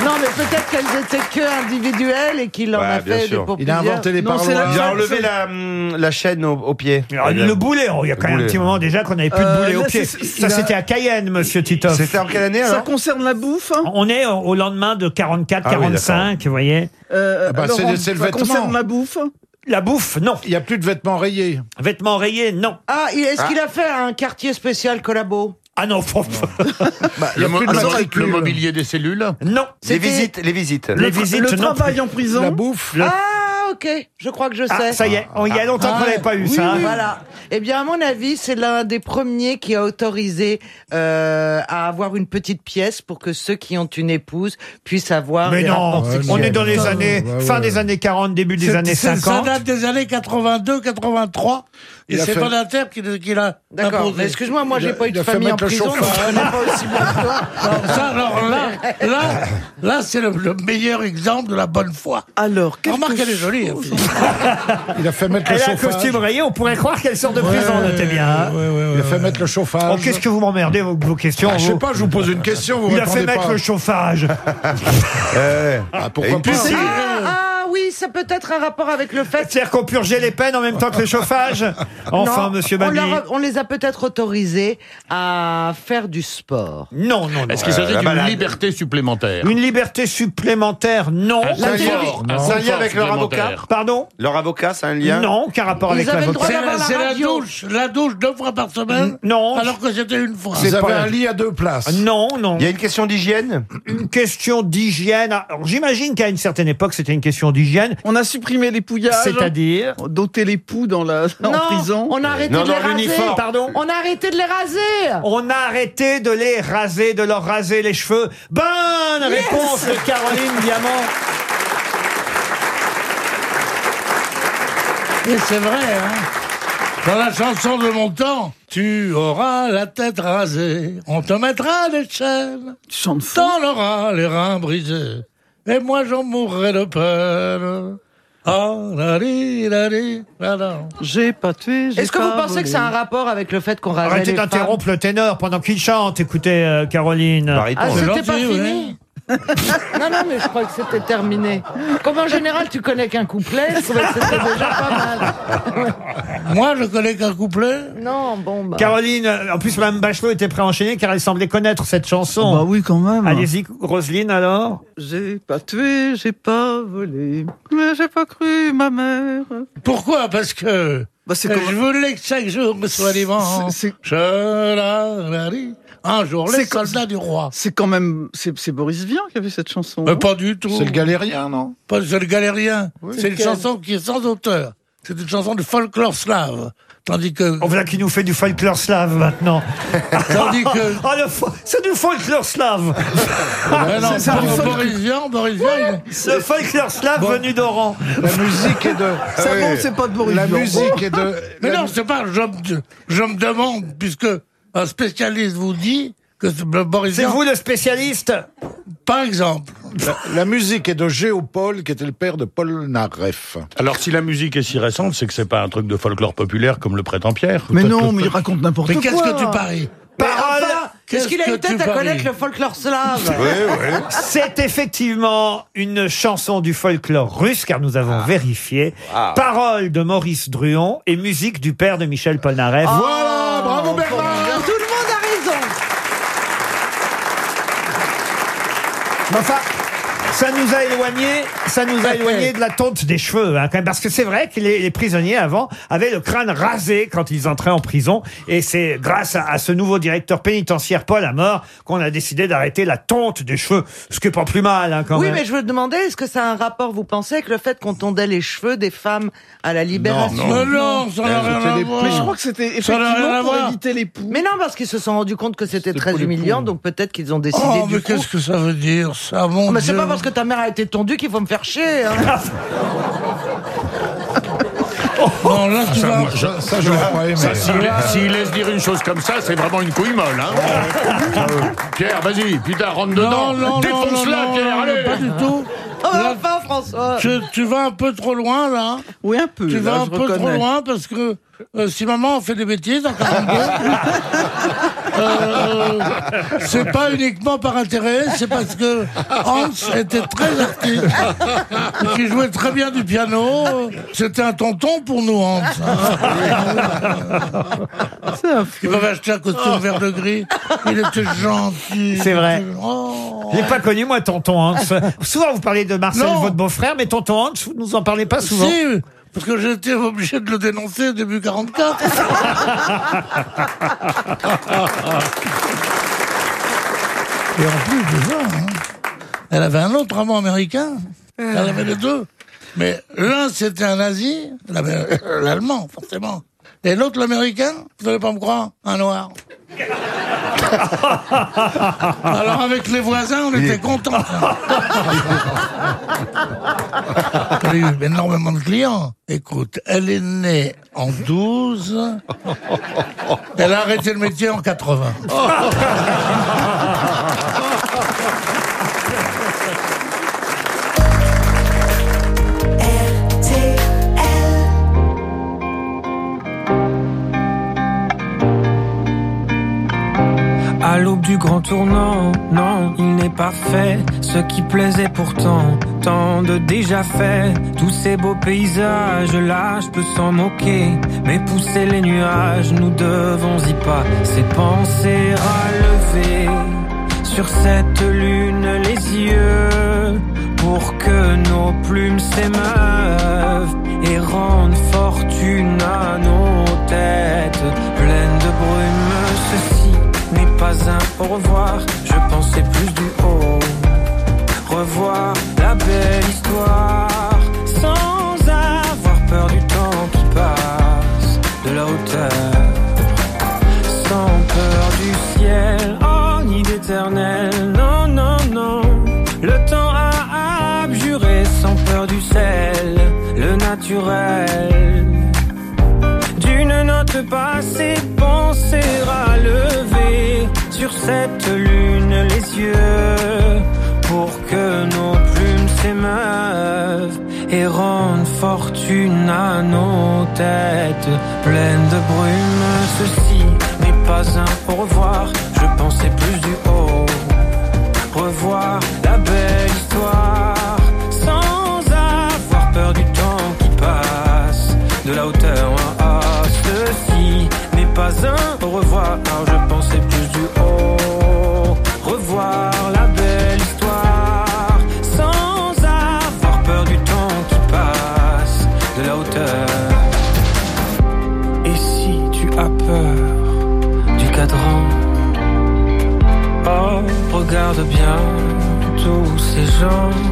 Non, mais peut-être qu'elles étaient que individuelles et qu'il en Ouais, a bien fait sûr. pour Il a plusieurs. inventé les Non, c'est parloirs. Ils ont Ça, enlevé la, hum, la chaîne au, au pied. Alors, le boulet, oh, il y a quand même un boulet. petit moment déjà qu'on n'avait plus de Euh, boulet au là, pied. c'est- Ça, il a- c'était à Cayenne, monsieur Titoff. C'était en quelle année Ça alors concerne la bouffe. hein On est au au lendemain de 44, Ah oui, 45, vous voyez. Euh, Ah bah, c'est- Laurent, c'est le ça vêtement. concerne la bouffe. La bouffe, non. Il n'y a plus de vêtements rayés. Vêtements rayés, non. Ah, il- est-ce qu'il a fait un quartier spécial collabo? Ah non, franchement. Bah, Le, mo- le mo- le mobilier des cellules. non. Les C'était- visites, les visites. Les visites, Le non. travail en prison. La bouffe. Ah, ok, je crois que je sais. Ah, ça y est, on- il y a longtemps qu'on n'avait pas eu Oui, ça. hein. oui, Voilà. Eh bien, à mon avis, c'est l'un des premiers qui a autorisé euh, à avoir une petite pièce pour que ceux qui ont une épouse puissent avoir Mais non, Ouais, on est dans les années, ouais, fin des années 40, début des C'est- années c'est- 50. Ça date des années 82, 83. Et Il a c'est fait- Badinter qui, qui l'a D'accord, mais excuse-moi, moi, Il j'ai pas eu de famille en mettre le prison, donc chauffage. je connais pas aussi bien que toi. *laughs* Non, ça, alors là, là, là, c'est le, le meilleur exemple de la bonne foi. Alors, qu'est-ce Remarque, que elle est jolie. rayé. *laughs* Il a fait mettre le Elle a un chauffage. costume rayé, on pourrait croire qu'elle sort de Ouais, prison, notez bien. hein. Il a fait mettre le chauffage. Oh, Qu'est-ce que vous m'emmerdez vos, vos questions Ah, je sais vous pas, je vous pose une question, vous Il a fait mettre pas. le chauffage. *laughs* Ah, pourquoi pas Ah, ah oui, ça peut être un rapport avec le fait. C'est-à-dire qu'on purgeait les peines en même temps que le chauffage? Enfin, Non, monsieur on, Mabille. leur a- on les a peut-être autorisés à faire du sport. Non, non, non. Est-ce qu'il s'agit la d'une balade. liberté supplémentaire? Une liberté supplémentaire, non. Un C'est un lien- confort, un c'est un lien confort avec leur avocat? supplémentaire. Pardon? Leur avocat, c'est un lien? Non, aucun rapport Ils avec avaient le droit l'avocat. C'est d'avoir la, la c'est la radio. douche, la douche deux fois par semaine, Non. alors que c'était une fois. Vous avez pas- un lit à deux places. Non, non. Il y a une question d'hygiène? Une question d'hygiène. Alors, j'imagine qu'à une certaine époque, c'était une question d'hygiène. On a supprimé l'épouillage. C'est-à-dire Doter l'époux dans la en prison. on a arrêté Non, de les raser. l'uniforme. Pardon On a arrêté de les raser. On a arrêté de les raser, de leur raser les cheveux. Bonne réponse de Caroline Diamant. Et c'est vrai, hein. Dans la chanson de mon temps, tu auras la tête rasée, on te mettra des chaînes, Tu chantes faux. t'en auras les reins brisés, et moi j'en mourrai de peine. Ah, la di, la di, la la. J'ai pas tué. j'ai Est-ce que vous pensez volé. que c'est un rapport avec le fait qu'on rasait Arrêtez les femmes d'interrompre le ténor pendant qu'il chante. Écoutez, euh, Caroline. Ah, c'était pas fini Non, non, mais je crois que c'était terminé. Comme en général, tu connais qu'un couplet, je trouvais que c'était déjà pas mal. *laughs* Moi, je connais qu'un couplet. Non, bon, bah. Caroline, en plus, Mme Bachelot était enchaîner car elle semblait connaître cette chanson. Bah oui, quand même. Allez-y, Roselyne, alors. J'ai pas tué, j'ai pas volé, mais j'ai pas cru ma mère. Pourquoi? Parce que Bah c'est je voulais que chaque jour me soit vivant. Un jour, les soldats du roi. C'est quand même. C'est Boris Vian qui a fait cette chanson. Mais pas du tout. C'est le galérien, non Pas c'est le galérien. c'est une chanson qui est sans auteur. C'est une chanson de folklore slave. Tandis que. On voilà qui nous fait du folklore slave maintenant. *laughs* Tandis que. *laughs* Ah, le fo- c'est du folklore slave. *laughs* Mais non, c'est ça, Boris- Vian, Boris Vian, il- Le folklore slave Bon. venu d'Oran. La musique est de. Ça Oui. bon, c'est pas de Boris La Vian. musique est de. Mais la non, c'est pas. Je, me- je me demande, puisque un spécialiste vous dit que Boris C'est vous le spécialiste par exemple, La, la musique est de Géopold, qui était le père de Paul Naref. Alors si la musique est si récente, c'est que c'est pas un truc de folklore populaire comme le prétend Pierre. Mais non, mais il raconte n'importe mais quoi. qu'est-ce que tu paries Parole Est-ce qu'il a Qu'est-ce une tête à connaître le folklore slave C'est effectivement une chanson du folklore russe, car nous avons vérifié. Ah. Parole de Maurice Druon et musique du père de Michel Polnareff. Voilà, bravo Bernard Tout le monde a raison. Mais enfin, ça nous a éloigné, ça nous a éloigné de la tonte des cheveux, hein, quand même, parce que c'est vrai que les, les prisonniers avant avaient le crâne rasé quand ils entraient en prison, et c'est grâce à, à ce nouveau directeur pénitentiaire Paul Amor qu'on a décidé d'arrêter la tonte des cheveux, ce qui est pas plus mal, hein, quand Oui, même. mais je me demandais, est-ce que ça a un rapport, vous pensez, avec le fait qu'on tondait les cheveux des femmes à la libération? Mais non, ça n'a rien à voir. Mais je crois que c'était effectivement pour éviter l'époux. Mais non, parce qu'ils se sont rendus compte que c'était très les humiliant, donc peut-être qu'ils ont décidé Oh, du mais coup. qu'est-ce que ça veut dire, ça, mon Mais c'est Dieu? pas parce que ta mère a été tondue qu'il faut me faire chier. hein. *laughs* Non, là, tu Ça, vas... je- ça, je l'aurais pas aimé. Ça, s'il s'il laisse dire une chose comme ça, c'est vraiment une couille molle. Hein Pierre, vas-y, putain, rentre dedans. Non, non, non, Défonce-la, non, Pierre, non, allez pas du tout. *laughs* Oh, mais Là, enfin, François tu, tu vas un peu trop loin, là. Oui, un peu. Tu là, vas un je peu trop loin parce que euh, si maman fait des bêtises en 42, *laughs* euh, c'est pas uniquement par intérêt, c'est parce que Hans était très artiste, qui jouait très bien du piano. C'était un tonton pour nous, Hans. Il m'avait acheté un costume vert de gris. Il était gentil. C'est vrai. Oh. Je l'ai pas connu, moi, tonton Hans. souvent, vous parlez de Marcel, Non. votre beau-frère, mais tonton Hans, vous nous en parlez pas souvent. Si, parce que j'étais obligé de le dénoncer début 44. Et en plus de ça, hein, elle avait un autre amant américain. Elle avait les deux. Mais l'un, c'était un nazi, l'Amé- l'allemand, forcément. Et l'autre, l'américain, vous n'allez pas me croire, un noir. *laughs* Alors avec les voisins, on était contents. *laughs* Elle a eu énormément de clients. Écoute, elle est née en 12. Elle a arrêté le métier en 80. *laughs* du grand tournant. Non, il n'est pas fait. Ce qui plaisait pourtant, tant de déjà fait. Tous ces beaux paysages là, je peux s'en moquer. Mais pousser les nuages, nous devons y pas. C'est penser à lever sur cette lune les yeux pour que nos plumes s'émeuvent et rendent fortune à nos têtes pleines de brume. Pas un au revoir, je pensais plus du haut. Revoir la belle histoire sans avoir peur du temps qui passe, de la hauteur, sans peur du ciel, oh ni d'éternel, non, non, non. Le temps a abjuré sans peur du sel, le naturel. Passée, penser à lever sur cette lune les yeux pour que nos plumes s'émeuvent et rendent fortune à nos têtes pleines de brume. Ceci n'est pas un au revoir, je pensais plus du haut. Revoir la belle histoire sans avoir peur du temps qui passe de la hauteur. Au revoir, je pensais plus du haut. Revoir la belle histoire sans avoir peur du temps qui passe de la hauteur. Et si tu as peur du cadran, oh, regarde bien tous ces gens.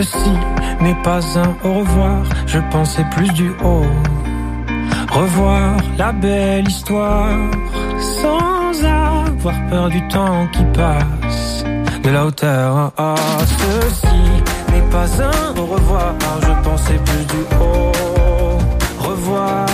Ceci n'est pas un au revoir, je pensais plus du haut. Revoir la belle histoire sans avoir peur du temps qui passe de la hauteur. Ah, ceci n'est pas un au revoir, je pensais plus du haut. Revoir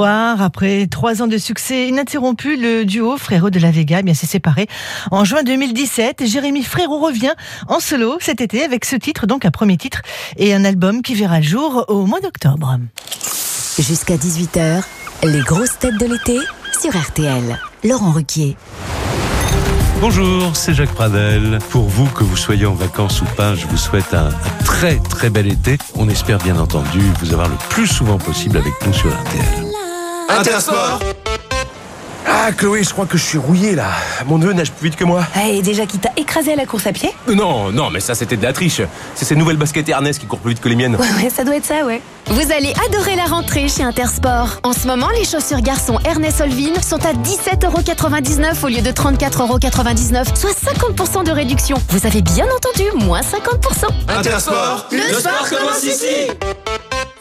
revoir. Après trois ans de succès ininterrompu, le duo Frérot de la Vega eh bien s'est séparé en juin 2017. Jérémy Frérot revient en solo cet été avec ce titre, donc un premier titre et un album qui verra le jour au mois d'octobre. Jusqu'à 18h, les grosses têtes de l'été sur RTL. Laurent Ruquier. Bonjour, c'est Jacques Pradel. Pour vous, que vous soyez en vacances ou pas, je vous souhaite un, un très très bel été. On espère bien entendu vous avoir le plus souvent possible avec nous sur RTL. Intersport Ah, Chloé, je crois que je suis rouillé là. Mon neveu nage plus vite que moi. Et déjà qui t'a écrasé à la course à pied Non, non, mais ça c'était de la triche. C'est ces nouvelles baskets Ernest qui courent plus vite que les miennes. Ouais, ouais, ça doit être ça, ouais. Vous allez adorer la rentrée chez Intersport. En ce moment, les chaussures garçons Ernest Olvin sont à 17,99€ au lieu de 34,99€, soit 50% de réduction. Vous avez bien entendu, moins 50%. Intersport, le sport commence ici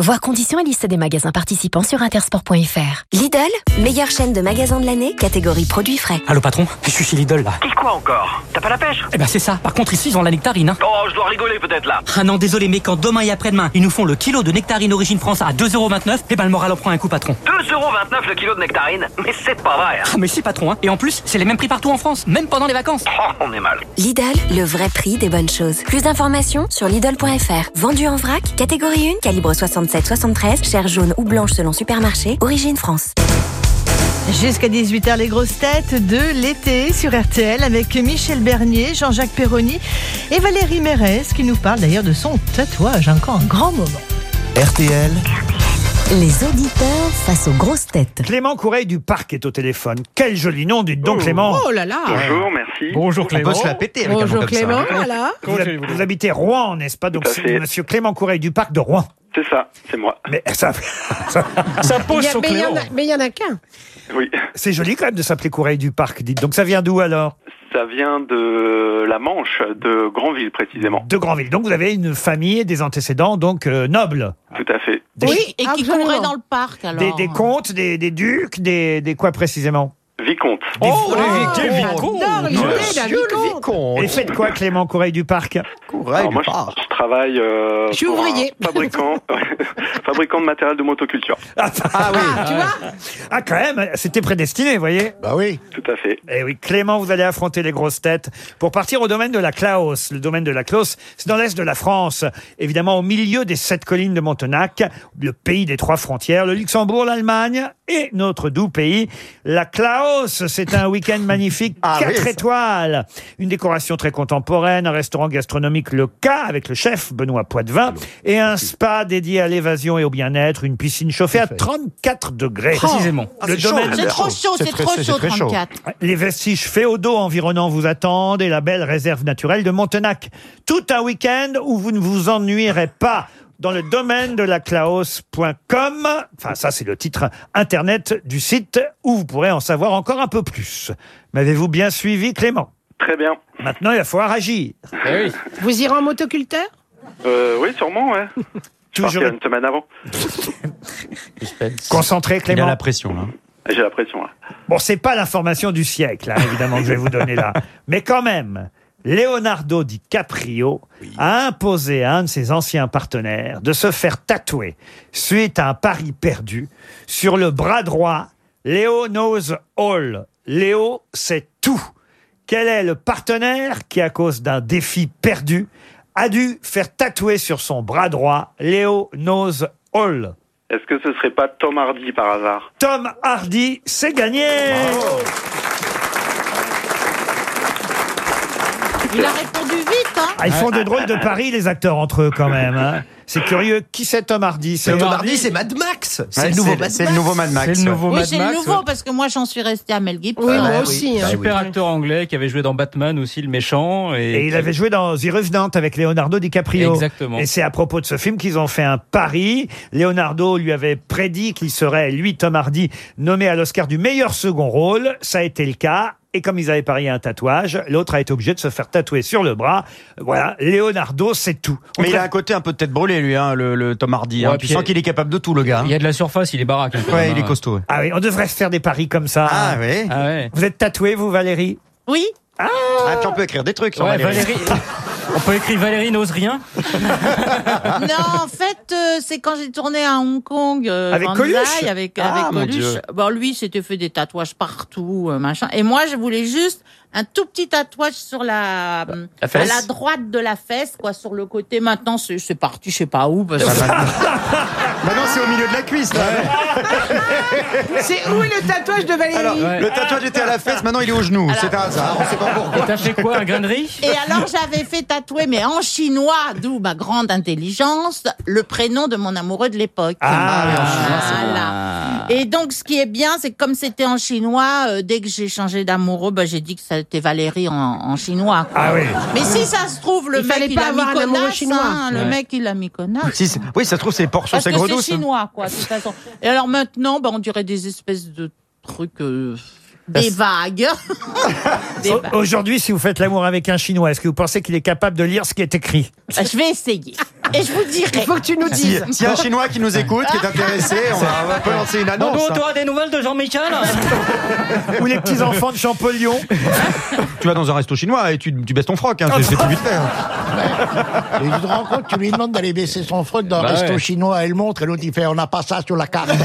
Voir conditions et liste des magasins participants sur intersport.fr. Lidl, meilleure chaîne de magasins de l'année, catégorie produits frais. Allô patron, je suis chez Lidl là. Dis quoi encore? T'as pas la pêche? Eh ben c'est ça. Par contre ici ils ont la nectarine. Hein. Oh, je dois rigoler peut-être là. Ah non désolé mais quand demain et après-demain ils nous font le kilo de nectarine origine France à 2,29€, eh ben le moral en prend un coup patron. 2,29€ le kilo de nectarine? Mais c'est pas vrai. hein. Ah mais si patron hein. Et en plus c'est les mêmes prix partout en France, même pendant les vacances. Oh, on est mal. Lidl, le vrai prix des bonnes choses. Plus d'informations sur Lidl.fr. Vendu en vrac, catégorie 1, calibre 67-73, chair jaune ou blanche selon supermarché, origine France. Jusqu'à 18h, les grosses têtes de l'été sur RTL avec Michel Bernier, Jean-Jacques Perroni et Valérie Mérès qui nous parle d'ailleurs de son tatouage, encore un grand moment. RTL. Les auditeurs face aux grosses têtes. Clément Coureil du Parc est au téléphone. Quel joli nom, dites donc Clément. Oh là là Bonjour, merci. Bonjour Clément. On peut se la péter avec un Bonjour nom comme ça. Clément, voilà. Vous, hab- vous habitez Rouen, n'est-ce pas? Donc Tout à c'est fait. monsieur Clément Coureil du Parc de Rouen. C'est ça, c'est moi. Mais ça, *laughs* ça, ça pose Il y a- sur mais il y en Clément. a- mais il y en a qu'un. Oui. C'est joli quand même de s'appeler Coureil du Parc, dites. Donc ça vient d'où alors? Ça vient de la Manche, de Granville précisément. De Grandville. Donc vous avez une famille et des antécédents donc euh, nobles. Tout à fait. Des, Oui, et qui courait dans le parc alors. des, des comtes, des, des ducs, des, des quoi précisément? Vicomte. Oh, les vicomtes Et faites quoi Clément Coureil du Parc Alors, moi, je, je travaille euh, Je suis pour un ouvrier. fabricant, *laughs* *laughs* fabricant de matériel de motoculture. Ah, oui. tu vois Ah quand même, c'était prédestiné, vous voyez Bah oui. Tout à fait. Eh oui, Clément, vous allez affronter les grosses têtes pour partir au domaine de la Klaus. Le domaine de la Klaus, c'est dans l'est de la France, évidemment au milieu des sept collines de Montenac, le pays des trois frontières, le Luxembourg, l'Allemagne et notre doux pays. La C'est un week-end magnifique, Ah oui, quatre ça- étoiles, une décoration très contemporaine, un restaurant gastronomique le K avec le chef Benoît Poitvin et un spa dédié à l'évasion et au bien-être, une piscine chauffée à 34 degrés. Précisément. Le domaine C'est trop chaud, c'est trop chaud, 34. les vestiges féodaux environnants vous attendent et la belle réserve naturelle de Montenac. Tout un week-end où vous ne vous ennuierez pas dans le domaine de la Klaus.com. Enfin, ça, c'est le titre internet du site où vous pourrez en savoir encore un peu plus. M'avez-vous bien suivi, Clément? Très bien. Maintenant, il va falloir agir. Vous irez en motoculteur? Euh, oui, sûrement, ouais. Je Toujours- une semaine avant. Concentré, Clément. Il a la pression, là. J'ai la pression. Là. Bon, c'est pas l'information du siècle, hein, évidemment, que je vais vous donner là. Mais quand même, Leonardo DiCaprio a imposé à un de ses anciens partenaires de se faire tatouer, suite à un pari perdu, sur le bras droit, Léo knows all. Léo sait tout. Quel est le partenaire qui, à cause d'un défi perdu, a dû faire tatouer sur son bras droit? Léo knows all. Est-ce que ce serait pas Tom Hardy par hasard? Tom Hardy, c'est gagné Il a répondu vite, hein Ah, ils font de drôles de paris, les acteurs, entre eux, quand même. hein. C'est curieux. Qui c'est Tom Hardy? Tom Hardy, c'est Mad Max. C'est le nouveau Mad Max. C'est le nouveau Mad Max. C'est le nouveau Oui, Mad c'est le Max, nouveau, ouais. parce que moi, j'en suis resté à Mel Gibson. Oui, moi aussi. hein. Super acteur anglais qui avait joué dans Batman aussi, le méchant. Et, Et il avait joué dans The Revenant avec Leonardo DiCaprio. Exactement. Et c'est à propos de ce film qu'ils ont fait un pari. Leonardo lui avait prédit qu'il serait, lui, Tom Hardy, nommé à l'Oscar du meilleur second rôle. Ça a été le cas. Et comme ils avaient parié un tatouage, l'autre a été obligé de se faire tatouer sur le bras. Voilà, Leonardo, c'est tout. On Mais il a un côté un peu de tête brûlée, lui, hein, le, le Tom Hardy. hein. Ouais, Tu puis sens il- qu'il est capable de tout, le gars. hein. Il y a de la surface, il est baraque. hein, quand Ouais, même, il est hein. costaud. ouais. Ah oui, on devrait se faire des paris comme ça. Ah, oui. Ah ouais. Vous êtes tatoué, vous, Valérie? Oui Ah, puis on peut écrire des trucs sur Ouais, Valérie. Valérie. *laughs* On peut écrire Valérie n'ose rien. *laughs* Non, en fait, euh, c'est quand j'ai tourné à Hong Kong. euh, Avec Van Coluche Avec, Ah, avec mon Coluche. Dieu. Bon, lui, s'était fait des tatouages partout, euh, machin. Et moi, je voulais juste un tout petit tatouage sur la, La fesse à la droite de la fesse, quoi, sur le côté. Maintenant, c'est parti, je sais pas où. Parce que... *laughs* Maintenant, c'est au milieu de la cuisse, là. C'est où le tatouage de Valérie Alors, Ouais. le tatouage était à la fesse, maintenant il est au genou. C'est un hasard, on sait pas pourquoi. Et t'as fait quoi Un grain de riz Et alors, j'avais fait tatouer, mais en chinois, d'où ma grande intelligence, le prénom de mon amoureux de l'époque. Ah, Voilà. Et donc, ce qui est bien, c'est que comme c'était en chinois, euh, dès que j'ai changé d'amoureux, bah, j'ai dit que c'était Valérie en, en chinois. quoi. Ah oui. Mais si ça se trouve, le Il mec, fallait il pas a mis avoir un amoureux connasse, chinois. hein, le Ouais. mec, il a mis connasse. Si, c'est- oui, ça se trouve, c'est portion Parce que c'est chinois, quoi, de toute façon. Et alors maintenant, bah, on dirait des espèces de trucs, euh, des vagues. *laughs* Des Au- vagues. Aujourd'hui, si vous faites l'amour avec un Chinois, est-ce que vous pensez qu'il est capable de lire ce qui est écrit? Bah, je vais essayer. Et je vous dirai. Il faut que tu nous dises. S'il y a un chinois qui nous écoute, qui est intéressé, on, va, on va- peut lancer une annonce. Bonjour, hein. auras des nouvelles de Jean-Michel? Ou les petits enfants de Champollion Tu vas dans un resto chinois et tu, tu baisses ton froc, hein, c'est c'est plus vite fait. hein. Et tu te rends compte, tu lui demandes d'aller baisser son froc dans un Bah resto ouais. chinois, elle montre, et l'autre il fait on n'a pas ça sur la carte. *laughs*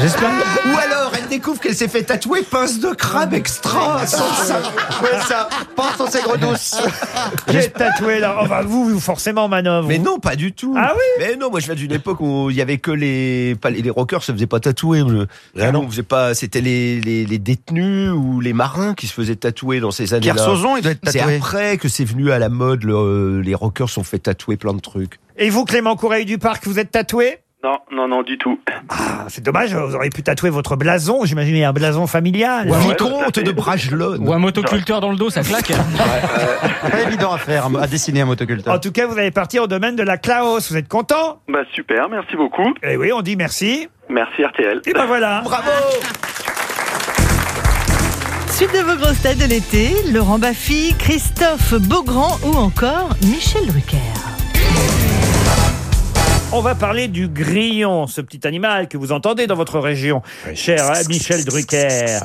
J'espère. Ou alors, elle découvre qu'elle s'est fait tatouer pince de crabe extra. sans ça. Ouais, ça. Pense aux aigres douces. J'ai tatoué là. Oh, bah, vous, vous, forcément, manœuvre. Mais non, pas du tout. Ah oui Mais non, moi je viens d'une époque où il y avait que les pas les, les rockers se faisaient pas tatouer. Je, Ah on faisait pas. C'était les, les, les détenus ou les marins qui se faisaient tatouer dans ces années-là. Kersozon, il doit être C'est tatoué. après que c'est venu à la mode. le- les rockers sont fait tatouer plein de trucs. Et vous, Clément Coureil du Parc, vous êtes tatoué? Non, non, non, du tout. Ah, c'est dommage, vous auriez pu tatouer votre blason. J'imagine il y a un blason familial. Ou un Vicomte de Bragelonne. Ou un motoculteur dans le dos, ça claque. Pas *laughs* évident à faire, à dessiner un motoculteur. En tout cas, vous allez partir au domaine de la Klaus. Vous êtes content? Bah super, merci beaucoup. Eh oui, on dit merci. Merci RTL. Et ben voilà. Bravo suite de vos grosses têtes de l'été, Laurent Baffy, Christophe Beaugrand ou encore Michel Drucker. On va parler du grillon, ce petit animal que vous entendez dans votre région, cher hein, Michel Drucker.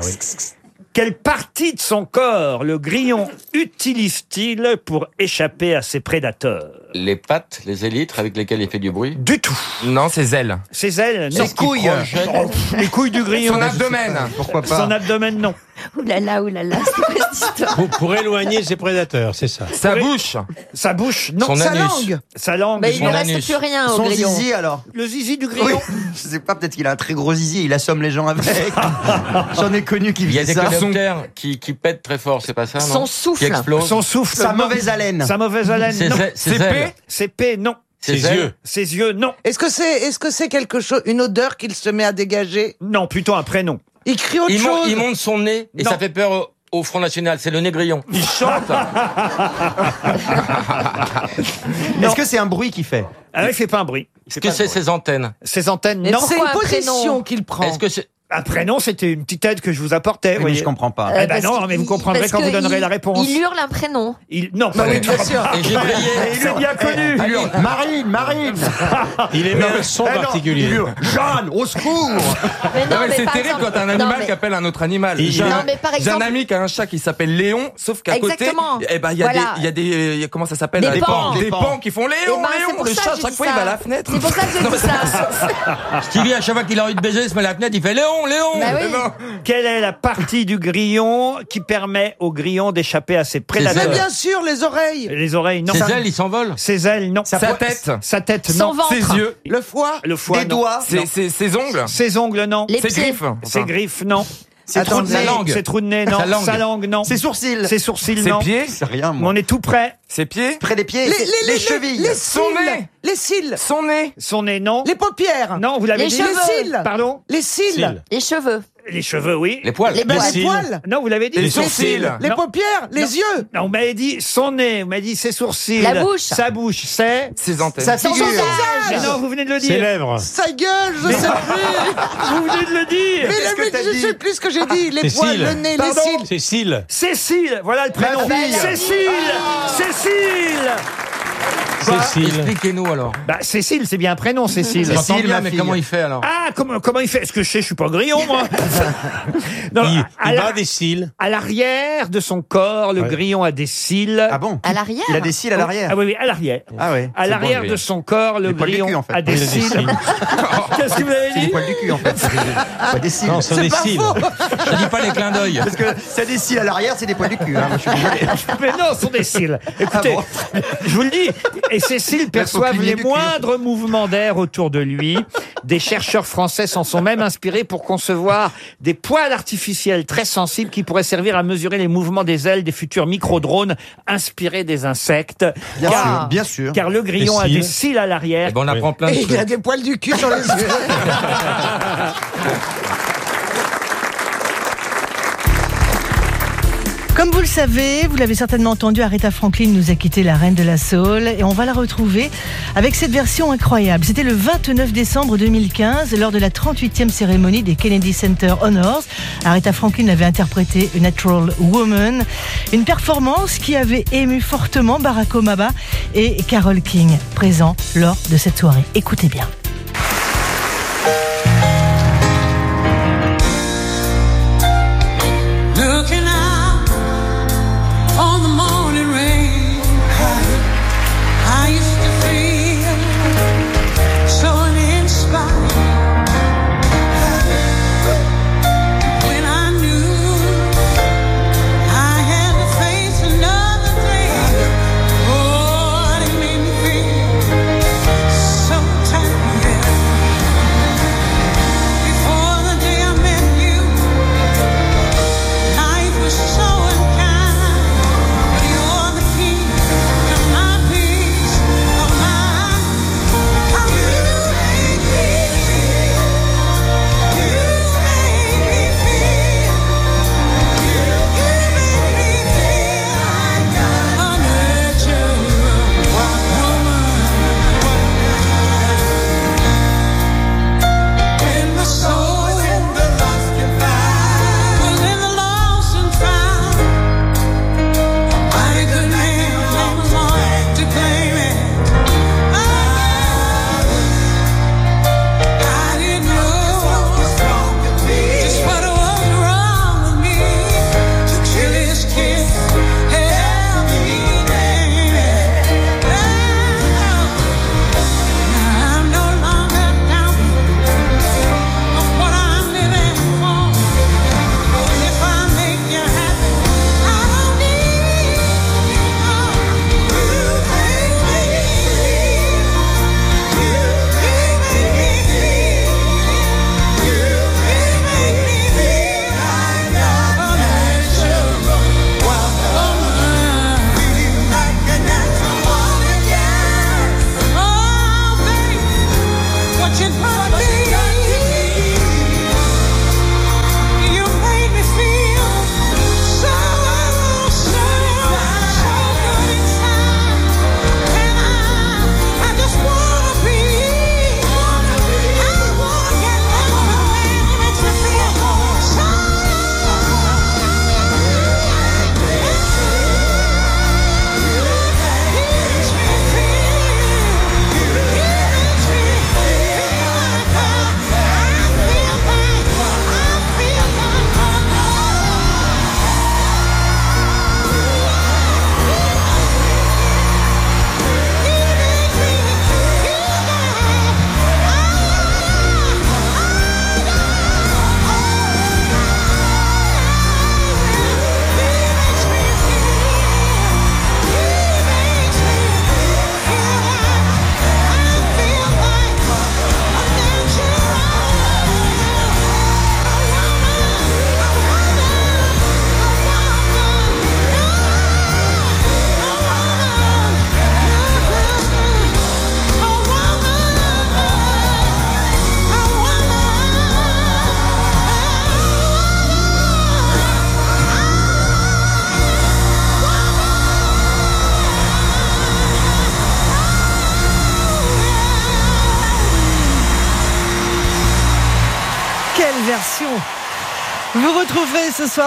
Quelle partie de son corps le grillon utilise-t-il pour échapper à ses prédateurs? Les pattes, les élytres avec lesquelles il fait du bruit Du tout. Non, ses ailes. Ses ailes, non. Ses couilles. Oh, Les couilles du grillon. Son abdomen. Pourquoi pas Son abdomen, non. Oulala, oulala, c'est quoi cette histoire Pour, pour éloigner ses prédateurs, c'est ça. Sa bouche. Sa bouche, non. Son Sa anus. langue. Sa langue. Mais il non. ne reste plus rien au Son grillon. zizi alors Le zizi du Oui, grillon. je sais pas, peut-être qu'il a un très gros zizi, il assomme les gens avec. *laughs* J'en ai connu qui Il y a faisaient des ça. coléoptères qui, qui pètent très fort, c'est pas ça, non? Son souffle. Qui explose. Son souffle. Sa mauvaise haleine. Sa mauvaise haleine, Ses non. ailes- ses Ses ailes. P. Ses P, non. Ses yeux. Ses yeux, non. Est-ce que c'est est-ce que c'est quelque chose, une odeur qu'il se met à dégager? Non, plutôt un prénom. Il crie autre Il, chose. il monte son nez et Non. ça fait peur au, au Front National. C'est le nez grillon. Il chante. *laughs* Est-ce que c'est un bruit qu'il fait? Ah, il fait pas un bruit. Est-ce que c'est ses antennes? Ses antennes, non. C'est une position qu'il prend. Est-ce que c'est Un prénom, c'était une petite aide que je vous apportais. Oui, vous mais voyez. je comprends pas. Eh ben parce non, mais vous comprendrez parce quand vous que donnerez il- la réponse. Il hurle un prénom. Il- Non, Bah pas oui, du tout. bien sûr. Et j'ai brillé. Et il est bien connu. Il hurle, Marine, Marine *laughs* Il émet un son Eh non, particulier. il hurle, Jeanne, au secours Mais non, mais c'est par terrible exemple- quand un non, animal mais- qui appelle un autre animal. J'ai Non, un- mais par J'ai un exemple- ami qui a un chat qui s'appelle Léon, sauf qu'à côté, Exactement. eh ben, il y a Voilà. des, il y a des, il y a- comment ça s'appelle Des là, pans. des Des pans pans. qui font Léon, Eh ben, c'est Léon. pour Le ça chat, j'ai chaque dit fois, il ça. va à la fenêtre. C'est pour ça que j'ai *laughs* dit ça. Stevie, à chaque fois qu'il a envie de baiser, il se met à la fenêtre, il fait Léon, Léon. Bah oui. Eh ben, Quelle est la partie du grillon qui permet au grillon d'échapper à ses Mais prédateurs bien sûr, les oreilles, Les oreilles, non. Ses ailes, il s'envole. Ses ailes, non. Sa tête. Sa tête, Son non. ventre. Ses yeux, le foie. Le foie, Des non. doigts ses, ses, ses ongles, Ses ongles, non. Les ses pieds. griffes, Ses griffes, non. Ses trous de Sa nez. langue. Ses trous de nez, non. Sa langue. non. Ses sourcils Ses sourcils, ses non. pieds, C'est rien, moi. on est tout près. ses pieds, Près des pieds, Les, c'est- les, les les- chevilles les Son cils, nez. les cils, son nez, Son nez, non. les paupières, Non, vous l'avez Les dit. cheveux. les cils, Pardon les cils, Cils. Les cheveux. Les cheveux, oui. Les poils. Les poils. les poils, Non, vous l'avez dit. les sourcils, les Non. paupières, les Non. yeux. Non, vous m'avez dit son nez, vous m'avez dit ses sourcils. La bouche. Sa bouche, c'est. ses antennes. Sa Son figure Mais visage, non, vous venez de le Ses dire. lèvres. sa gueule, je sais plus. *laughs* Vous venez de le dire. Mais le- je dit sais plus ce que j'ai dit. Les Ses poils, cils. le nez, les Pardon cils. C'est Cils. Cécile, voilà le prénom. Ma fille. Cécile. Cécile. Quoi Cécile. Expliquez-nous alors. Bah, Cécile, c'est bien un prénom, Cécile. J'entends Cécile, bien, ma mais fille. comment il fait alors Ah, comment, comment il fait? Est-ce que je sais, je suis pas grillon, moi *laughs* Non, Il, à, il la- bat des cils. à l'arrière de son corps, le Ouais. grillon a des cils. Ah bon À l'arrière. Il a des cils à l'arrière Ah oui, oui, à l'arrière. Ah ouais. À l'arrière de son corps, le Les poils du grillon cul, en fait. a des Il a des cils. cils. *laughs* Qu'est-ce que vous avez dit poils du cul en fait. *laughs* Pas des cils. Non, ce sont des cils. Je dis pas les clins d'œil. Parce que c'est des cils à l'arrière, c'est des poils du cul. Hein. Moi, je suis désolé. Mais non, ce sont des cils. Écoutez, Ah je vous le dis, et ces cils perçoivent les moindres mouvements d'air autour de lui. Des chercheurs français s'en sont même inspirés pour concevoir des poils artificiels très sensibles qui pourraient servir à mesurer les mouvements des ailes des futurs micro-drones inspirés des insectes. Bien car, sûr, bien sûr. car le grillon a des cils à l'arrière. Eh ben, on apprend plein de Et il a des poils du cul sur les yeux. *laughs* Comme vous le savez, vous l'avez certainement entendu, Aretha Franklin nous a quitté la reine de la soul et on va la retrouver avec cette version incroyable. C'était le 29 décembre 2015 lors de la 38e cérémonie des Kennedy Center Honors. Aretha Franklin avait interprété A Natural Woman, une performance qui avait ému fortement Barack Obama et Carole King, présents lors de cette soirée. Écoutez bien.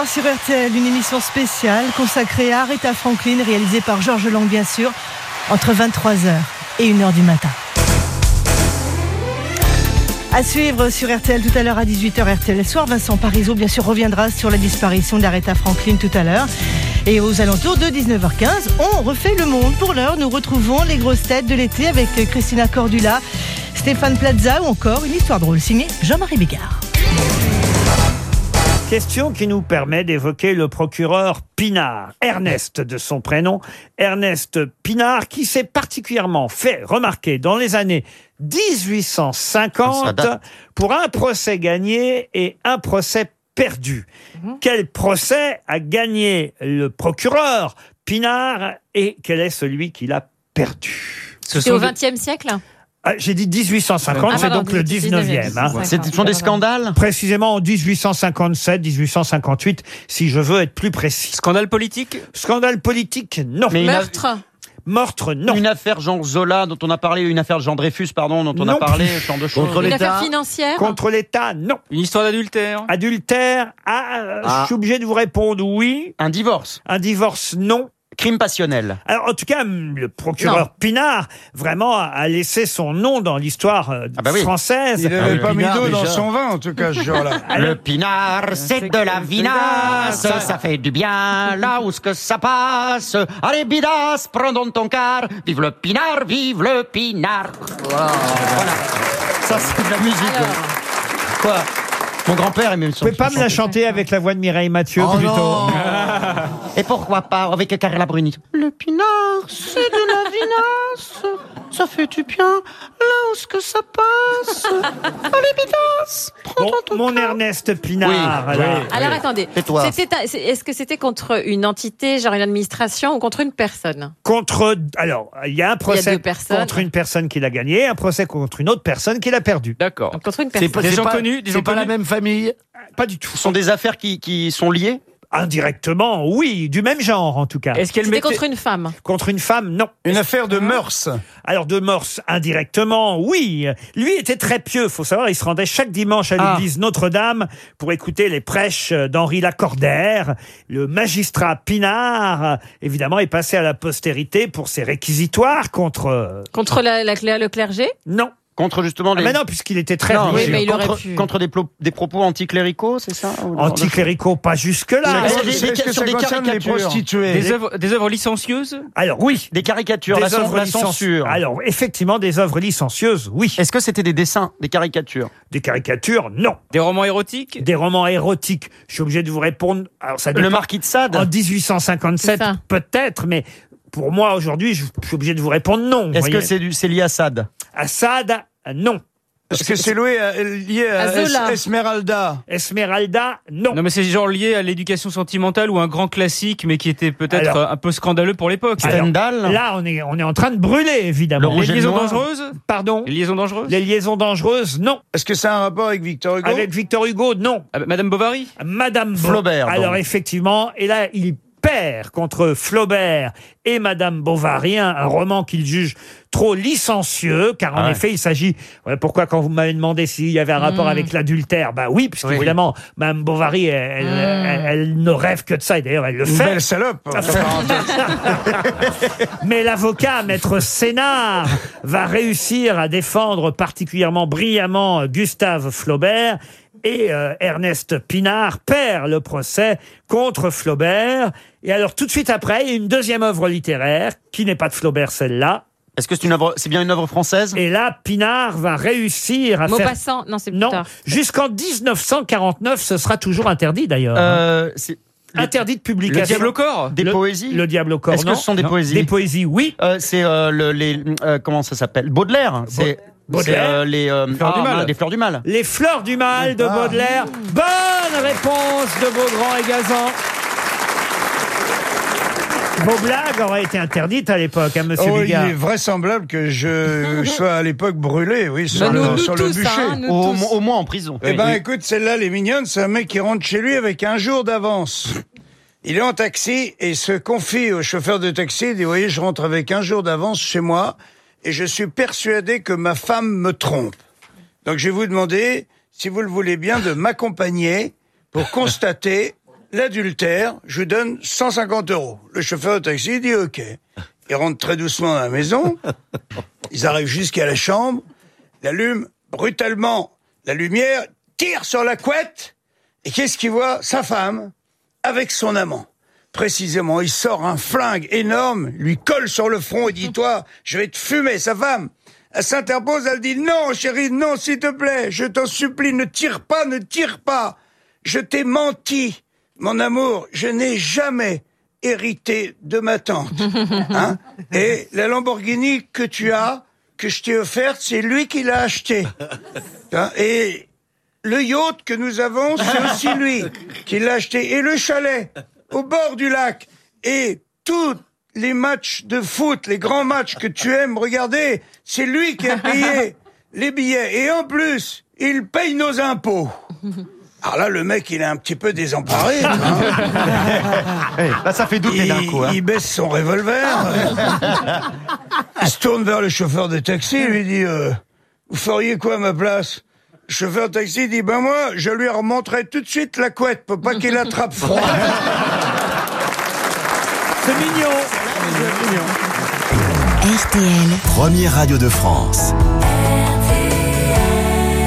Sur RTL une émission spéciale consacrée à Aretha Franklin, réalisée par Georges Lang, bien sûr, entre 23h et 1h du matin. À suivre sur RTL tout à l'heure à 18h RTL soir. Vincent Parisot, bien sûr, reviendra sur la disparition d'Aretha Franklin tout à l'heure. Et aux alentours de 19h15, on refait le monde. Pour l'heure, nous retrouvons les grosses têtes de l'été avec Christina Cordula, Stéphane Plaza ou encore une histoire drôle signée Jean-Marie Bigard. Question qui nous permet d'évoquer le procureur Pinard, Ernest de son prénom, Ernest Pinard, qui s'est particulièrement fait remarquer dans les années 1850 pour un procès gagné et un procès perdu. Quel procès a gagné le procureur Pinard et quel est celui qui l'a perdu? C'était au XXe siècle? Ah, J'ai dit 1850, Ah, c'est pardon, donc le 19e. hein. D'accord. Ce sont des scandales? Précisément en 1857, 1858, si je veux être plus précis. Scandale politique? Scandale politique, non. Mais une aff- Meurtre? Meurtre, non. Une affaire Jean Zola dont on a parlé, une affaire Jean Dreyfus, pardon, dont on Non a parlé, plus. ce genre de choses. Une affaire financière? Contre l'État, non. Une histoire d'adultère? Adultère, ah, euh, Ah. je suis obligé de vous répondre oui. Un divorce? Un divorce, non. Crime passionnel Alors, en tout cas, le procureur Non. Pinard, vraiment, a- a laissé son nom dans l'histoire euh, Ah bah oui. française. Il n'avait pas mis d'eau dans son vin, en tout cas, ce jour-là. *laughs* Le pinard, c'est de la vinasse, ça fait du bien là où ce que ça passe. Allez, bidas, prends donc ton quart. Vive le pinard, vive le pinard. Ça, c'est de la musique. Quoi? Mon grand-père aimait Vous pouvez pas me la chanter avec la voix de Mireille Mathieu, Oh plutôt non. *laughs* Et pourquoi pas avec Carla Bruni Le pinard, c'est de la vinasse. Ça fait du bien là où ce que ça passe. Allez, bidas, prends Bon, mon Ernest Pinard. Oui, oui. Alors attendez. C'était c'est- est-ce que c'était contre une entité, genre une administration, ou contre une personne? Contre. Alors, il y a un procès deux personnes. contre une personne qui l'a gagné, un procès contre une autre personne qui l'a perdu. D'accord. Contre une C'est personne. pas, Des c'est gens pas- connus, des c'est gens pas la connus même famille? Pas du tout. Ce sont des affaires qui, qui sont liées? Indirectement, oui, du même genre en tout cas. Est-ce qu'elle C'était mettait- contre une femme. Contre une femme, non. Une affaire de mœurs. Alors de mœurs, indirectement, oui. Lui était très pieux, faut savoir, il se rendait chaque dimanche à Ah. l'église Notre-Dame pour écouter les prêches d'Henri Lacordaire. Le magistrat Pinard, évidemment, est passé à la postérité pour ses réquisitoires contre... Contre la, la le clergé? Non. Contre justement Ah, les... mais non, puisqu'il était très Non, religieux. mais il aurait contre, pu. contre des, des propos anticléricaux, c'est ça Anticléricaux, pas jusque-là. Des- sur des caricatures. prostituées Des œuvres, des œuvres licencieuses Alors oui. Des caricatures, Des œuvres la censure. Alors, effectivement, des œuvres licencieuses, oui. Est-ce que c'était des dessins, des caricatures? Des caricatures, non. Des romans érotiques? Des romans érotiques. Je suis obligé de vous répondre. Alors, ça Le marquis de Sade? En 1857, C'est ça. peut-être, mais pour moi, aujourd'hui, je je suis obligé de vous répondre non. Est-ce que voyez. c'est du- c'est lié à Sade Assad, non. Est-ce que c'est loué à- lié à, À Zola. Es- Esmeralda Esmeralda, non. Non, mais c'est genre lié à l'éducation sentimentale ou un grand classique, mais qui était peut-être Alors- euh, un peu scandaleux pour l'époque. Alors, Là, on est, on est en train de brûler, évidemment. Les liaisons dangereuses Pardon Les liaisons dangereuses Les liaisons dangereuses, non. Est-ce que ça a un rapport avec Victor Hugo Avec Victor Hugo, non. Ah, Madame Bovary Madame Bo- Flaubert, donc. Alors effectivement, et là, il perd contre Flaubert et Madame Bovary, un, un roman qu'il juge trop licencieux, car en Ah ouais. effet, il s'agit... Pourquoi quand vous m'avez demandé s'il y avait un rapport Mm. avec l'adultère, bah oui, puisque Oui. évidemment, Madame Bovary, elle, elle- elle ne rêve que de ça, et d'ailleurs, elle le Une fait. belle salope. *laughs* Mais l'avocat, maître Sénard, va réussir à défendre particulièrement brillamment Gustave Flaubert. Et euh, Ernest Pinard perd le procès contre Flaubert. Et alors, tout de suite après, il y a une deuxième œuvre littéraire, qui n'est pas de Flaubert, celle-là. Est-ce que c'est une œuvre, c'est bien une œuvre française? Et là, Pinard va réussir à faire... Maupassant, non, c'est plus Non, tard. jusqu'en 1949, ce sera toujours interdit d'ailleurs. Euh, c'est- Interdit de publication. Le diable au corps? Des Le- poésies? Le diable au corps, Est-ce que ce sont des Non. poésies? Des poésies, oui. Euh, c'est euh, le, les euh, comment ça s'appelle? Baudelaire. C'est Baudelaire. euh, les euh, Fleurs du ah, mal. mince, des fleurs du mal. Les fleurs du mal de Baudelaire. Bonne réponse de Beaugrand et Gazan. Vos blagues auraient été interdites à l'époque, hein, monsieur Oh, il Bigard. est vraisemblable que je *laughs* sois à l'époque brûlé, oui, sur, Bah, nous- le, nous sur le bûcher. hein, Au- moins en prison. Eh ben, écoute, celle-là, elle est mignonne. C'est un mec qui rentre chez lui avec un jour d'avance. Il est en taxi et se confie au chauffeur de taxi. Il dit, vous voyez, je rentre avec un jour d'avance chez moi et je suis persuadé que ma femme me trompe. Donc, je vais vous demander, si vous le voulez bien, de m'accompagner pour *laughs* constater l'adultère. Je vous donne 150 euros. Le chauffeur de taxi dit OK. Il rentre très doucement dans la maison. Ils arrivent jusqu'à la chambre. Il allume brutalement la lumière, tire sur la couette. Et qu'est-ce qu'il voit? Sa femme avec son amant. Précisément, il sort un flingue énorme, lui colle sur le front et dit Toi, je vais te fumer, sa femme. Elle s'interpose, elle dit Non, chérie, non, s'il te plaît, je t'en supplie, ne tire pas, ne tire pas. Je t'ai menti, mon amour, je n'ai jamais hérité de ma tante. *laughs* Hein? Et la Lamborghini que tu as, que je t'ai offerte, c'est lui qui l'a acheté. Hein? Et le yacht que nous avons, c'est aussi lui qui l'a acheté. Et le chalet au bord du lac. Et tous les matchs de foot, les grands matchs que tu aimes regarder, c'est lui qui a payé *laughs* les billets. Et en plus, il paye nos impôts. Alors là, le mec, il est un petit peu désemparé. *laughs* hein. Là, ça fait douter il, d'un coup. hein. il baisse son revolver. *laughs* il se tourne vers le chauffeur de taxi et lui dit euh, Vous feriez quoi à ma place? Le chauffeur de taxi dit Ben moi, je lui remonterai tout de suite la couette pour pas qu'il attrape froid. C'est mignon. RTL. Première radio de France.